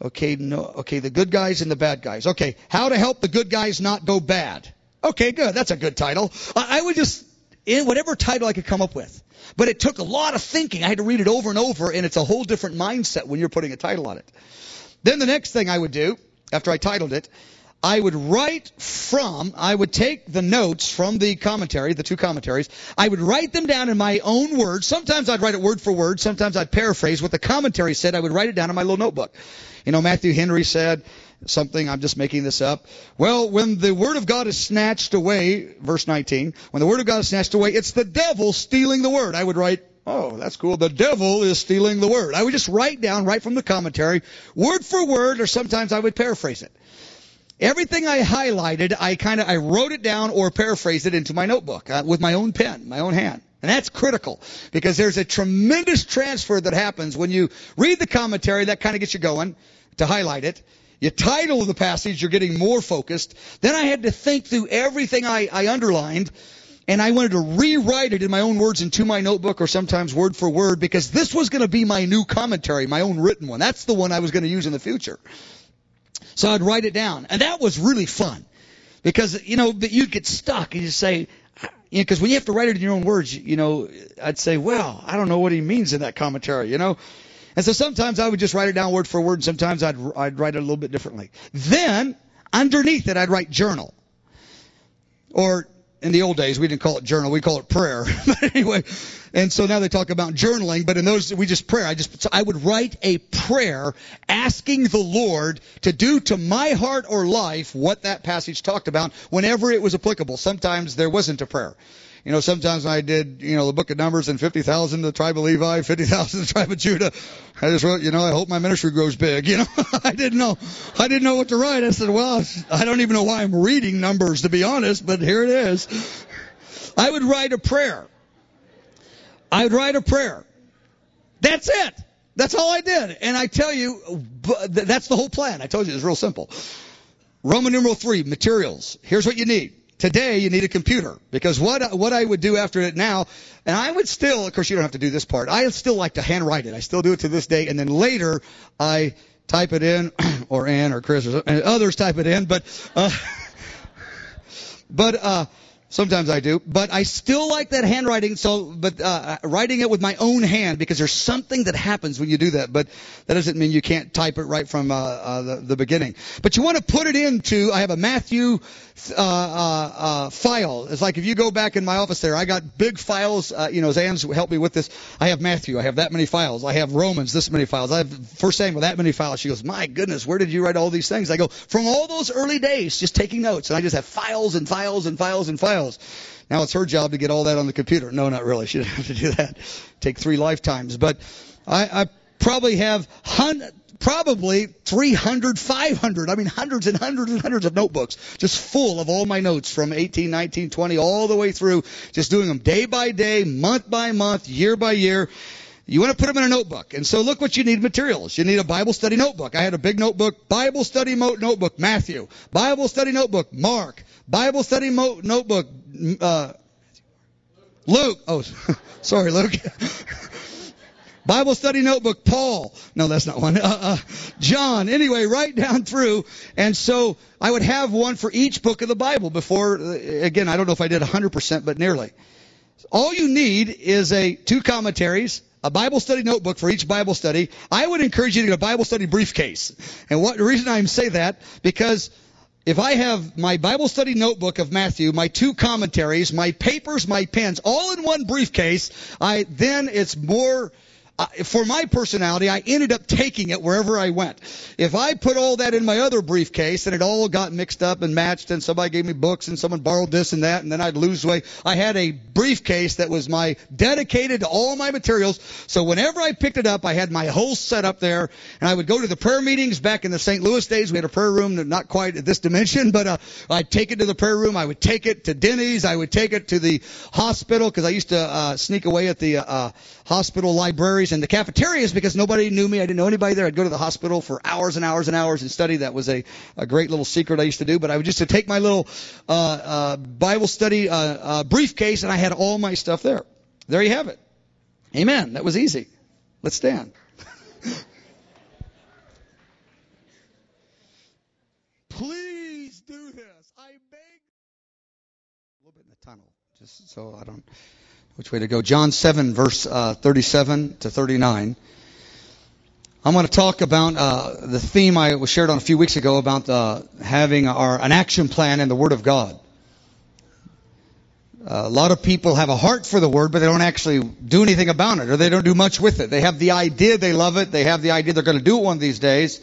Okay, no, okay, the good guys and the bad guys. Okay, how to help the good guys not go bad. Okay, good. That's a good title. I would just, in whatever title I could come up with. But it took a lot of thinking. I had to read it over and over, and it's a whole different mindset when you're putting a title on it. Then the next thing I would do, after I titled it, I would write from, I would take the notes from the commentary, the two commentaries, I would write them down in my own words. Sometimes I'd write it word for word, sometimes I'd paraphrase what the commentary said, I would write it down in my little notebook. You know, Matthew Henry said something, I'm just making this up. Well, when the Word of God is snatched away, verse 19, when the Word of God is snatched away, it's the devil stealing the Word. I would write Oh, that's cool. The devil is stealing the word. I would just write down right from the commentary, word for word, or sometimes I would paraphrase it. Everything I highlighted, I kind of I wrote it down or paraphrased it into my notebook uh, with my own pen, my own hand. And that's critical because there's a tremendous transfer that happens when you read the commentary. That kind of gets you going to highlight it. You title the passage, you're getting more focused. Then I had to think through everything I, I underlined and I wanted to rewrite it in my own words into my notebook or sometimes word for word because this was going to be my new commentary, my own written one. That's the one I was going to use in the future. So I'd write it down. And that was really fun because, you know, you'd get stuck and you say, you know, because when you have to write it in your own words, you know, I'd say, well, I don't know what he means in that commentary, you know. And so sometimes I would just write it down word for word, and sometimes I'd, I'd write it a little bit differently. Then, underneath it, I'd write journal. Or in the old days, we didn't call it journal, we call it prayer. but anyway, and so now they talk about journaling, but in those, we just pray. I just, I would write a prayer asking the Lord to do to my heart or life what that passage talked about whenever it was applicable. Sometimes there wasn't a prayer. You know, sometimes I did, you know, the book of Numbers and 50,000 the tribe of Levi, 50,000 the tribe of Judah. I just wrote, you know, I hope my ministry grows big. You know, I didn't know, I didn't know what to write. I said, well, I don't even know why I'm reading Numbers to be honest, but here it is. I would write a prayer. I would write a prayer. That's it. That's all I did. And I tell you, that's the whole plan. I told you it's real simple. Roman numeral three, materials. Here's what you need. Today you need a computer because what what I would do after it now, and I would still, of course, you don't have to do this part. I still like to handwrite it. I still do it to this day, and then later I type it in, or Ann or Chris or others type it in. But uh, but uh, Sometimes I do, but I still like that handwriting. So, but uh, writing it with my own hand because there's something that happens when you do that. But that doesn't mean you can't type it right from uh, uh, the, the beginning. But you want to put it into. I have a Matthew uh, uh, uh, file. It's like if you go back in my office there, I got big files. You know, Zan's helped me with this. I have Matthew. I have that many files. I have Romans, this many files. I have First Samuel, that many files. She goes, my goodness, where did you write all these things? I go, from all those early days, just taking notes. And I just have files and files and files and files. Now it's her job to get all that on the computer. No, not really. She doesn't have to do that. Take three lifetimes. But I, I probably have probably 300, 500, I mean hundreds and hundreds and hundreds of notebooks just full of all my notes from 18, 19, 20, all the way through, just doing them day by day, month by month, year by year. You want to put them in a notebook. And so look what you need materials. You need a Bible study notebook. I had a big notebook, Bible study mo- notebook, Matthew. Bible study notebook, Mark. Bible study mo- notebook, uh, Luke. Oh, sorry, Luke. Bible study notebook, Paul. No, that's not one. Uh, uh, John. Anyway, right down through. And so I would have one for each book of the Bible before, uh, again, I don't know if I did 100%, but nearly. All you need is a two commentaries, a Bible study notebook for each Bible study. I would encourage you to get a Bible study briefcase. And what the reason I say that, because if I have my Bible study notebook of Matthew, my two commentaries, my papers, my pens, all in one briefcase, I, then it's more, for my personality, I ended up taking it wherever I went. If I put all that in my other briefcase and it all got mixed up and matched and somebody gave me books and someone borrowed this and that and then I'd lose weight, I had a briefcase that was my dedicated to all my materials. So whenever I picked it up, I had my whole set up there and I would go to the prayer meetings back in the St. Louis days. We had a prayer room, not quite at this dimension, but uh, I'd take it to the prayer room. I would take it to Denny's. I would take it to the hospital because I used to uh, sneak away at the uh, hospital libraries and the cafeterias because nobody knew me. I didn't know anybody there. I'd go to the hospital for hours and hours and hours and study. That was a, a great little secret I used to do. But I would just to take my little uh, uh, Bible study uh, uh, briefcase and I had all my stuff there. There you have it. Amen. That was easy. Let's stand. Please do this. I beg. A little bit in the tunnel, just so I don't which way to go. John 7, verse uh, 37 to 39. I'm going to talk about uh, the theme I was shared on a few weeks ago about uh, having our an action plan in the Word of God. A lot of people have a heart for the Word, but they don't actually do anything about it, or they don't do much with it. They have the idea they love it. They have the idea they're going to do it one of these days,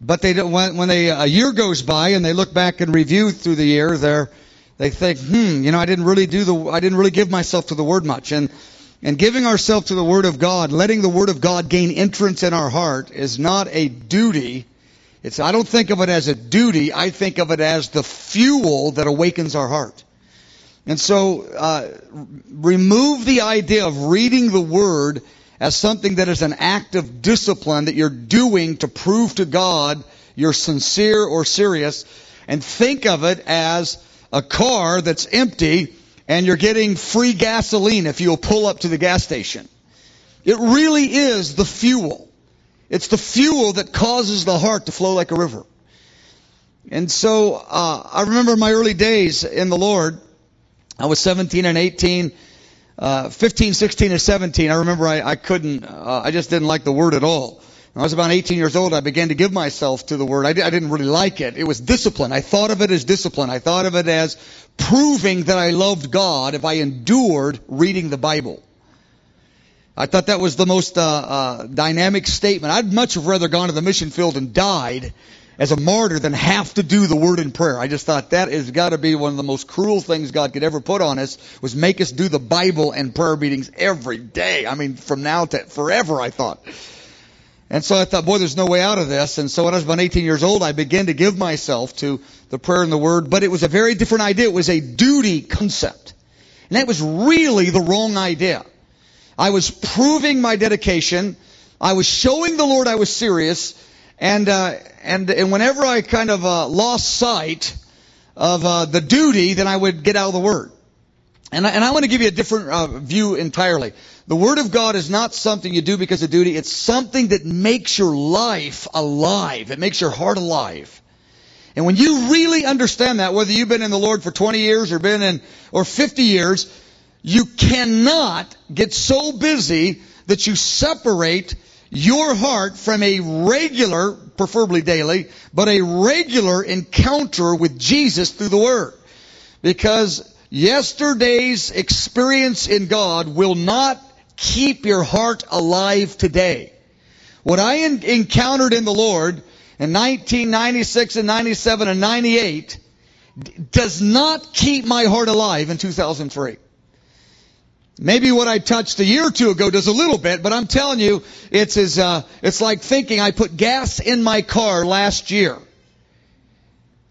but they don't, when, when they a year goes by and they look back and review through the year, they're they think, hmm, you know, I didn't really do the, I didn't really give myself to the Word much. And, and giving ourselves to the Word of God, letting the Word of God gain entrance in our heart is not a duty. It's, I don't think of it as a duty. I think of it as the fuel that awakens our heart. And so, uh, remove the idea of reading the Word as something that is an act of discipline that you're doing to prove to God you're sincere or serious, and think of it as a car that's empty and you're getting free gasoline if you'll pull up to the gas station. It really is the fuel. It's the fuel that causes the heart to flow like a river. And so uh, I remember my early days in the Lord. I was 17 and 18, uh, 15, 16, and 17. I remember I, I couldn't, uh, I just didn't like the Word at all. When I was about 18 years old, I began to give myself to the Word. I, I didn't really like it. It was discipline. I thought of it as discipline. I thought of it as proving that I loved God if I endured reading the Bible. I thought that was the most uh, uh, dynamic statement. I'd much have rather gone to the mission field and died as a martyr than have to do the word in prayer. I just thought that has got to be one of the most cruel things God could ever put on us was make us do the Bible and prayer meetings every day. I mean, from now to forever, I thought. And so I thought, boy, there's no way out of this. And so when I was about 18 years old, I began to give myself to the prayer and the word, but it was a very different idea. It was a duty concept. And that was really the wrong idea. I was proving my dedication. I was showing the Lord I was serious. And, uh, and, and whenever I kind of, uh, lost sight of, uh, the duty, then I would get out of the word. And I, and I want to give you a different uh, view entirely. The Word of God is not something you do because of duty. It's something that makes your life alive. It makes your heart alive. And when you really understand that, whether you've been in the Lord for 20 years or been in, or 50 years, you cannot get so busy that you separate your heart from a regular, preferably daily, but a regular encounter with Jesus through the Word. Because yesterday's experience in God will not keep your heart alive today. What I en- encountered in the Lord in 1996 and 97 and 98 d- does not keep my heart alive in 2003. Maybe what I touched a year or two ago does a little bit, but I'm telling you, it's as, uh, it's like thinking I put gas in my car last year.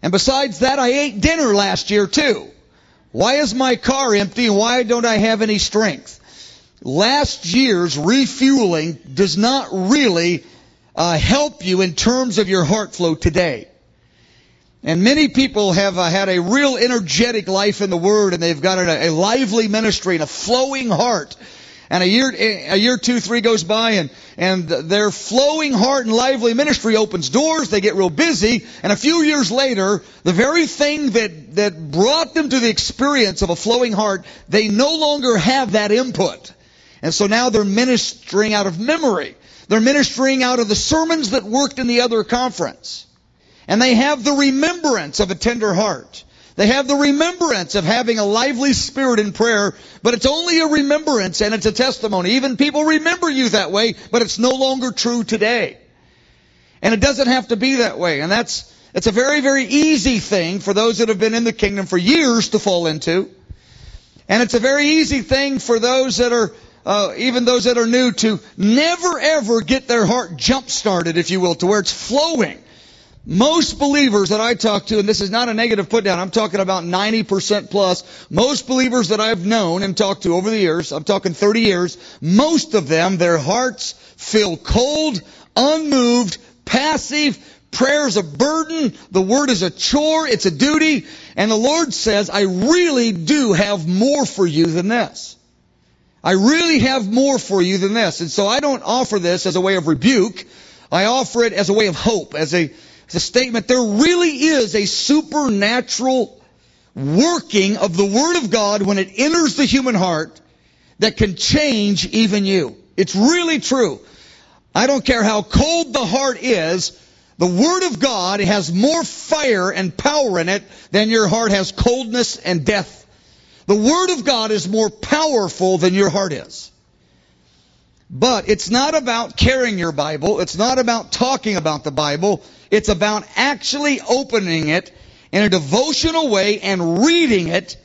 And besides that, I ate dinner last year too. Why is my car empty and why don't I have any strength? Last year's refueling does not really uh, help you in terms of your heart flow today. And many people have uh, had a real energetic life in the Word, and they've got a, a lively ministry and a flowing heart. And a year, a year, two, three goes by, and and their flowing heart and lively ministry opens doors. They get real busy, and a few years later, the very thing that that brought them to the experience of a flowing heart, they no longer have that input, and so now they're ministering out of memory. They're ministering out of the sermons that worked in the other conference. And they have the remembrance of a tender heart. They have the remembrance of having a lively spirit in prayer, but it's only a remembrance and it's a testimony. Even people remember you that way, but it's no longer true today. And it doesn't have to be that way. And that's, it's a very, very easy thing for those that have been in the kingdom for years to fall into. And it's a very easy thing for those that are, uh, even those that are new to never ever get their heart jump started, if you will, to where it's flowing. Most believers that I talk to, and this is not a negative put down, I'm talking about 90% plus. Most believers that I've known and talked to over the years, I'm talking 30 years, most of them, their hearts feel cold, unmoved, passive, prayer is a burden, the word is a chore, it's a duty, and the Lord says, I really do have more for you than this. I really have more for you than this. And so I don't offer this as a way of rebuke. I offer it as a way of hope, as a it's a statement there really is a supernatural working of the Word of God when it enters the human heart that can change even you. It's really true. I don't care how cold the heart is, the Word of God has more fire and power in it than your heart has coldness and death. The Word of God is more powerful than your heart is. But it's not about carrying your Bible. It's not about talking about the Bible. It's about actually opening it in a devotional way and reading it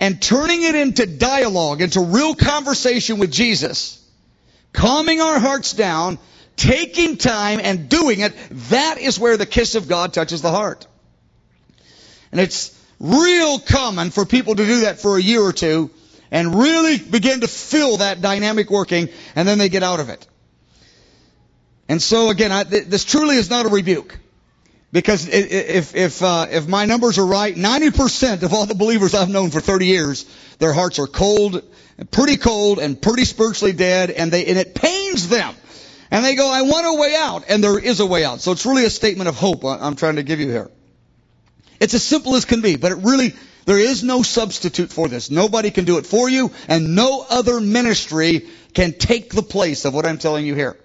and turning it into dialogue, into real conversation with Jesus. Calming our hearts down, taking time and doing it. That is where the kiss of God touches the heart. And it's real common for people to do that for a year or two and really begin to feel that dynamic working, and then they get out of it. And so again, I, this truly is not a rebuke. Because if if uh, if my numbers are right, 90% of all the believers I've known for 30 years, their hearts are cold, pretty cold, and pretty spiritually dead, and they and it pains them. And they go, "I want a way out," and there is a way out. So it's really a statement of hope I'm trying to give you here. It's as simple as can be, but it really there is no substitute for this. Nobody can do it for you, and no other ministry can take the place of what I'm telling you here.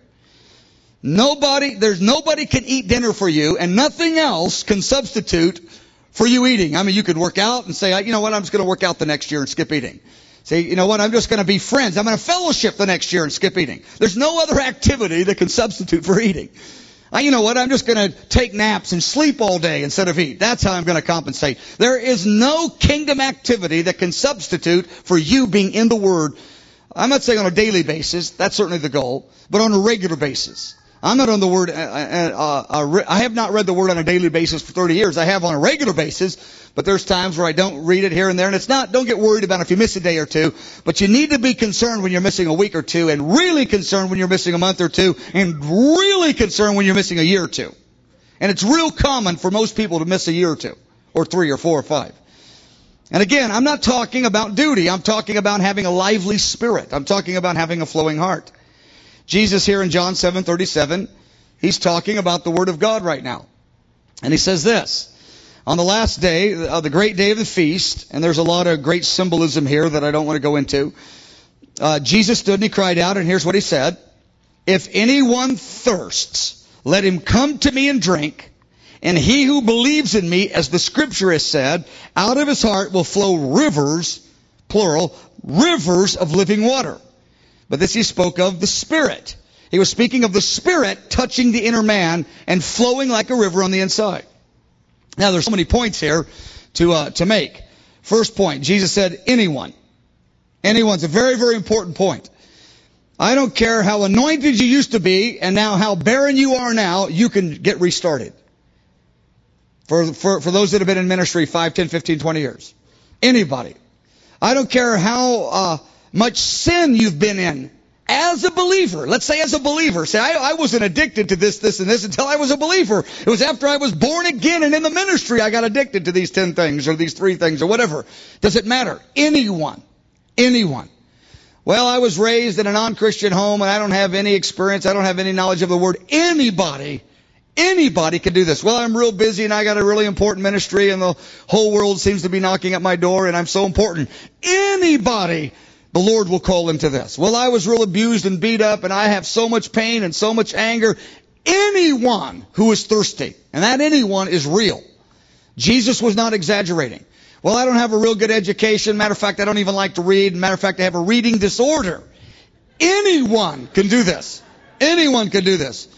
Nobody, there's nobody can eat dinner for you, and nothing else can substitute for you eating. I mean, you could work out and say, you know what, I'm just going to work out the next year and skip eating. Say, you know what, I'm just going to be friends. I'm going to fellowship the next year and skip eating. There's no other activity that can substitute for eating. I, you know what, I'm just going to take naps and sleep all day instead of eat. That's how I'm going to compensate. There is no kingdom activity that can substitute for you being in the Word. I'm not saying on a daily basis. That's certainly the goal. But on a regular basis. I'm not on the word, uh, uh, uh, I have not read the word on a daily basis for 30 years. I have on a regular basis, but there's times where I don't read it here and there, and it's not, don't get worried about if you miss a day or two, but you need to be concerned when you're missing a week or two, and really concerned when you're missing a month or two, and really concerned when you're missing a year or two. And it's real common for most people to miss a year or two, or three or four or five. And again, I'm not talking about duty. I'm talking about having a lively spirit. I'm talking about having a flowing heart. Jesus here in John 7:37, he's talking about the word of God right now. And he says this. On the last day, uh, the great day of the feast, and there's a lot of great symbolism here that I don't want to go into, uh, Jesus stood and he cried out, and here's what he said. If anyone thirsts, let him come to me and drink. And he who believes in me, as the scripture has said, out of his heart will flow rivers, plural, rivers of living water. But this he spoke of the Spirit. He was speaking of the Spirit touching the inner man and flowing like a river on the inside. Now there's so many points here to, uh, to make. First point, Jesus said anyone. Anyone's a very, very important point. I don't care how anointed you used to be and now how barren you are now, you can get restarted. For, for, for those that have been in ministry 5, 10, 15, 20 years. Anybody. I don't care how uh, much sin you've been in. As a believer, let's say as a believer, say I, I wasn't addicted to this, this, and this until I was a believer. It was after I was born again and in the ministry I got addicted to these 10 things or these three things or whatever. Does it matter? Anyone. Anyone. Well, I was raised in a non-Christian home and I don't have any experience. I don't have any knowledge of the word. Anybody Anybody can do this. Well, I'm real busy and I got a really important ministry and the whole world seems to be knocking at my door and I'm so important. Anybody, the Lord will call into this. Well, I was real abused and beat up and I have so much pain and so much anger. Anyone who is thirsty, and that anyone is real. Jesus was not exaggerating. Well, I don't have a real good education. Matter of fact, I don't even like to read. Matter of fact, I have a reading disorder. Anyone can do this. Anyone can do this.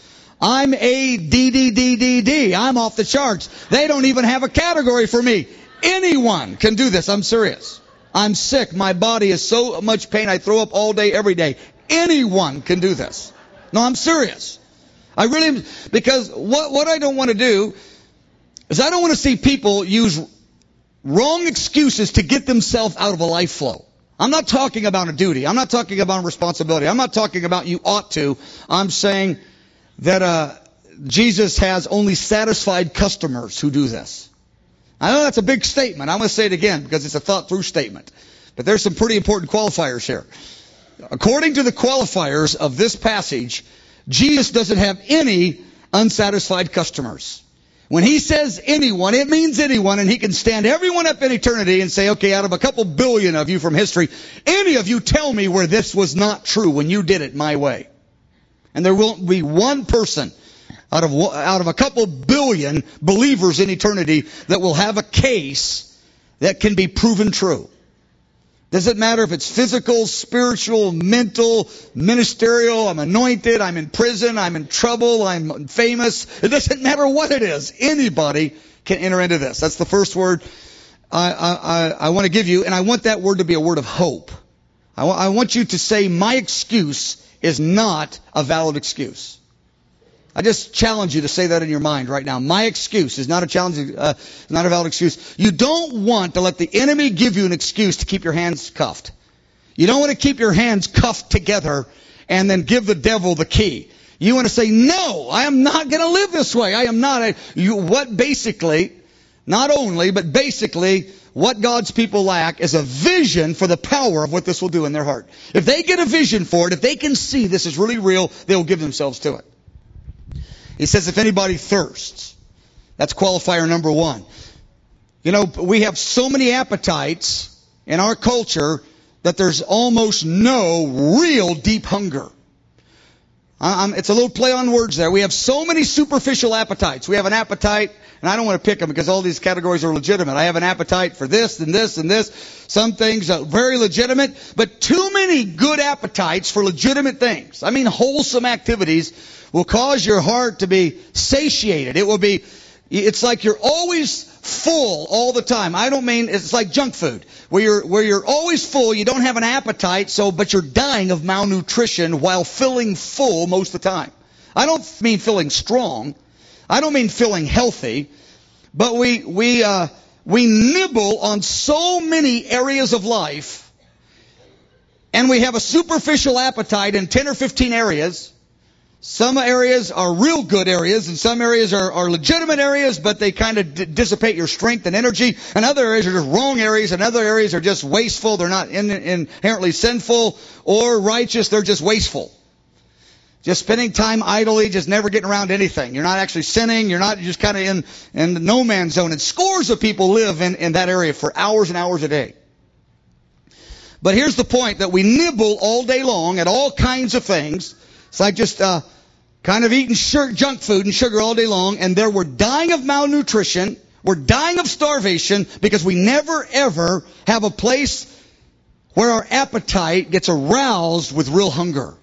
I'm a D D D D D. I'm off the charts. They don't even have a category for me. Anyone can do this. I'm serious. I'm sick. My body is so much pain. I throw up all day, every day. Anyone can do this. No, I'm serious. I really, because what, what I don't want to do is I don't want to see people use wrong excuses to get themselves out of a life flow. I'm not talking about a duty. I'm not talking about a responsibility. I'm not talking about you ought to. I'm saying that uh, Jesus has only satisfied customers who do this. I know that's a big statement. I'm going to say it again because it's a thought through statement. But there's some pretty important qualifiers here. According to the qualifiers of this passage, Jesus doesn't have any unsatisfied customers. When he says anyone, it means anyone, and he can stand everyone up in eternity and say, okay, out of a couple billion of you from history, any of you tell me where this was not true when you did it my way. And there won't be one person out of, out of a couple billion believers in eternity that will have a case that can be proven true. Does it matter if it's physical, spiritual, mental, ministerial, I'm anointed, I'm in prison, I'm in trouble, I'm famous. It doesn't matter what it is. Anybody can enter into this. That's the first word I, I, I want to give you, and I want that word to be a word of hope. I, I want you to say, my excuse is not a valid excuse. I just challenge you to say that in your mind right now. My excuse is not a challenge, uh, not a valid excuse. You don't want to let the enemy give you an excuse to keep your hands cuffed. You don't want to keep your hands cuffed together and then give the devil the key. You want to say, no, I am not going to live this way. I am not. A, you, what basically, not only, but basically, what God's people lack is a vision for the power of what this will do in their heart. If they get a vision for it, if they can see this is really real, they'll give themselves to it. He says, if anybody thirsts, that's qualifier number one. You know, we have so many appetites in our culture that there's almost no real deep hunger. I'm, it's a little play on words there. We have so many superficial appetites. We have an appetite, and I don't want to pick them because all these categories are legitimate. I have an appetite for this and this and this. Some things are very legitimate, but too many good appetites for legitimate things. I mean, wholesome activities will cause your heart to be satiated. It will be, it's like you're always full all the time. I don't mean it's like junk food where you're where you're always full, you don't have an appetite, so but you're dying of malnutrition while feeling full most of the time. I don't mean feeling strong. I don't mean feeling healthy, but we we uh, we nibble on so many areas of life, and we have a superficial appetite in ten or fifteen areas some areas are real good areas, and some areas are, are legitimate areas, but they kind of d- dissipate your strength and energy. And other areas are just wrong areas, and other areas are just wasteful. They're not in, inherently sinful or righteous. They're just wasteful. Just spending time idly, just never getting around anything. You're not actually sinning. You're not just kind of in, in the no man's zone. And scores of people live in, in that area for hours and hours a day. But here's the point that we nibble all day long at all kinds of things. It's like just uh, kind of eating junk food and sugar all day long, and there we're dying of malnutrition. We're dying of starvation because we never ever have a place where our appetite gets aroused with real hunger.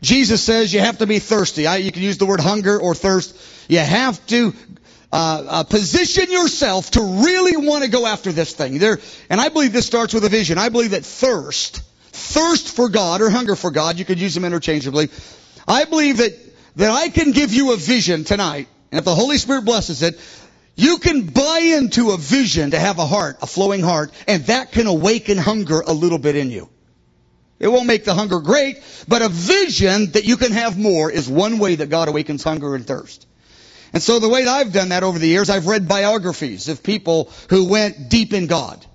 Jesus says you have to be thirsty. I, you can use the word hunger or thirst. You have to uh, uh, position yourself to really want to go after this thing. There, and I believe this starts with a vision. I believe that thirst, thirst for God or hunger for God, you could use them interchangeably. I believe that that I can give you a vision tonight, and if the Holy Spirit blesses it, you can buy into a vision to have a heart, a flowing heart, and that can awaken hunger a little bit in you. It won't make the hunger great, but a vision that you can have more is one way that God awakens hunger and thirst. And so the way that I've done that over the years, I've read biographies of people who went deep in God.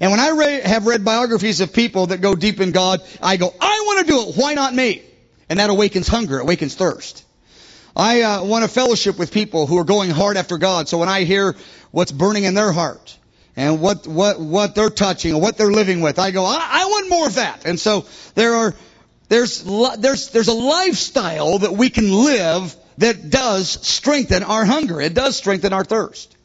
And when I re- have read biographies of people that go deep in God, I go, I want to do it. Why not me? And that awakens hunger, awakens thirst. I uh, want to fellowship with people who are going hard after God. So when I hear what's burning in their heart, and what, what, what they're touching and what they're living with. I go, I, I want more of that. And so there are, there's, there's, there's a lifestyle that we can live that does strengthen our hunger. It does strengthen our thirst.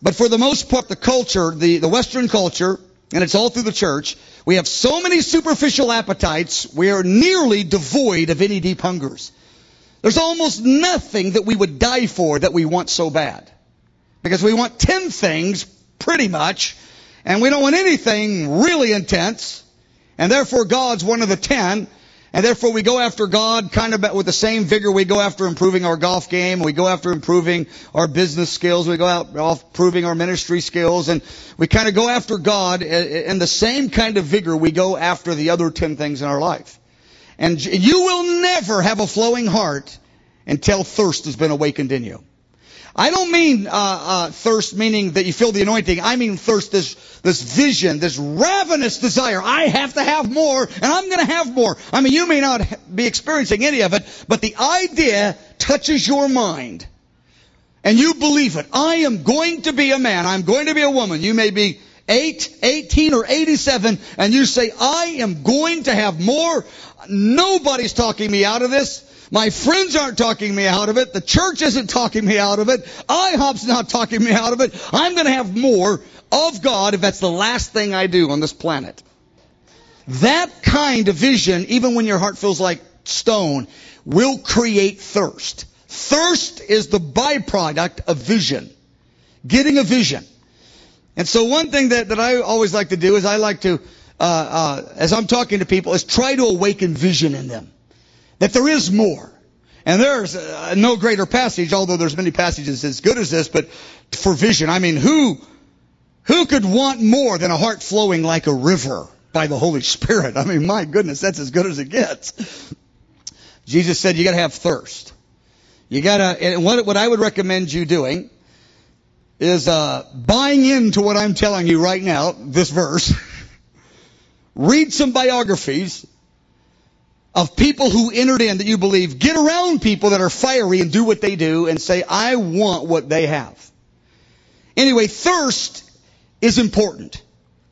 But for the most part, the culture, the, the Western culture, and it's all through the church, we have so many superficial appetites, we are nearly devoid of any deep hungers. There's almost nothing that we would die for that we want so bad. Because we want 10 things, pretty much, and we don't want anything really intense, and therefore God's one of the 10, and therefore we go after God kind of with the same vigor we go after improving our golf game, we go after improving our business skills, we go out off improving our ministry skills, and we kind of go after God in the same kind of vigor we go after the other 10 things in our life. And you will never have a flowing heart until thirst has been awakened in you. I don't mean uh, uh, thirst meaning that you feel the anointing. I mean thirst, this this vision, this ravenous desire. I have to have more, and I'm going to have more. I mean, you may not be experiencing any of it, but the idea touches your mind, and you believe it. I am going to be a man. I'm going to be a woman. You may be 8, 18, or 87, and you say, I am going to have more. Nobody's talking me out of this. My friends aren't talking me out of it. The church isn't talking me out of it. IHOP's not talking me out of it. I'm going to have more of God if that's the last thing I do on this planet. That kind of vision, even when your heart feels like stone, will create thirst. Thirst is the byproduct of vision. Getting a vision. And so one thing that, that I always like to do is I like to, uh, uh, as I'm talking to people, is try to awaken vision in them that there is more. And there's uh, no greater passage, although there's many passages as good as this, but for vision, I mean, who, who could want more than a heart flowing like a river by the Holy Spirit? I mean, my goodness, that's as good as it gets. Jesus said you gotta have thirst. You gotta, and what, what I would recommend you doing is, uh, buying into what I'm telling you right now, this verse. Read some biographies of people who entered in that you believe, get around people that are fiery and do what they do and say, I want what they have. Anyway, thirst is important.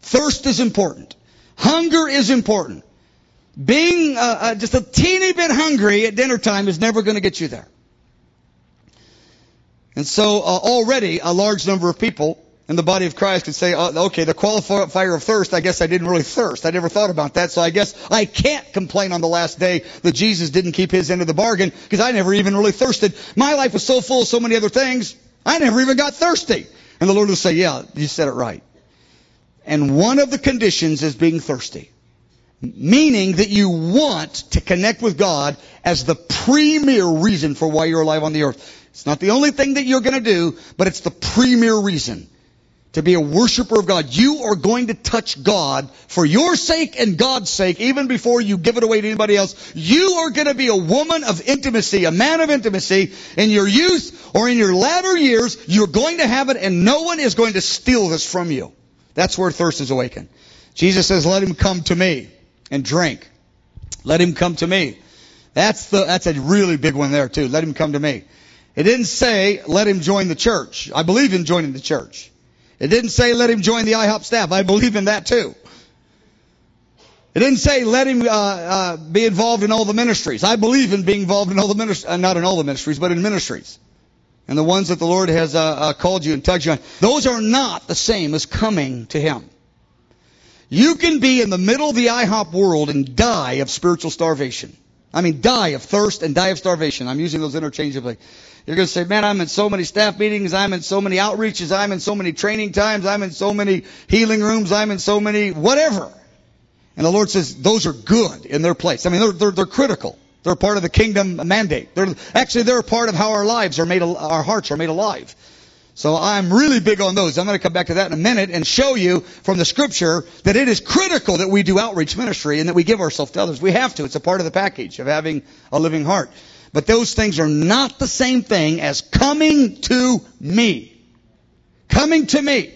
Thirst is important. Hunger is important. Being uh, uh, just a teeny bit hungry at dinner time is never going to get you there. And so uh, already a large number of people and the body of Christ could say, oh, okay, the qualifier of thirst, I guess I didn't really thirst. I never thought about that, so I guess I can't complain on the last day that Jesus didn't keep his end of the bargain because I never even really thirsted. My life was so full of so many other things, I never even got thirsty. And the Lord will say, yeah, you said it right. And one of the conditions is being thirsty. Meaning that you want to connect with God as the premier reason for why you're alive on the earth. It's not the only thing that you're going to do, but it's the premier reason to be a worshiper of God. You are going to touch God for your sake and God's sake, even before you give it away to anybody else. You are going to be a woman of intimacy, a man of intimacy. In your youth or in your latter years, you're going to have it and no one is going to steal this from you. That's where thirst is awakened. Jesus says, let him come to me and drink. Let him come to me. That's the that's a really big one there too. Let him come to me. It didn't say let him join the church. I believe in joining the church. It didn't say let him join the IHOP staff. I believe in that too. It didn't say let him uh, uh, be involved in all the ministries. I believe in being involved in all the ministries, uh, not in all the ministries, but in ministries. And the ones that the Lord has uh, uh, called you and tugged you on. Those are not the same as coming to Him. You can be in the middle of the IHOP world and die of spiritual starvation. I mean, die of thirst and die of starvation. I'm using those interchangeably. You're going to say, man, I'm in so many staff meetings. I'm in so many outreaches. I'm in so many training times. I'm in so many healing rooms. I'm in so many whatever. And the Lord says those are good in their place. I mean, they're, they're, they're critical. They're part of the kingdom mandate. They're, actually, they're a part of how our lives are made, our hearts are made alive. So I'm really big on those. I'm going to come back to that in a minute and show you from the scripture that it is critical that we do outreach ministry and that we give ourselves to others. We have to. It's a part of the package of having a living heart. But those things are not the same thing as coming to me. Coming to me.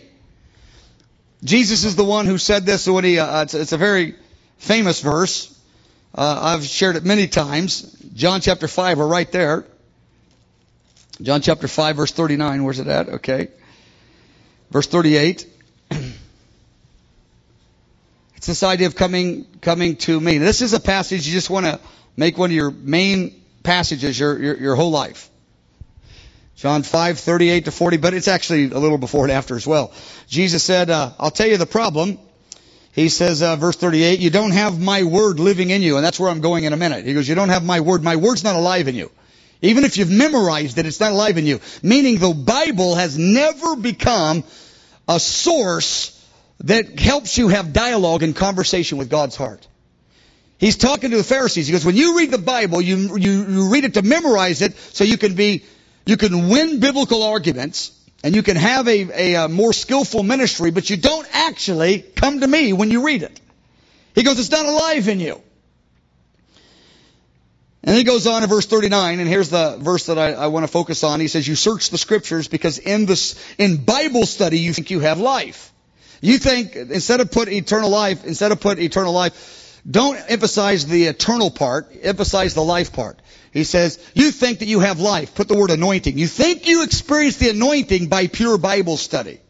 Jesus is the one who said this when he, uh, it's, it's, a very famous verse. Uh, I've shared it many times. John chapter 5, we're right there. John chapter 5, verse 39. Where's it at? Okay. Verse 38. It's this idea of coming, coming to me. This is a passage you just want to make one of your main passages your, your, your whole life. John 5, 38 to 40, but it's actually a little before and after as well. Jesus said, uh, I'll tell you the problem. He says, uh, verse 38, you don't have my word living in you. And that's where I'm going in a minute. He goes, you don't have my word. My word's not alive in you. Even if you've memorized it, it's not alive in you. Meaning the Bible has never become a source that helps you have dialogue and conversation with God's heart. He's talking to the Pharisees. He goes, when you read the Bible, you, you, you read it to memorize it so you can be you can win biblical arguments and you can have a, a, a, more skillful ministry, but you don't actually come to me when you read it. He goes, it's not alive in you. And he goes on in verse 39, and here's the verse that I, I want to focus on. He says, you search the scriptures because in this, in Bible study you think you have life. You think, instead of put eternal life, instead of put eternal life, don't emphasize the eternal part, emphasize the life part. He says, you think that you have life. Put the word anointing. You think you experience the anointing by pure Bible study.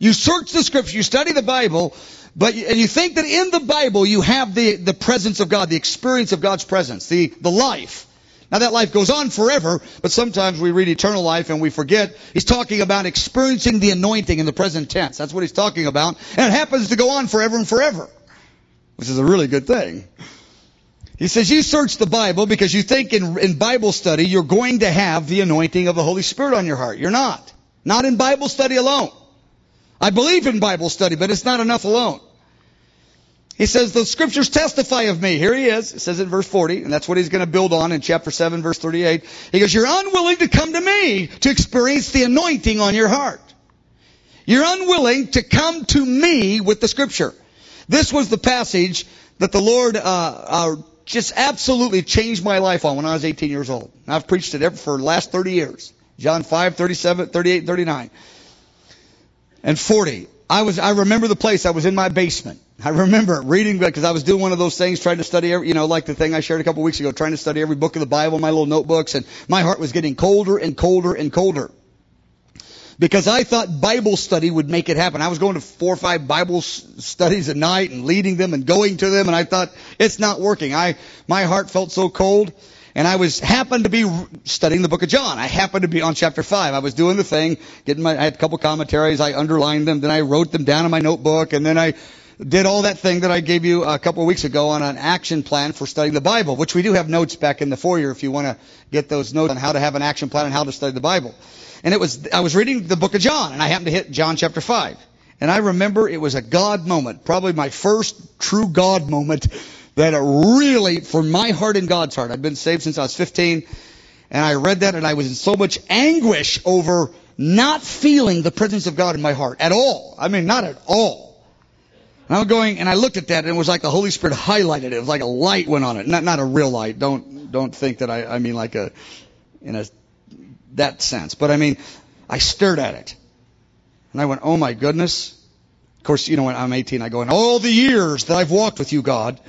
You search the scripture, you study the Bible, but and you think that in the Bible you have the, the presence of God, the experience of God's presence, the, the life. Now that life goes on forever, but sometimes we read eternal life and we forget. He's talking about experiencing the anointing in the present tense. That's what he's talking about. And it happens to go on forever and forever, which is a really good thing. He says, you search the Bible because you think in, in Bible study you're going to have the anointing of the Holy Spirit on your heart. You're not. Not in Bible study alone. I believe in Bible study, but it's not enough alone. He says, the scriptures testify of me. Here he is. It says in verse 40, and that's what he's going to build on in chapter 7, verse 38. He goes, you're unwilling to come to me to experience the anointing on your heart. You're unwilling to come to me with the scripture. This was the passage that the Lord uh, uh, just absolutely changed my life on when I was 18 years old. I've preached it ever for the last 30 years. John 5, 37, 38, 39. And 40. I was, I remember the place. I was in my basement. I remember reading because I was doing one of those things, trying to study every, you know, like the thing I shared a couple weeks ago, trying to study every book of the Bible, my little notebooks, and my heart was getting colder and colder and colder because I thought Bible study would make it happen. I was going to four or five Bible studies a night and leading them and going to them, and I thought it's not working. I my heart felt so cold, and I was happened to be studying the book of John. I happened to be on chapter five. I was doing the thing, getting my I had a couple commentaries. I underlined them, then I wrote them down in my notebook, and then I did all that thing that I gave you a couple of weeks ago on an action plan for studying the Bible, which we do have notes back in the foyer if you want to get those notes on how to have an action plan and how to study the Bible. And it was, I was reading the book of John, and I happened to hit John chapter 5. And I remember it was a God moment, probably my first true God moment that really, for my heart and God's heart, I'd been saved since I was 15, and I read that and I was in so much anguish over not feeling the presence of God in my heart at all. I mean, not at all. And I'm going, and I looked at that, and it was like the Holy Spirit highlighted it. It was like a light went on it. Not, not a real light. Don't, don't think that I, I mean like a, in a that sense. But I mean, I stared at it. And I went, oh my goodness. Of course, you know, when I'm 18, I go, in all the years that I've walked with you, God.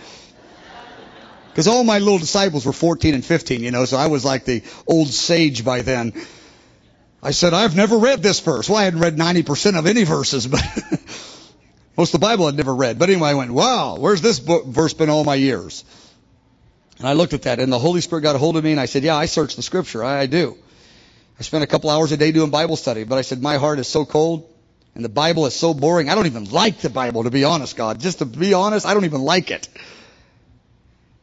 Because all my little disciples were 14 and 15, you know, so I was like the old sage by then. I said, I've never read this verse. Well, I hadn't read 90% of any verses, but most of the Bible I'd never read. But anyway, I went, wow, where's this book, verse been all my years? And I looked at that, and the Holy Spirit got a hold of me, and I said, yeah, I search the Scripture. I, I do. I spent a couple hours a day doing Bible study, but I said, my heart is so cold, and the Bible is so boring. I don't even like the Bible, to be honest, God. Just to be honest, I don't even like it.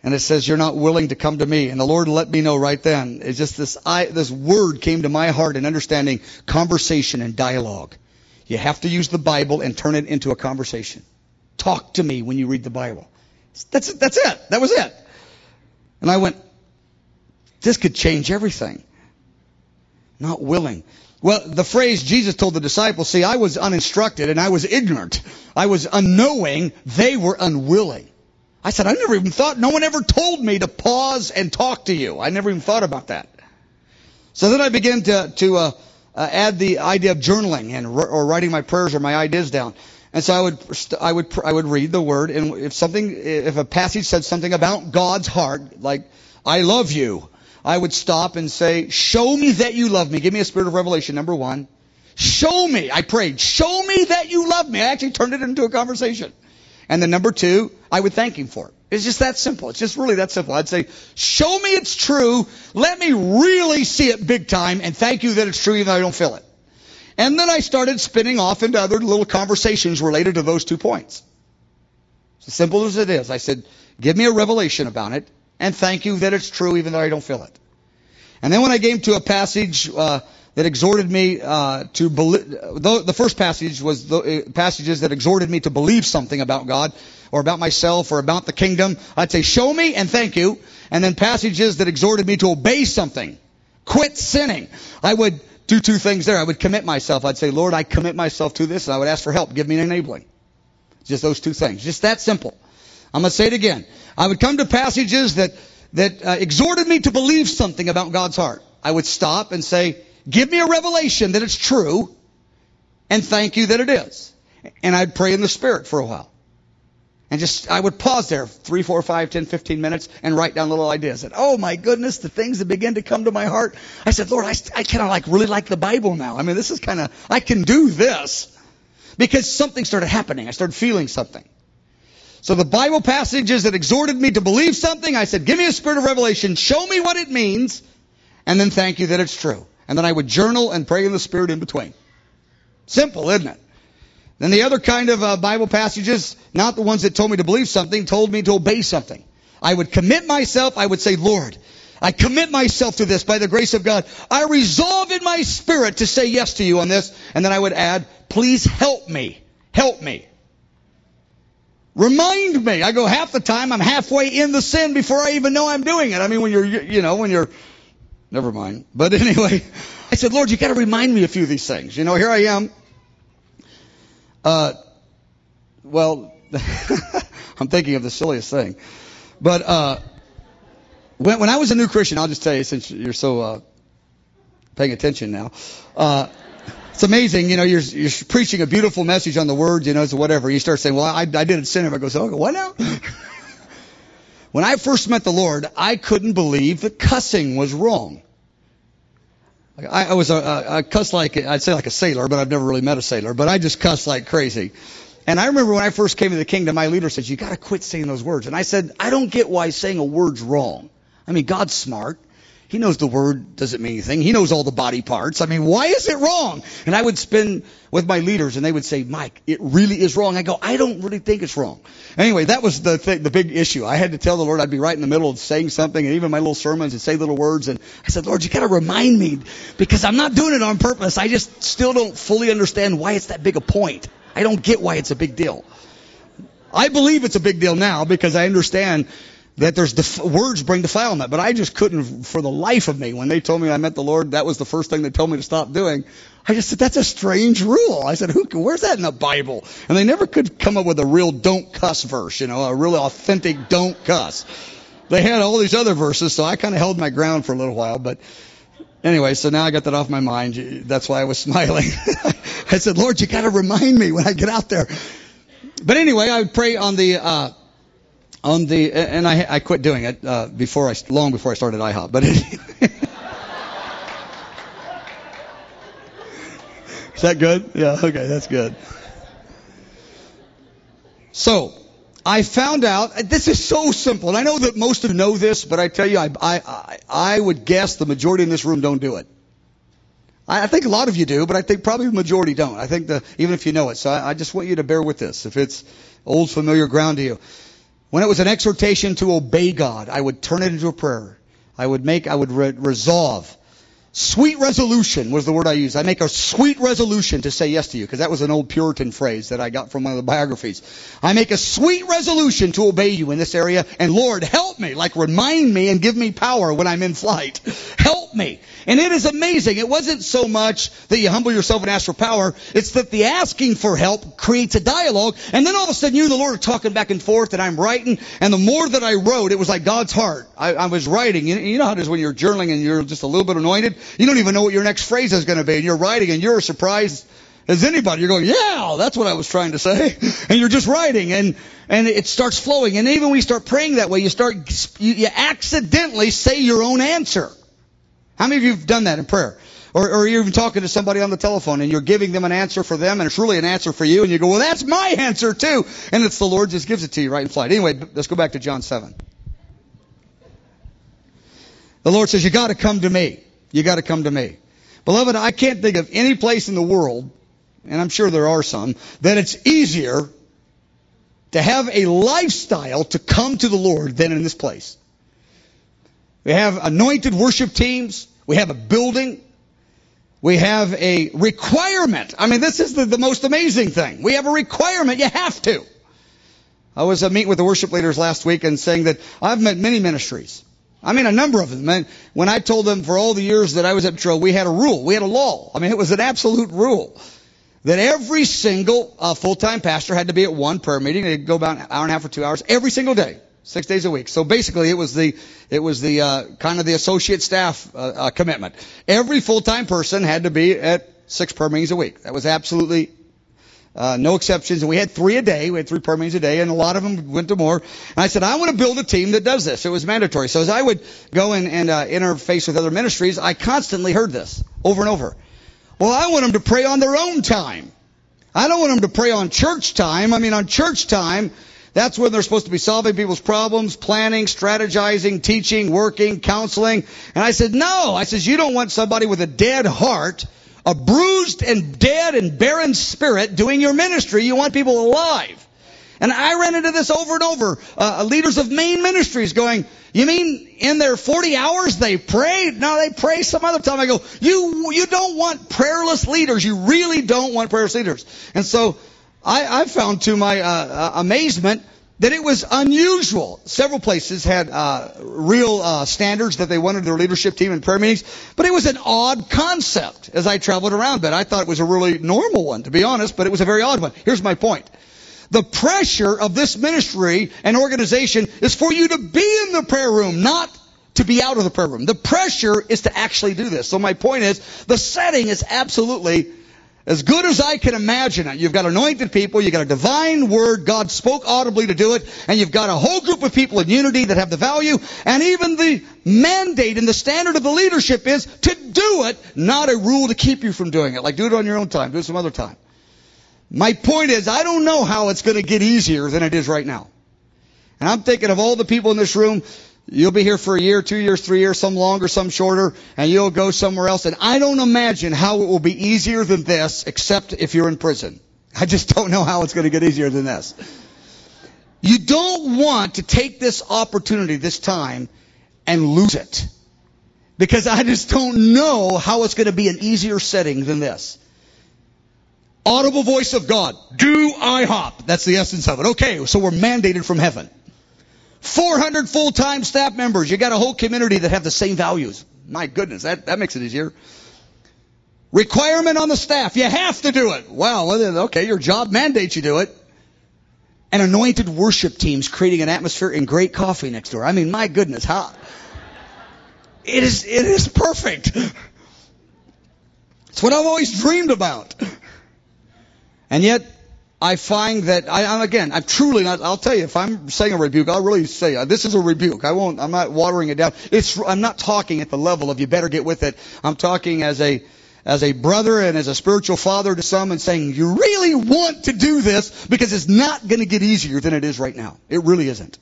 And it says, you're not willing to come to me. And the Lord let me know right then. It's just this, I, this word came to my heart in understanding conversation and dialogue. You have to use the Bible and turn it into a conversation. Talk to me when you read the Bible. That's. That's it. That was it. And I went, this could change everything. Not willing. Well, the phrase Jesus told the disciples, see, I was uninstructed and I was ignorant. I was unknowing. They were unwilling. I said, I never even thought, no one ever told me to pause and talk to you. I never even thought about that. So then I began to, to uh, uh, add the idea of journaling and or writing my prayers or my ideas down. And so I would, I would, I would read the word, and if something, if a passage said something about God's heart, like "I love you," I would stop and say, "Show me that you love me. Give me a spirit of revelation." Number one, show me. I prayed, "Show me that you love me." I actually turned it into a conversation. And then number two, I would thank him for it. It's just that simple. It's just really that simple. I'd say, show me it's true. Let me really see it big time and thank you that it's true even though I don't feel it. And then I started spinning off into other little conversations related to those two points. It's as simple as it is. I said, give me a revelation about it and thank you that it's true even though I don't feel it. And then when I came to a passage, uh, that exhorted me uh, to believe. The first passage was the uh, passages that exhorted me to believe something about God or about myself or about the kingdom. I'd say, show me and thank you. And then passages that exhorted me to obey something, quit sinning. I would do two things there. I would commit myself. I'd say, Lord, I commit myself to this, and I would ask for help. Give me an enabling. Just those two things. Just that simple. I'm going to say it again. I would come to passages that that uh, exhorted me to believe something about God's heart. I would stop and say, Give me a revelation that it's true, and thank you that it is. And I'd pray in the Spirit for a while. And just, I would pause there, three, four, five, ten, fifteen minutes, and write down little ideas. And oh my goodness, the things that begin to come to my heart. I said, Lord, I, I kind of like, really like the Bible now. I mean, this is kind of, I can do this. Because something started happening. I started feeling something. So the Bible passages that exhorted me to believe something, I said, give me a spirit of revelation, show me what it means, and then thank you that it's true and then I would journal and pray in the Spirit in between. Simple, isn't it? Then the other kind of uh, Bible passages, not the ones that told me to believe something, told me to obey something. I would commit myself, I would say, Lord, I commit myself to this by the grace of God. I resolve in my spirit to say yes to you on this. And then I would add, please help me. Help me. Remind me. I go half the time, I'm halfway in the sin before I even know I'm doing it. I mean, when you're, you know, when you're Never mind. But anyway, I said, Lord, you got to remind me a few of these things. You know, here I am. Uh, well, I'm thinking of the silliest thing. But uh, when, when I was a new Christian, I'll just tell you since you're so uh, paying attention now. Uh, it's amazing, you know, you're, you're preaching a beautiful message on the words, you know, so whatever. You start saying, well, I, I didn't sin. I go, so, what now? When I first met the Lord, I couldn't believe that cussing was wrong. I, I was a, a, cuss like I'd say like a sailor, but I've never really met a sailor. But I just cuss like crazy. And I remember when I first came to the kingdom, my leader said, "You got to quit saying those words." And I said, "I don't get why saying a word's wrong. I mean, God's smart. He knows the word doesn't mean anything. He knows all the body parts. I mean, why is it wrong? And I would spend with my leaders and they would say, Mike, it really is wrong. I go, I don't really think it's wrong. Anyway, that was the thing, the big issue. I had to tell the Lord I'd be right in the middle of saying something and even my little sermons and say little words. And I said, Lord, you got to remind me because I'm not doing it on purpose. I just still don't fully understand why it's that big a point. I don't get why it's a big deal. I believe it's a big deal now because I understand that there's def- words bring defilement. But I just couldn't, for the life of me, when they told me I met the Lord, that was the first thing they told me to stop doing. I just said, that's a strange rule. I said, Who, where's that in the Bible? And they never could come up with a real don't cuss verse, you know, a really authentic don't cuss. They had all these other verses, so I kind of held my ground for a little while. But anyway, so now I got that off my mind. That's why I was smiling. I said, Lord, you got to remind me when I get out there. But anyway, I would pray on the, uh, on the and I I quit doing it uh, before I long before I started IHOP, but. Is that good? Yeah, okay, that's good. So, I found out, this is so simple, and I know that most of you know this, but I tell you, I, I, I would guess the majority in this room don't do it. I think a lot of you do, but I think probably the majority don't. I think the, even if you know it. So I, I just want you to bear with this if it's old familiar ground to you. When it was an exhortation to obey God, I would turn it into a prayer. I would make, I would re- resolve Sweet resolution was the word I used. I make a sweet resolution to say yes to you, because that was an old Puritan phrase that I got from one of the biographies. I make a sweet resolution to obey you in this area, and Lord, help me, like remind me and give me power when I'm in flight. Help me. And it is amazing. It wasn't so much that you humble yourself and ask for power, it's that the asking for help creates a dialogue, and then all of a sudden you and the Lord are talking back and forth, and I'm writing, and the more that I wrote, it was like God's heart. I, I was writing. You, you know how it is when you're journaling and you're just a little bit anointed? You don't even know what your next phrase is going to be. And you're writing and you're as surprised as anybody. You're going, yeah, that's what I was trying to say. And you're just writing and, and it starts flowing. And even when you start praying that way, you start, you, you accidentally say your own answer. How many of you have done that in prayer? Or, or you're even talking to somebody on the telephone and you're giving them an answer for them and it's really an answer for you and you go, well, that's my answer too. And it's the Lord just gives it to you right in flight. Anyway, let's go back to John 7. The Lord says, you gotta come to me. You got to come to me. Beloved, I can't think of any place in the world, and I'm sure there are some, that it's easier to have a lifestyle to come to the Lord than in this place. We have anointed worship teams. We have a building. We have a requirement. I mean, this is the, the most amazing thing. We have a requirement. You have to. I was uh, meeting with the worship leaders last week and saying that I've met many ministries. I mean, a number of them. And when I told them for all the years that I was at Trail, we had a rule. We had a law. I mean, it was an absolute rule that every single uh, full-time pastor had to be at one prayer meeting. They'd go about an hour and a half or two hours every single day, six days a week. So basically, it was the it was the uh, kind of the associate staff uh, uh commitment. Every full-time person had to be at six prayer meetings a week. That was absolutely uh, no exceptions. And we had three a day. We had three prayer meetings a day, and a lot of them went to more. And I said, I want to build a team that does this. It was mandatory. So as I would go and, and uh, interface with other ministries, I constantly heard this over and over. Well, I want them to pray on their own time. I don't want them to pray on church time. I mean, on church time, that's when they're supposed to be solving people's problems, planning, strategizing, teaching, working, counseling. And I said, no. I said, you don't want somebody with a dead heart a bruised and dead and barren spirit doing your ministry. You want people alive. And I ran into this over and over. Uh, leaders of main ministries going, you mean in their 40 hours they prayed? No, they pray some other time. I go, you, you don't want prayerless leaders. You really don't want prayerless leaders. And so I, I found to my uh, uh amazement that it was unusual. Several places had uh, real uh, standards that they wanted their leadership team in prayer meetings, but it was an odd concept as I traveled around. But I thought it was a really normal one, to be honest. But it was a very odd one. Here's my point: the pressure of this ministry and organization is for you to be in the prayer room, not to be out of the prayer room. The pressure is to actually do this. So my point is, the setting is absolutely as good as I can imagine it, you've got anointed people, you've got a divine word, God spoke audibly to do it, and you've got a whole group of people in unity that have the value, and even the mandate and the standard of the leadership is to do it, not a rule to keep you from doing it. Like do it on your own time, do it some other time. My point is, I don't know how it's going to get easier than it is right now. And I'm thinking of all the people in this room You'll be here for a year, two years, three years, some longer, some shorter, and you'll go somewhere else. And I don't imagine how it will be easier than this, except if you're in prison. I just don't know how it's going to get easier than this. You don't want to take this opportunity, this time, and lose it. Because I just don't know how it's going to be an easier setting than this. Audible voice of God. Do IHOP. That's the essence of it. Okay, so we're mandated from heaven. 400 full-time staff members. You got a whole community that have the same values. My goodness, that, that makes it easier. Requirement on the staff. You have to do it. Well, okay, your job mandates you do it. And anointed worship teams creating an atmosphere and great coffee next door. I mean, my goodness, how it is it is perfect. It's what I've always dreamed about. And yet, I find that I, I'm again, I'm truly not. I'll tell you, if I'm saying a rebuke, I'll really say uh, this is a rebuke. I won't. I'm not watering it down. It's. I'm not talking at the level of you better get with it. I'm talking as a as a brother and as a spiritual father to some and saying you really want to do this because it's not going to get easier than it is right now. It really isn't.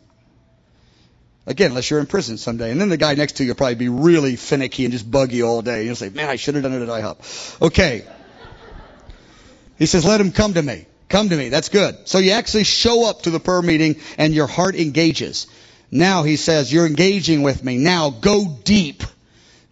Again, unless you're in prison someday. And then the guy next to you will probably be really finicky and just bug you all day. You'll say, man, I should have done it at IHOP. Okay. He says, let him come to me. Come to me. That's good. So you actually show up to the prayer meeting and your heart engages. Now he says, you're engaging with me. Now go deep.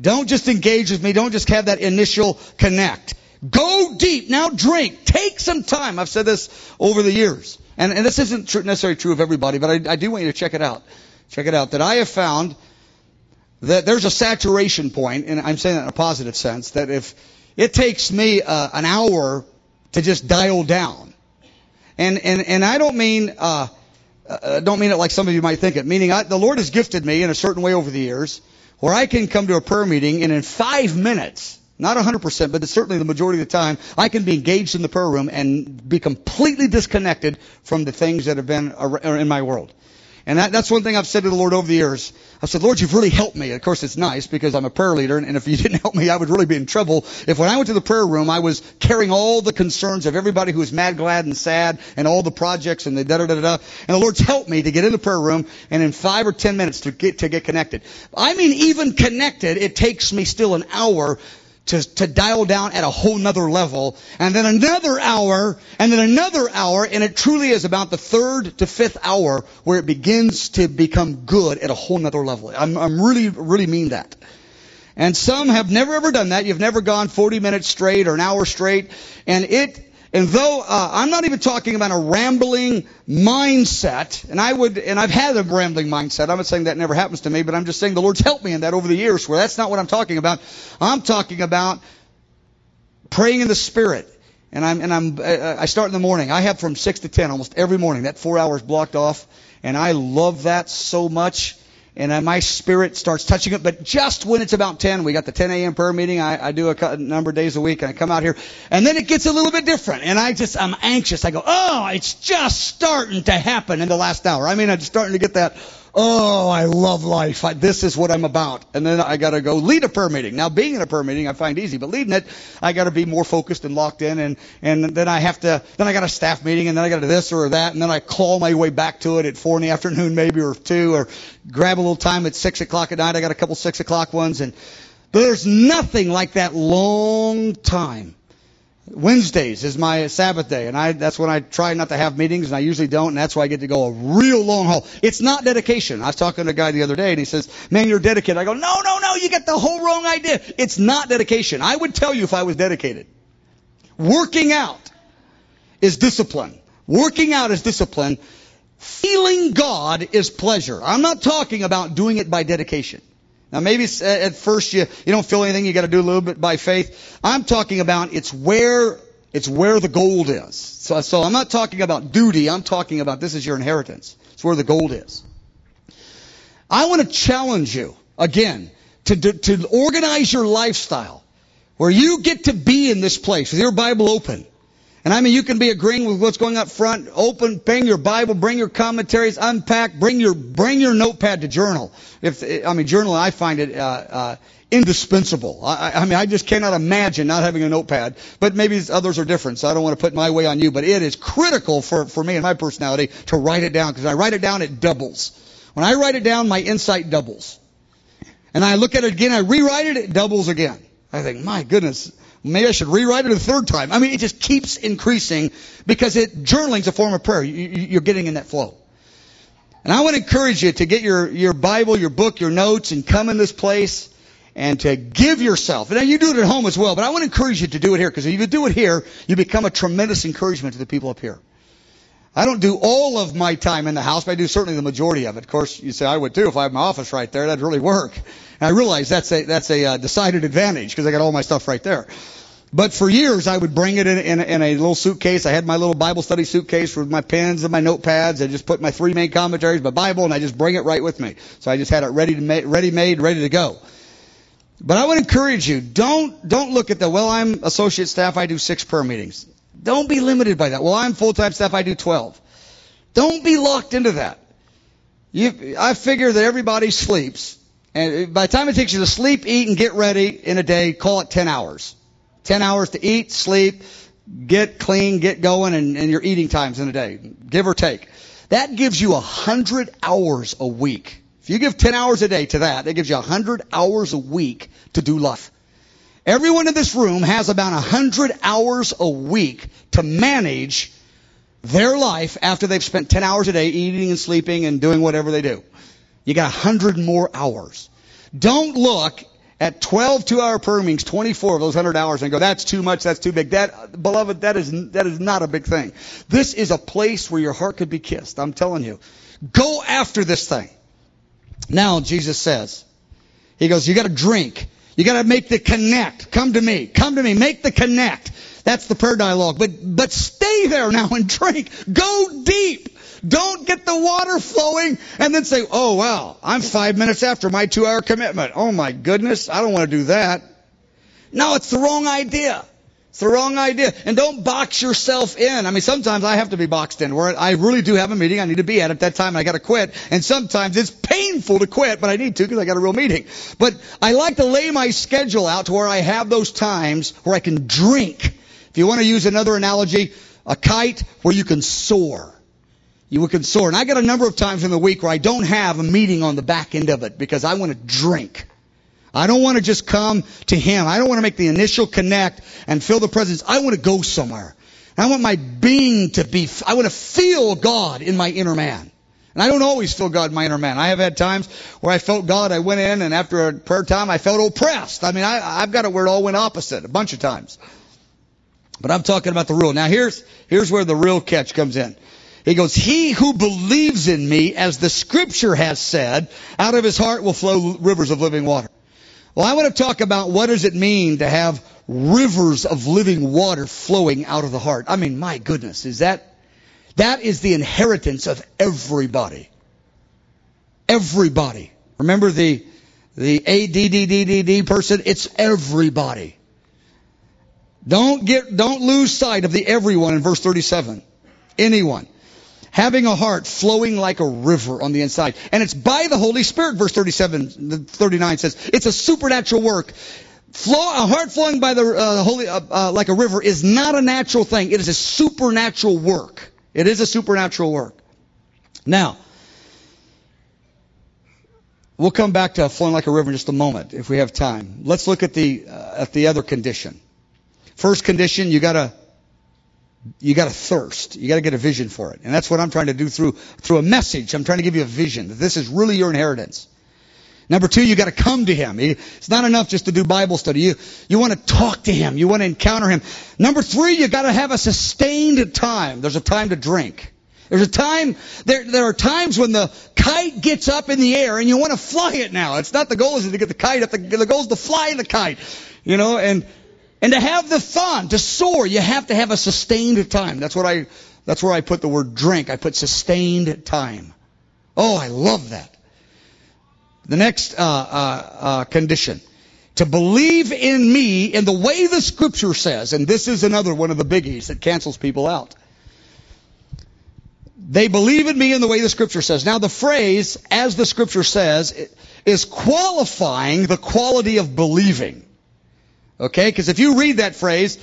Don't just engage with me. Don't just have that initial connect. Go deep. Now drink. Take some time. I've said this over the years. And, and this isn't necessarily true of everybody, but I, I do want you to check it out. Check it out. That I have found that there's a saturation point, and I'm saying that in a positive sense, that if it takes me uh, an hour to just dial down, and and and I don't mean uh, uh, don't mean it like some of you might think it. Meaning, I, the Lord has gifted me in a certain way over the years, where I can come to a prayer meeting and in five minutes, not 100%, but certainly the majority of the time, I can be engaged in the prayer room and be completely disconnected from the things that have been in my world. And that, that's one thing I've said to the Lord over the years. I said, Lord, you've really helped me. Of course, it's nice because I'm a prayer leader, and if you didn't help me, I would really be in trouble. If when I went to the prayer room, I was carrying all the concerns of everybody who was mad, glad, and sad, and all the projects and the da da da da. And the Lord's helped me to get in the prayer room, and in five or ten minutes to get to get connected. I mean, even connected, it takes me still an hour to, to dial down at a whole nother level, and then another hour, and then another hour, and it truly is about the third to fifth hour where it begins to become good at a whole nother level. I'm, I'm really, really mean that. And some have never ever done that. You've never gone 40 minutes straight or an hour straight, and it and though uh, I'm not even talking about a rambling mindset, and I would, and I've had a rambling mindset. I'm not saying that never happens to me, but I'm just saying the Lord's helped me in that over the years. Where that's not what I'm talking about. I'm talking about praying in the Spirit. And I'm, and I'm, I start in the morning. I have from six to ten almost every morning. That four hours blocked off, and I love that so much and uh, my spirit starts touching it. But just when it's about 10, we got the 10 a.m. prayer meeting. I, I do a number of days a week, and I come out here, and then it gets a little bit different. And I just, I'm anxious. I go, oh, it's just starting to happen in the last hour. I mean, I'm starting to get that Oh, I love life. I, this is what I'm about. And then I got to go lead a prayer meeting. Now, being in a prayer meeting, I find easy, but leading it, I got to be more focused and locked in. And and then I have to. Then I got a staff meeting, and then I got to this or that, and then I claw my way back to it at four in the afternoon, maybe or two, or grab a little time at six o'clock at night. I got a couple six o'clock ones, and there's nothing like that long time Wednesdays is my Sabbath day, and I, that's when I try not to have meetings, and I usually don't, and that's why I get to go a real long haul. It's not dedication. I was talking to a guy the other day, and he says, man, you're dedicated. I go, no, no, no, you get the whole wrong idea. It's not dedication. I would tell you if I was dedicated. Working out is discipline. Working out is discipline. Feeling God is pleasure. I'm not talking about doing it by dedication. Now maybe at first you, you don't feel anything, you gotta do a little bit by faith. I'm talking about it's where, it's where the gold is. So, so I'm not talking about duty, I'm talking about this is your inheritance. It's where the gold is. I want to challenge you, again, to, to, to organize your lifestyle where you get to be in this place with your Bible open and I mean, you can be agreeing with what's going up front. Open, bring your Bible, bring your commentaries, unpack, bring your bring your notepad to journal. If I mean, journal, I find it uh, uh, indispensable. I, I mean, I just cannot imagine not having a notepad. But maybe others are different, so I don't want to put my way on you. But it is critical for for me and my personality to write it down because I write it down, it doubles. When I write it down, my insight doubles. And I look at it again, I rewrite it, it doubles again. I think, my goodness, Maybe I should rewrite it a third time. I mean, it just keeps increasing because it journaling's a form of prayer. You, are getting in that flow. And I want to encourage you to get your, your Bible, your book, your notes, and come in this place and to give yourself. And you do it at home as well, but I want to encourage you to do it here because if you do it here, you become a tremendous encouragement to the people up here. I don't do all of my time in the house, but I do certainly the majority of it. Of course, you say I would too if I had my office right there. That'd really work. And I realize that's a that's a uh, decided advantage because I got all my stuff right there. But for years, I would bring it in, in, in, a little suitcase. I had my little Bible study suitcase with my pens and my notepads. I just put my three main commentaries, my Bible, and I just bring it right with me. So I just had it ready to ma- ready made, ready to go. But I would encourage you, don't don't look at the well. I'm associate staff. I do six prayer meetings. Don't be limited by that. Well, I'm full-time staff, I do 12. Don't be locked into that. You, I figure that everybody sleeps, and by the time it takes you to sleep, eat, and get ready in a day, call it 10 hours. 10 hours to eat, sleep, get clean, get going, and, and your eating times in a day, give or take. That gives you 100 hours a week. If you give 10 hours a day to that, that gives you 100 hours a week to do life. Everyone in this room has about 100 hours a week to manage their life after they've spent 10 hours a day eating and sleeping and doing whatever they do. You got 100 more hours. Don't look at 12 two-hour prayer meetings, 24 of those 100 hours, and go, that's too much, that's too big. That, beloved, that is, that is not a big thing. This is a place where your heart could be kissed. I'm telling you. Go after this thing. Now, Jesus says, He goes, you gotta drink. You gotta make the connect. Come to me. Come to me. Make the connect. That's the prayer dialogue. But, but stay there now and drink. Go deep. Don't get the water flowing and then say, oh wow, I'm five minutes after my two hour commitment. Oh my goodness, I don't want to do that. No, it's the wrong idea. It's the wrong idea. And don't box yourself in. I mean, sometimes I have to be boxed in where I really do have a meeting I need to be at at that time and I got to quit. And sometimes it's painful to quit, but I need to because I got a real meeting. But I like to lay my schedule out to where I have those times where I can drink. If you want to use another analogy, a kite where you can soar. You can soar. And I got a number of times in the week where I don't have a meeting on the back end of it because I want to drink. I don't want to just come to Him. I don't want to make the initial connect and feel the presence. I want to go somewhere. I want my being to be, I want to feel God in my inner man. And I don't always feel God in my inner man. I have had times where I felt God, I went in and after a prayer time I felt oppressed. I mean, I, I've got it where it all went opposite a bunch of times. But I'm talking about the rule. Now here's, here's where the real catch comes in. He goes, He who believes in me, as the scripture has said, out of his heart will flow rivers of living water. Well, I want to talk about what does it mean to have rivers of living water flowing out of the heart. I mean, my goodness, is that, that is the inheritance of everybody. Everybody. Remember the, the A-D-D-D-D-D person? It's everybody. Don't get, don't lose sight of the everyone in verse 37. Anyone having a heart flowing like a river on the inside. And it's by the Holy Spirit, verse 37, 39 says. It's a supernatural work. Flow, a heart flowing by the uh, holy, uh, uh, like a river is not a natural thing. It is a supernatural work. It is a supernatural work. Now, we'll come back to flowing like a river in just a moment if we have time. Let's look at the uh, at the other condition. First condition, you gotta you got to thirst. You got to get a vision for it. And that's what I'm trying to do through, through a message. I'm trying to give you a vision that this is really your inheritance. Number two, you got to come to Him. It's not enough just to do Bible study. You, you want to talk to Him. You want to encounter Him. Number three, you got to have a sustained time. There's a time to drink. There's a time, there, there are times when the kite gets up in the air and you want to fly it now. It's not the goal is to get the kite up. The, the goal is to fly the kite. You know, and and to have the fun, to soar, you have to have a sustained time. That's what I, that's where I put the word drink. I put sustained time. Oh, I love that. The next uh, uh, uh, condition. To believe in me in the way the scripture says, and this is another one of the biggies that cancels people out. They believe in me in the way the scripture says. Now the phrase, as the scripture says, is qualifying the quality of believing. Okay? Because if you read that phrase,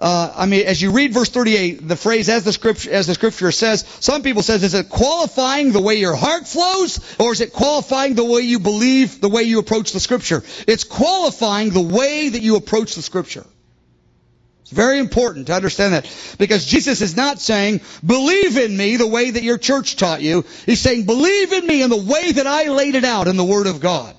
uh, I mean, as you read verse 38, the phrase as the scripture, as the scripture says, some people says, is it qualifying the way your heart flows, or is it qualifying the way you believe, the way you approach the scripture? It's qualifying the way that you approach the scripture. It's very important to understand that. Because Jesus is not saying, believe in me the way that your church taught you. He's saying, believe in me in the way that I laid it out in the Word of God.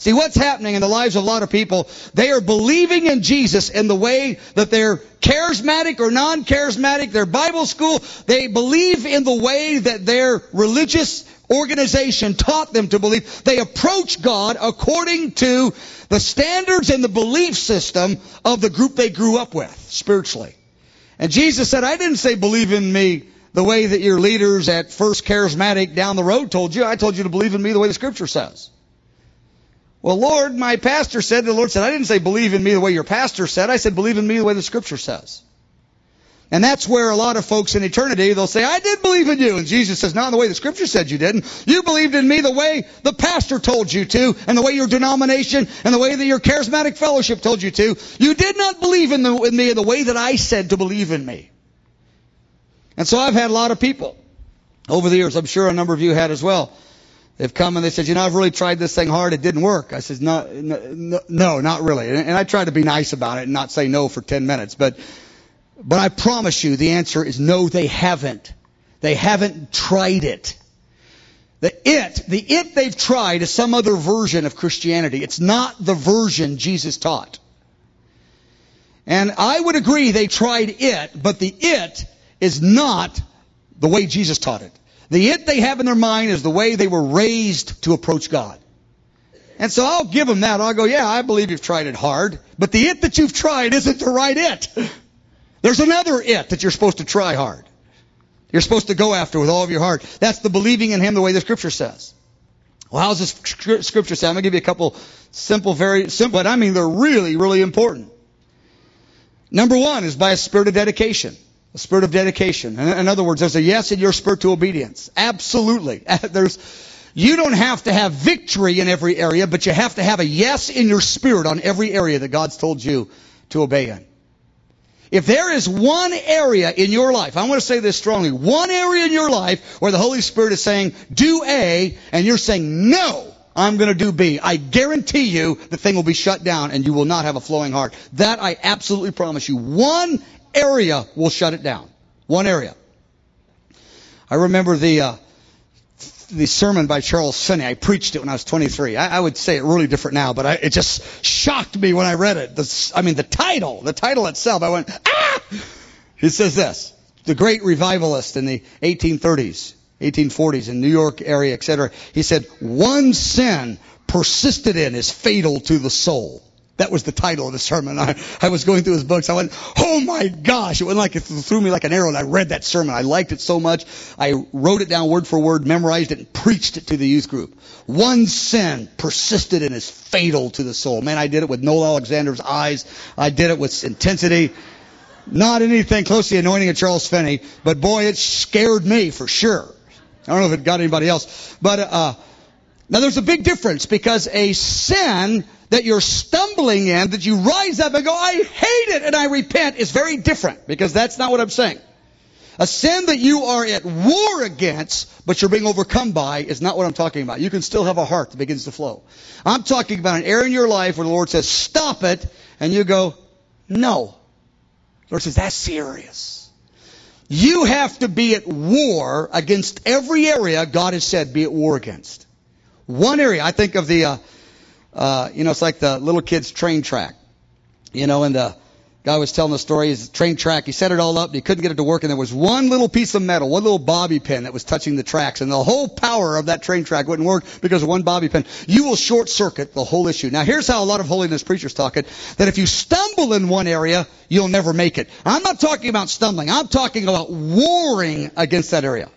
See, what's happening in the lives of a lot of people, they are believing in Jesus in the way that they're charismatic or non-charismatic, their Bible school, they believe in the way that their religious organization taught them to believe. They approach God according to the standards and the belief system of the group they grew up with, spiritually. And Jesus said, I didn't say believe in me the way that your leaders at First Charismatic down the road told you. I told you to believe in me the way the Scripture says. Well, Lord, my pastor said, the Lord said, I didn't say believe in me the way your pastor said. I said believe in me the way the scripture says. And that's where a lot of folks in eternity, they'll say, I did believe in you. And Jesus says, not in the way the scripture said you didn't. You believed in me the way the pastor told you to, and the way your denomination, and the way that your charismatic fellowship told you to. You did not believe in, the, in me the way that I said to believe in me. And so I've had a lot of people over the years, I'm sure a number of you had as well. They've come and they said, you know, I've really tried this thing hard. It didn't work. I said, no, no, no not really. And I tried to be nice about it and not say no for 10 minutes. But, but I promise you the answer is no, they haven't. They haven't tried it. The it, the it they've tried is some other version of Christianity. It's not the version Jesus taught. And I would agree they tried it, but the it is not the way Jesus taught it. The it they have in their mind is the way they were raised to approach God. And so I'll give them that. I'll go, yeah, I believe you've tried it hard, but the it that you've tried isn't the right it. There's another it that you're supposed to try hard. You're supposed to go after with all of your heart. That's the believing in Him the way the Scripture says. Well, how's this Scripture say? I'm going to give you a couple simple, very simple, but I mean they're really, really important. Number one is by a spirit of dedication. A spirit of dedication. In other words, there's a yes in your spirit to obedience. Absolutely. There's, you don't have to have victory in every area, but you have to have a yes in your spirit on every area that God's told you to obey in. If there is one area in your life, I want to say this strongly, one area in your life where the Holy Spirit is saying, do A, and you're saying, no, I'm going to do B. I guarantee you the thing will be shut down and you will not have a flowing heart. That I absolutely promise you. One area will shut it down. One area. I remember the uh, the sermon by Charles Finney. I preached it when I was 23. I, I would say it really different now, but I, it just shocked me when I read it. The, I mean, the title, the title itself. I went, ah! He says this: the great revivalist in the 1830s, 1840s in New York area, etc. He said, one sin persisted in is fatal to the soul. That was the title of the sermon. I, I was going through his books. I went, oh my gosh. It went like it threw me like an arrow and I read that sermon. I liked it so much. I wrote it down word for word, memorized it, and preached it to the youth group. One sin persisted and is fatal to the soul. Man, I did it with Noel Alexander's eyes. I did it with intensity. Not anything close to the anointing of Charles Finney, but boy, it scared me for sure. I don't know if it got anybody else. But, uh, now there's a big difference because a sin that you're stumbling in, that you rise up and go, I hate it and I repent is very different because that's not what I'm saying. A sin that you are at war against, but you're being overcome by, is not what I'm talking about. You can still have a heart that begins to flow. I'm talking about an area in your life where the Lord says, stop it, and you go, no. The Lord says, that's serious. You have to be at war against every area God has said be at war against. One area, I think of the, uh, uh, you know, it's like the little kid's train track. You know, and the guy was telling the story, his train track, he set it all up, and he couldn't get it to work, and there was one little piece of metal, one little bobby pin that was touching the tracks, and the whole power of that train track wouldn't work because of one bobby pin. You will short circuit the whole issue. Now here's how a lot of holiness preachers talk it, that if you stumble in one area, you'll never make it. I'm not talking about stumbling, I'm talking about warring against that area.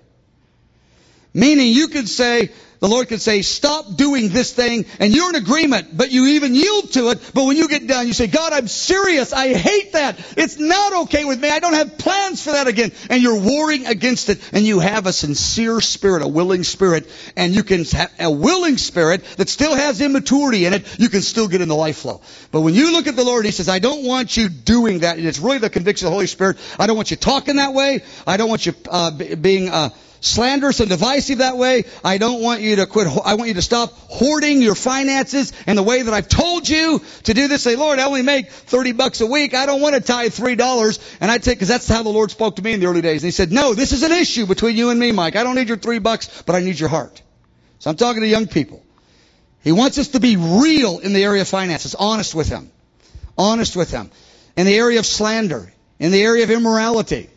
Meaning you could say, the Lord could say, stop doing this thing, and you're in agreement, but you even yield to it. But when you get done, you say, God, I'm serious. I hate that. It's not okay with me. I don't have plans for that again. And you're warring against it, and you have a sincere spirit, a willing spirit, and you can have a willing spirit that still has immaturity in it. You can still get in the life flow. But when you look at the Lord, He says, I don't want you doing that. And it's really the conviction of the Holy Spirit. I don't want you talking that way. I don't want you uh, being, uh, slanderous and divisive that way. I don't want you to quit. I want you to stop hoarding your finances in the way that I've told you to do this. Say, Lord, I only make 30 bucks a week. I don't want to tithe $3. And I take, cause that's how the Lord spoke to me in the early days. And he said, no, this is an issue between you and me, Mike. I don't need your three bucks, but I need your heart. So I'm talking to young people. He wants us to be real in the area of finances, honest with him. Honest with him. In the area of slander, in the area of immorality,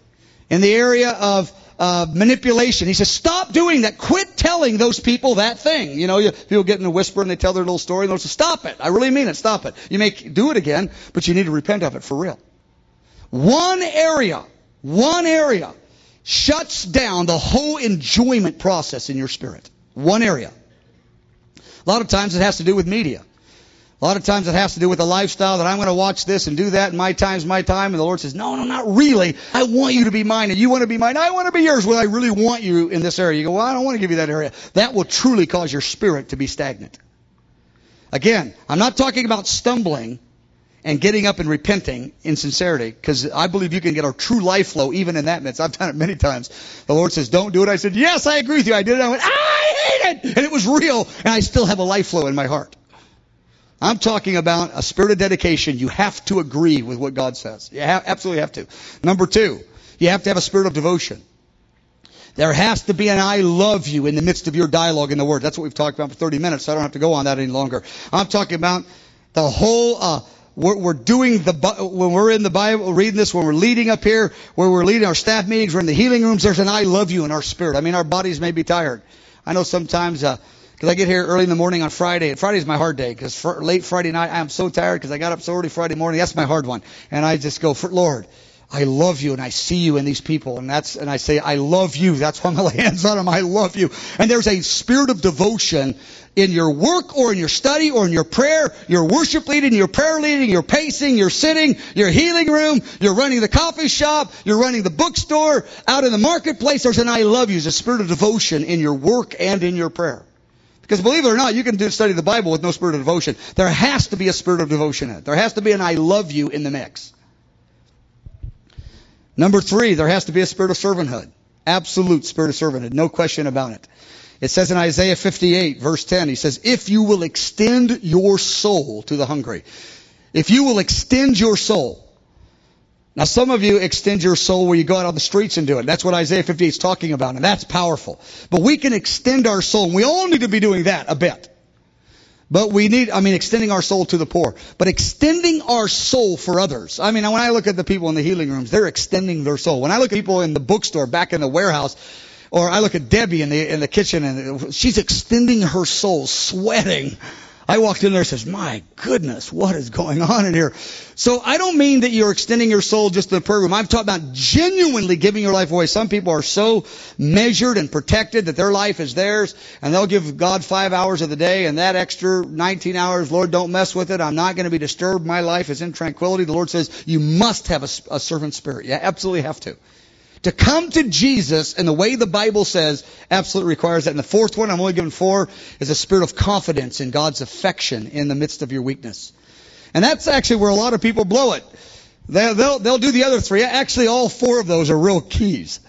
in the area of uh, manipulation. He says, stop doing that. Quit telling those people that thing. You know, you, people get in a whisper and they tell their little story and they'll say, stop it. I really mean it. Stop it. You may do it again, but you need to repent of it for real. One area, one area shuts down the whole enjoyment process in your spirit. One area. A lot of times it has to do with media. A lot of times it has to do with the lifestyle that I'm going to watch this and do that, and my time's my time. And the Lord says, No, no, not really. I want you to be mine, and you want to be mine. I want to be yours. Well, I really want you in this area. You go, Well, I don't want to give you that area. That will truly cause your spirit to be stagnant. Again, I'm not talking about stumbling and getting up and repenting in sincerity, because I believe you can get a true life flow even in that midst. I've done it many times. The Lord says, Don't do it. I said, Yes, I agree with you. I did it. I went, I hate it. And it was real, and I still have a life flow in my heart. I'm talking about a spirit of dedication. You have to agree with what God says. You have, absolutely have to. Number two, you have to have a spirit of devotion. There has to be an I love you in the midst of your dialogue in the Word. That's what we've talked about for 30 minutes, so I don't have to go on that any longer. I'm talking about the whole, uh, we're, we're doing the, when we're in the Bible, reading this, when we're leading up here, where we're leading our staff meetings, we're in the healing rooms, there's an I love you in our spirit. I mean, our bodies may be tired. I know sometimes, uh, because I get here early in the morning on Friday. And Friday's my hard day because late Friday night I'm so tired because I got up so early Friday morning. That's my hard one. And I just go, Lord, I love you and I see you in these people. And that's, and I say, I love you. That's why I'm lay hands on them. I love you. And there's a spirit of devotion in your work or in your study or in your prayer, your worship leading, your prayer leading, your pacing, your sitting, your healing room, you're running the coffee shop, you're running the bookstore, out in the marketplace. There's an I love you. There's a spirit of devotion in your work and in your prayer. Because believe it or not, you can do study the Bible with no spirit of devotion. There has to be a spirit of devotion in it. There has to be an I love you in the mix. Number three, there has to be a spirit of servanthood. Absolute spirit of servanthood. No question about it. It says in Isaiah 58 verse 10, he says, if you will extend your soul to the hungry, if you will extend your soul, now, some of you extend your soul where you go out on the streets and do it. That's what Isaiah 58 is talking about, and that's powerful. But we can extend our soul, and we all need to be doing that a bit. But we need, I mean, extending our soul to the poor. But extending our soul for others. I mean, when I look at the people in the healing rooms, they're extending their soul. When I look at people in the bookstore, back in the warehouse, or I look at Debbie in the, in the kitchen, and she's extending her soul, sweating I walked in there and says, my goodness, what is going on in here? So I don't mean that you're extending your soul just to the prayer room. I'm talking about genuinely giving your life away. Some people are so measured and protected that their life is theirs and they'll give God five hours of the day and that extra 19 hours, Lord, don't mess with it. I'm not going to be disturbed. My life is in tranquility. The Lord says you must have a, a servant spirit. You absolutely have to. To come to Jesus in the way the Bible says absolutely requires that. And the fourth one, I'm only giving four, is a spirit of confidence in God's affection in the midst of your weakness. And that's actually where a lot of people blow it. They'll, they'll, they'll do the other three. Actually, all four of those are real keys.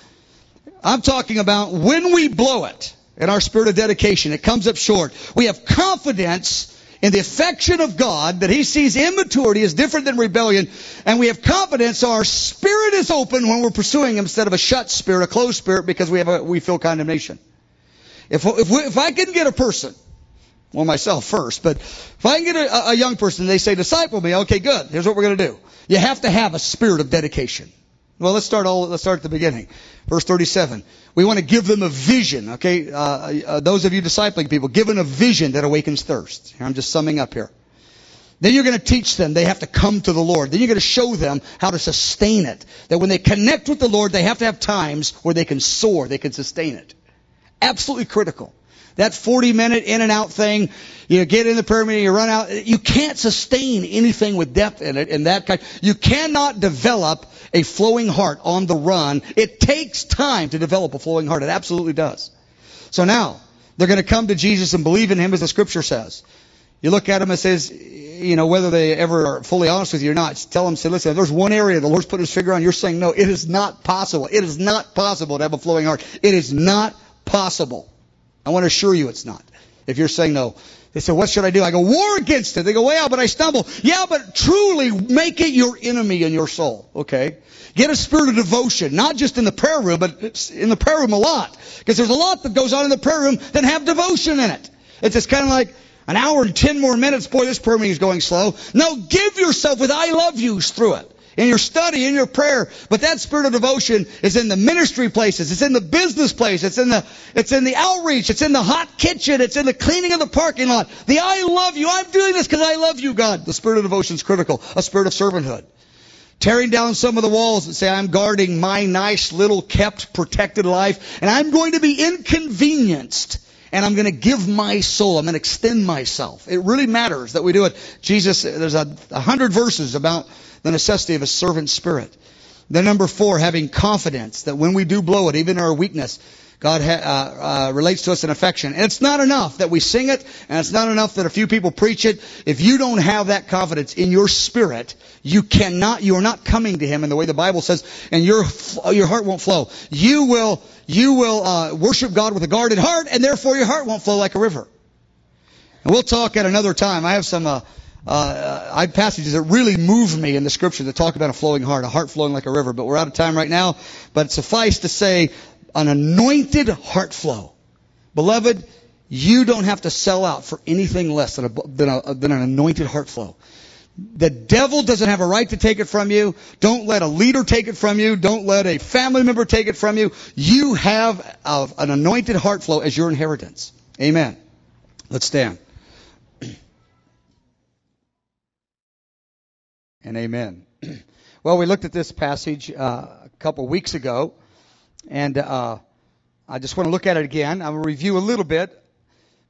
I'm talking about when we blow it in our spirit of dedication, it comes up short. We have confidence in the affection of God that He sees immaturity as different than rebellion, and we have confidence so our spirit is open when we're pursuing Him instead of a shut spirit, a closed spirit, because we have a, we feel condemnation. If if, we, if I can get a person, well myself first, but if I can get a, a young person, they say disciple me, okay, good. Here's what we're going to do. You have to have a spirit of dedication. Well, let's start all. Let's start at the beginning. Verse 37. We want to give them a vision. Okay, uh, uh, those of you discipling people, given a vision that awakens thirst. I'm just summing up here. Then you're going to teach them they have to come to the Lord. Then you're going to show them how to sustain it. That when they connect with the Lord, they have to have times where they can soar, they can sustain it. Absolutely critical. That 40 minute in and out thing, you get in the prayer meeting, you run out, you can't sustain anything with depth in it and that kind. You cannot develop a flowing heart on the run. It takes time to develop a flowing heart. It absolutely does. So now, they're going to come to Jesus and believe in Him as the scripture says. You look at them and says, you know, whether they ever are fully honest with you or not, tell them, say, listen, there's one area the Lord's put His finger on, you're saying no. It is not possible. It is not possible to have a flowing heart. It is not possible. I want to assure you it's not. If you're saying no. They say, what should I do? I go, war against it. They go, well, but I stumble. Yeah, but truly make it your enemy in your soul. Okay? Get a spirit of devotion, not just in the prayer room, but in the prayer room a lot. Because there's a lot that goes on in the prayer room that have devotion in it. It's just kind of like, an hour and ten more minutes. Boy, this prayer meeting is going slow. No, give yourself with I love yous through it in your study, in your prayer. But that spirit of devotion is in the ministry places. It's in the business place. It's in the, it's in the outreach. It's in the hot kitchen. It's in the cleaning of the parking lot. The I love you. I'm doing this because I love you, God. The spirit of devotion is critical. A spirit of servanthood. Tearing down some of the walls and say, I'm guarding my nice little kept protected life and I'm going to be inconvenienced and I'm going to give my soul. I'm going to extend myself. It really matters that we do it. Jesus, there's a, a hundred verses about the necessity of a servant spirit. Then number four, having confidence that when we do blow it, even our weakness, God ha- uh, uh, relates to us in affection. And it's not enough that we sing it, and it's not enough that a few people preach it. If you don't have that confidence in your spirit, you cannot, you are not coming to Him in the way the Bible says, and your, your heart won't flow. You will, you will, uh, worship God with a guarded heart, and therefore your heart won't flow like a river. And we'll talk at another time. I have some, uh, uh, I passages that really move me in the scripture that talk about a flowing heart, a heart flowing like a river. But we're out of time right now. But suffice to say, an anointed heart flow. Beloved, you don't have to sell out for anything less than, a, than, a, than an anointed heart flow. The devil doesn't have a right to take it from you. Don't let a leader take it from you. Don't let a family member take it from you. You have a, an anointed heart flow as your inheritance. Amen. Let's stand. And amen. Well, we looked at this passage uh, a couple weeks ago. And uh, I just want to look at it again. I'm going to review a little bit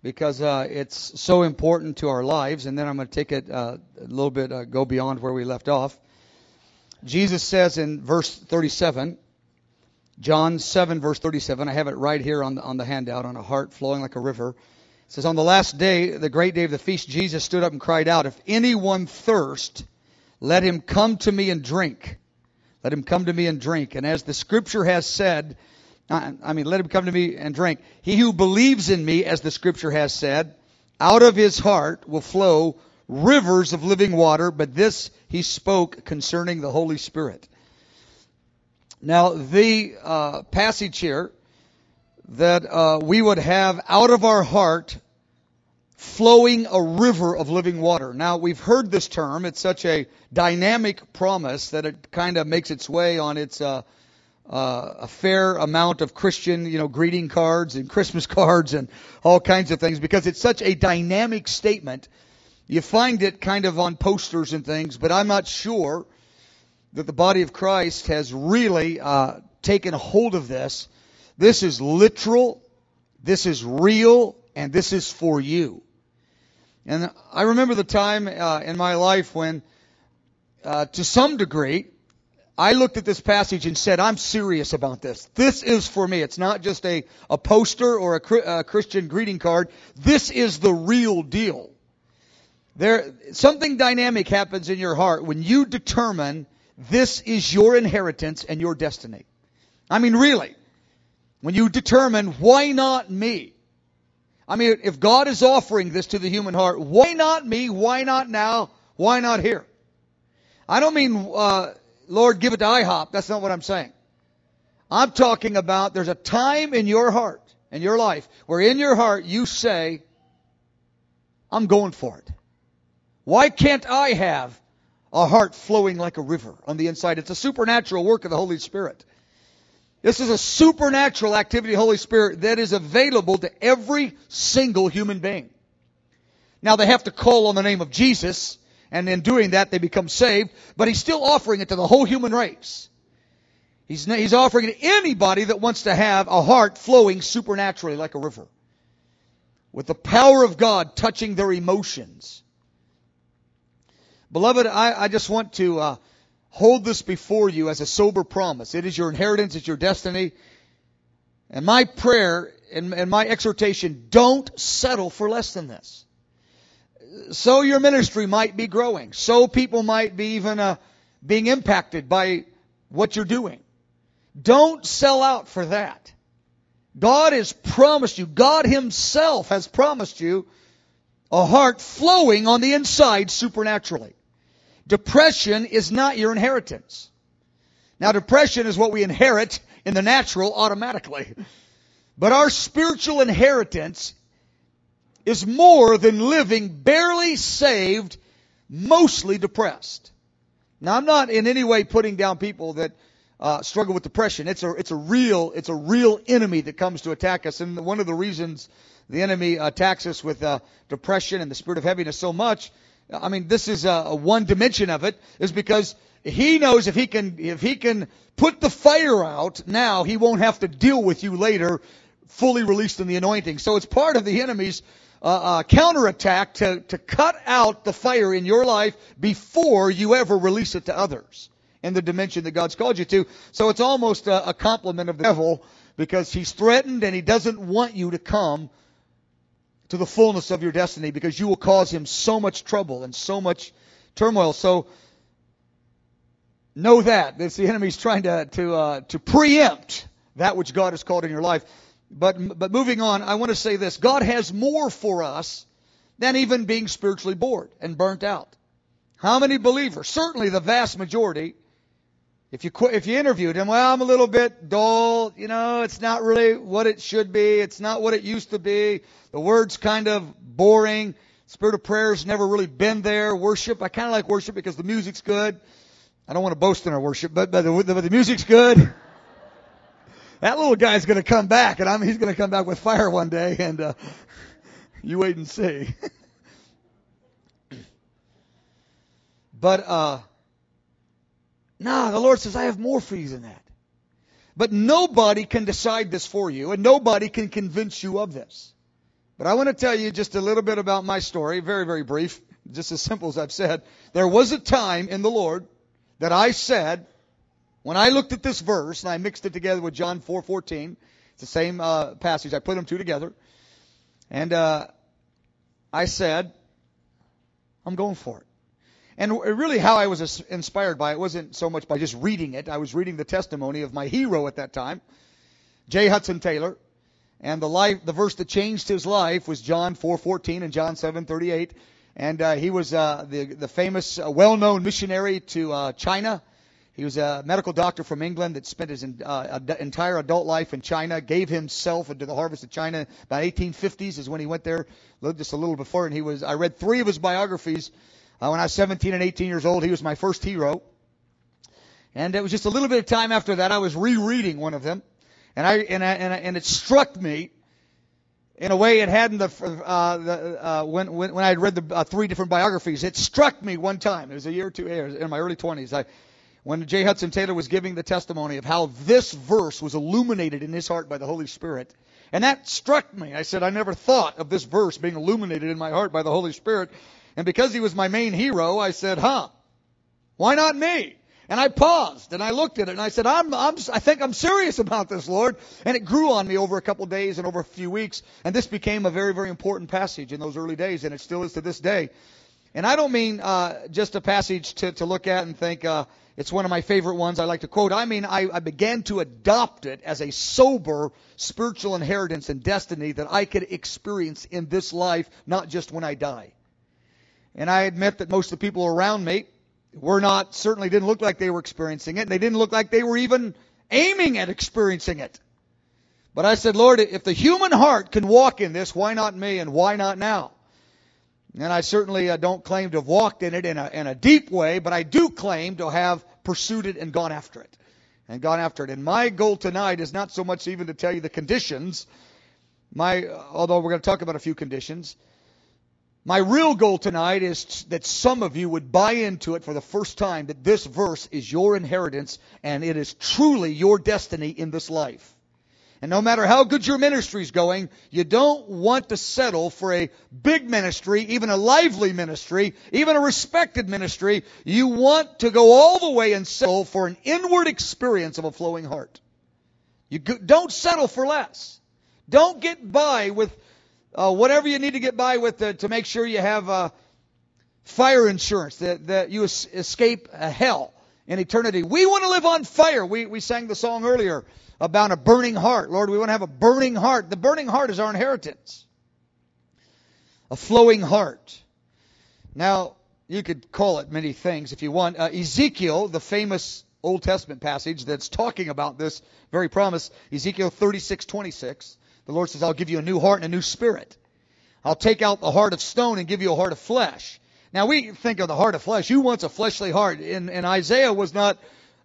because uh, it's so important to our lives, and then I'm going to take it uh, a little bit, uh, go beyond where we left off. Jesus says in verse 37, John 7, verse 37, I have it right here on the, on the handout, on a heart flowing like a river. It says, On the last day, the great day of the feast, Jesus stood up and cried out, If anyone thirst, let him come to me and drink. Let him come to me and drink. And as the scripture has said, I mean, let him come to me and drink. He who believes in me, as the scripture has said, out of his heart will flow rivers of living water. But this he spoke concerning the Holy Spirit. Now, the uh, passage here that uh, we would have out of our heart flowing a river of living water. Now, we've heard this term. It's such a dynamic promise that it kind of makes its way on its uh, uh, a fair amount of Christian, you know, greeting cards and Christmas cards and all kinds of things because it's such a dynamic statement. You find it kind of on posters and things, but I'm not sure that the body of Christ has really uh, taken hold of this. This is literal, this is real, and this is for you. And I remember the time uh, in my life when, uh, to some degree, I looked at this passage and said, I'm serious about this. This is for me. It's not just a, a poster or a, a Christian greeting card. This is the real deal. There, something dynamic happens in your heart when you determine this is your inheritance and your destiny. I mean, really. When you determine, why not me? I mean, if God is offering this to the human heart, why not me? Why not now? Why not here? I don't mean, uh, Lord, give it to IHOP. That's not what I'm saying. I'm talking about there's a time in your heart, in your life, where in your heart you say, I'm going for it. Why can't I have a heart flowing like a river on the inside? It's a supernatural work of the Holy Spirit. This is a supernatural activity of the Holy Spirit that is available to every single human being. Now they have to call on the name of Jesus, and in doing that they become saved, but he's still offering it to the whole human race. He's, he's offering it to anybody that wants to have a heart flowing supernaturally like a river. With the power of God touching their emotions. Beloved, I, I just want to uh, hold this before you as a sober promise. It is your inheritance, it's your destiny. And my prayer and, and my exhortation, don't settle for less than this. So your ministry might be growing. So people might be even uh, being impacted by what you're doing. Don't sell out for that. God has promised you, God Himself has promised you a heart flowing on the inside supernaturally. Depression is not your inheritance. Now, depression is what we inherit in the natural automatically. But our spiritual inheritance is more than living barely saved, mostly depressed. Now, I'm not in any way putting down people that uh, struggle with depression. It's a it's a real it's a real enemy that comes to attack us, and one of the reasons the enemy attacks us with uh, depression and the spirit of heaviness so much I mean, this is a, a one dimension of it, is because he knows if he can if he can put the fire out now, he won't have to deal with you later fully released in the anointing. So it's part of the enemy's uh, uh, counterattack to, to cut out the fire in your life before you ever release it to others in the dimension that God's called you to. So it's almost a, a compliment of the devil because he's threatened and he doesn't want you to come to the fullness of your destiny because you will cause him so much trouble and so much turmoil. So know that. It's the enemy's trying to, to, uh, to preempt that which God has called in your life. But, but moving on, I want to say this. God has more for us than even being spiritually bored and burnt out. How many believers, certainly the vast majority, if you if you interviewed him, well, I'm a little bit dull. You know, it's not really what it should be. It's not what it used to be. The word's kind of boring. Spirit of prayer's never really been there. Worship, I kind of like worship because the music's good. I don't want to boast in our worship, but but the, but the music's good. that little guy's going to come back, and I'm he's going to come back with fire one day, and uh, you wait and see. but uh, no, the Lord says, I have more for you than that. But nobody can decide this for you, and nobody can convince you of this. But I want to tell you just a little bit about my story, very, very brief, just as simple as I've said. There was a time in the Lord that I said, when I looked at this verse, and I mixed it together with John 4.14, it's the same uh, passage, I put them two together, and uh, I said, I'm going for it. And really, how I was inspired by it wasn't so much by just reading it. I was reading the testimony of my hero at that time, J. Hudson Taylor. And the life, the verse that changed his life was John 4:14 and John 7:38. And uh, he was uh, the the famous, uh, well-known missionary to uh, China. He was a medical doctor from England that spent his uh, entire adult life in China. Gave himself into the harvest of China. About 1850s is when he went there. Lived just a little before, and he was. I read three of his biographies uh, when I was 17 and 18 years old, he was my first hero. And it was just a little bit of time after that, I was rereading one of them. And I, and I, and, I, and it struck me in a way it hadn't the, uh, the uh, when, when, when I had read the uh, three different biographies. It struck me one time. It was a year or two in my early 20s. I, when J. Hudson Taylor was giving the testimony of how this verse was illuminated in his heart by the Holy Spirit. And that struck me. I said, I never thought of this verse being illuminated in my heart by the Holy Spirit. And because he was my main hero, I said, huh, why not me? And I paused and I looked at it and I said, I'm, I'm, I think I'm serious about this, Lord. And it grew on me over a couple days and over a few weeks. And this became a very, very important passage in those early days, and it still is to this day. And I don't mean uh, just a passage to, to look at and think uh, it's one of my favorite ones I like to quote. I mean, I, I began to adopt it as a sober spiritual inheritance and destiny that I could experience in this life, not just when I die. And I admit that most of the people around me were not, certainly didn't look like they were experiencing it. And they didn't look like they were even aiming at experiencing it. But I said, Lord, if the human heart can walk in this, why not me and why not now? And I certainly uh, don't claim to have walked in it in a, in a deep way, but I do claim to have pursued it and gone after it. And gone after it. And my goal tonight is not so much even to tell you the conditions. My, although we're going to talk about a few conditions, my real goal tonight is that some of you would buy into it for the first time that this verse is your inheritance and it is truly your destiny in this life. And no matter how good your ministry is going, you don't want to settle for a big ministry, even a lively ministry, even a respected ministry. You want to go all the way and settle for an inward experience of a flowing heart. You don't settle for less. Don't get by with uh, whatever you need to get by with to, to make sure you have uh, fire insurance, that, that you es- escape hell in eternity. We want to live on fire. We, we sang the song earlier about a burning heart. Lord, we want to have a burning heart. The burning heart is our inheritance, a flowing heart. Now, you could call it many things if you want. Uh, Ezekiel, the famous Old Testament passage that's talking about this very promise, Ezekiel 36, 26. The Lord says, I'll give you a new heart and a new spirit. I'll take out the heart of stone and give you a heart of flesh. Now we think of the heart of flesh. Who wants a fleshly heart? And, Isaiah was not,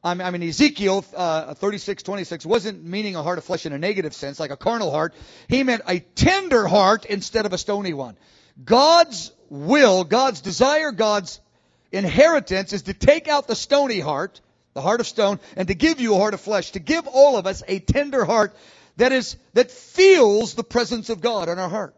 I mean, Ezekiel uh, 36, 26 wasn't meaning a heart of flesh in a negative sense, like a carnal heart. He meant a tender heart instead of a stony one. God's will, God's desire, God's inheritance is to take out the stony heart, the heart of stone, and to give you a heart of flesh, to give all of us a tender heart that is, that feels the presence of God in our heart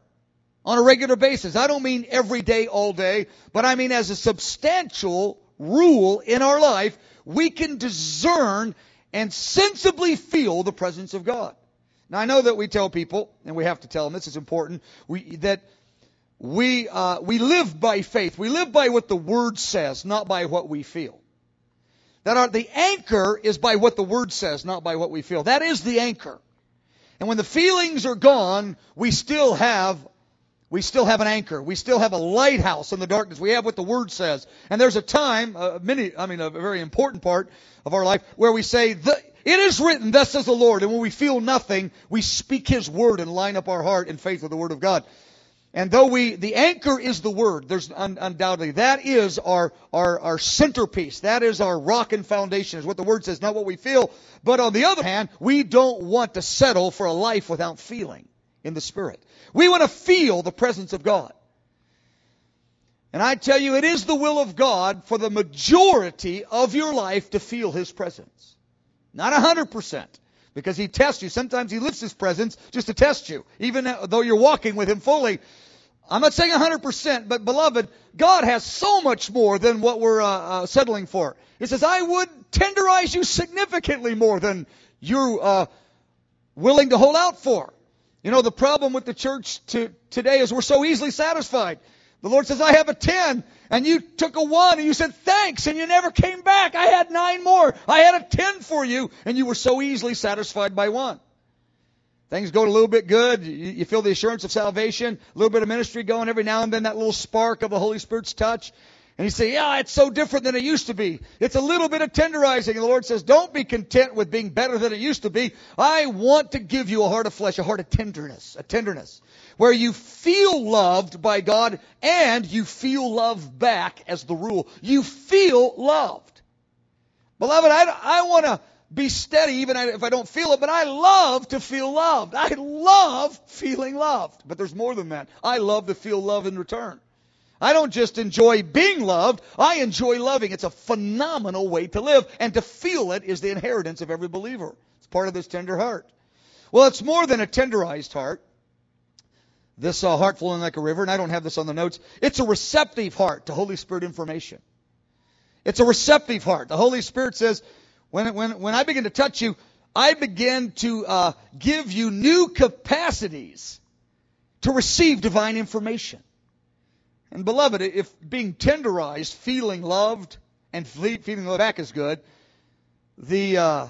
on a regular basis. I don't mean every day, all day, but I mean as a substantial rule in our life, we can discern and sensibly feel the presence of God. Now I know that we tell people, and we have to tell them this is important, we, that we uh, we live by faith. We live by what the Word says, not by what we feel. That our, the anchor is by what the Word says, not by what we feel. That is the anchor. And when the feelings are gone, we still have we still have an anchor. We still have a lighthouse in the darkness. We have what the Word says. And there's a time, uh, many, I mean, a very important part of our life where we say, the, it is written, thus says the Lord. And when we feel nothing, we speak His Word and line up our heart in faith with the Word of God. And though we, the anchor is the Word, there's un, undoubtedly, that is our, our, our centerpiece. That is our rock and foundation, is what the Word says, not what we feel. But on the other hand, we don't want to settle for a life without feeling in the Spirit. We want to feel the presence of God. And I tell you, it is the will of God for the majority of your life to feel His presence. Not a hundred percent. Because He tests you. Sometimes He lifts His presence just to test you. Even though you're walking with Him fully. I'm not saying 100%, but beloved, God has so much more than what we're uh, uh, settling for. He says, I would tenderize you significantly more than you're uh, willing to hold out for. You know, the problem with the church to, today is we're so easily satisfied. The Lord says, I have a 10, and you took a 1, and you said, thanks, and you never came back. I had 9 more. I had a 10 for you, and you were so easily satisfied by 1. Things go a little bit good. You feel the assurance of salvation, a little bit of ministry going every now and then, that little spark of the Holy Spirit's touch. And you say, yeah, it's so different than it used to be. It's a little bit of tenderizing. And the Lord says, don't be content with being better than it used to be. I want to give you a heart of flesh, a heart of tenderness, a tenderness, where you feel loved by God and you feel love back as the rule. You feel loved. Beloved, I, I want to be steady even if I don't feel it, but I love to feel loved. I love feeling loved. But there's more than that. I love to feel love in return. I don't just enjoy being loved, I enjoy loving. It's a phenomenal way to live, and to feel it is the inheritance of every believer. It's part of this tender heart. Well, it's more than a tenderized heart. This uh, heart flowing like a river, and I don't have this on the notes. It's a receptive heart to Holy Spirit information. It's a receptive heart. The Holy Spirit says, when, when, when I begin to touch you, I begin to uh, give you new capacities to receive divine information. And beloved, if being tenderized, feeling loved, and feeling loved back is good, the uh,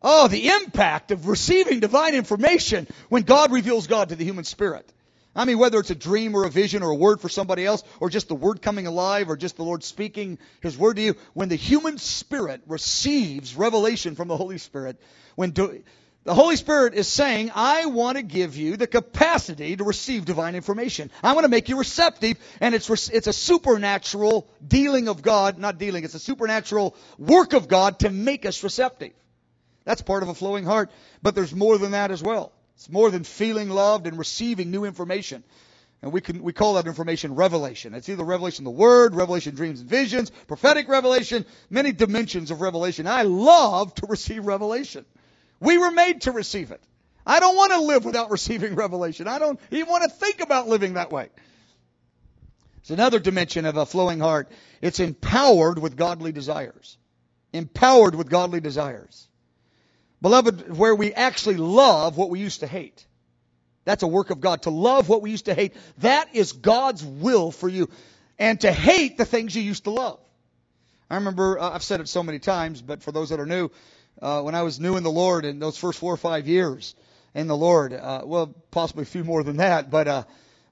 oh, the impact of receiving divine information when God reveals God to the human spirit. I mean, whether it's a dream or a vision or a word for somebody else, or just the word coming alive, or just the Lord speaking His word to you, when the human spirit receives revelation from the Holy Spirit, when do, the Holy Spirit is saying, I want to give you the capacity to receive divine information. I want to make you receptive, and it's, it's a supernatural dealing of God, not dealing, it's a supernatural work of God to make us receptive. That's part of a flowing heart, but there's more than that as well. It's more than feeling loved and receiving new information. And we can we call that information revelation. It's either revelation of the word, revelation dreams and visions, prophetic revelation, many dimensions of revelation. I love to receive revelation. We were made to receive it. I don't want to live without receiving revelation. I don't even want to think about living that way. It's another dimension of a flowing heart. It's empowered with godly desires. Empowered with godly desires. Beloved, where we actually love what we used to hate. That's a work of God. To love what we used to hate. That is God's will for you. And to hate the things you used to love. I remember, uh, I've said it so many times, but for those that are new, uh, when I was new in the Lord in those first four or five years in the Lord. Uh, well, possibly a few more than that, but uh,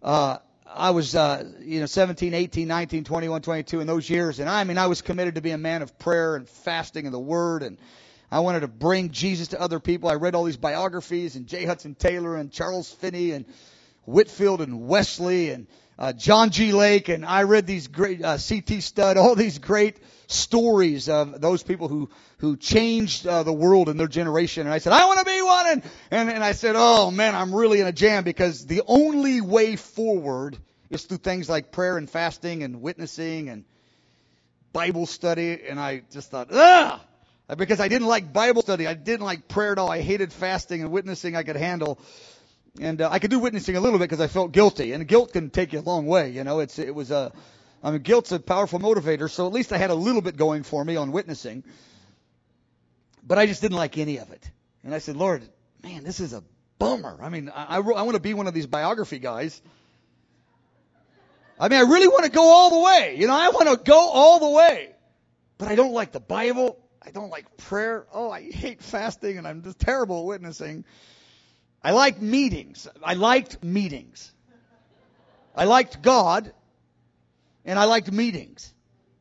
uh, I was, uh, you know, 17, 18, 19, 21, 22 in those years, and I mean, I was committed to be a man of prayer and fasting and the Word, and I wanted to bring Jesus to other people. I read all these biographies and J. Hudson Taylor and Charles Finney and Whitefield and Wesley and uh, John G. Lake, and I read these great uh, C.T. Studd, all these great stories of those people who who changed uh, the world in their generation. And I said, I want to be one. And, and and I said, Oh man, I'm really in a jam because the only way forward is through things like prayer and fasting and witnessing and Bible study. And I just thought, ah. Because I didn't like Bible study. I didn't like prayer at all. I hated fasting and witnessing I could handle. And uh, I could do witnessing a little bit because I felt guilty. And guilt can take you a long way. You know, it's, it was a, I mean, guilt's a powerful motivator. So at least I had a little bit going for me on witnessing. But I just didn't like any of it. And I said, Lord, man, this is a bummer. I mean, I, I, I want to be one of these biography guys. I mean, I really want to go all the way. You know, I want to go all the way. But I don't like the Bible. I don't like prayer. Oh, I hate fasting and I'm just terrible at witnessing. I like meetings. I liked meetings. I liked God and I liked meetings.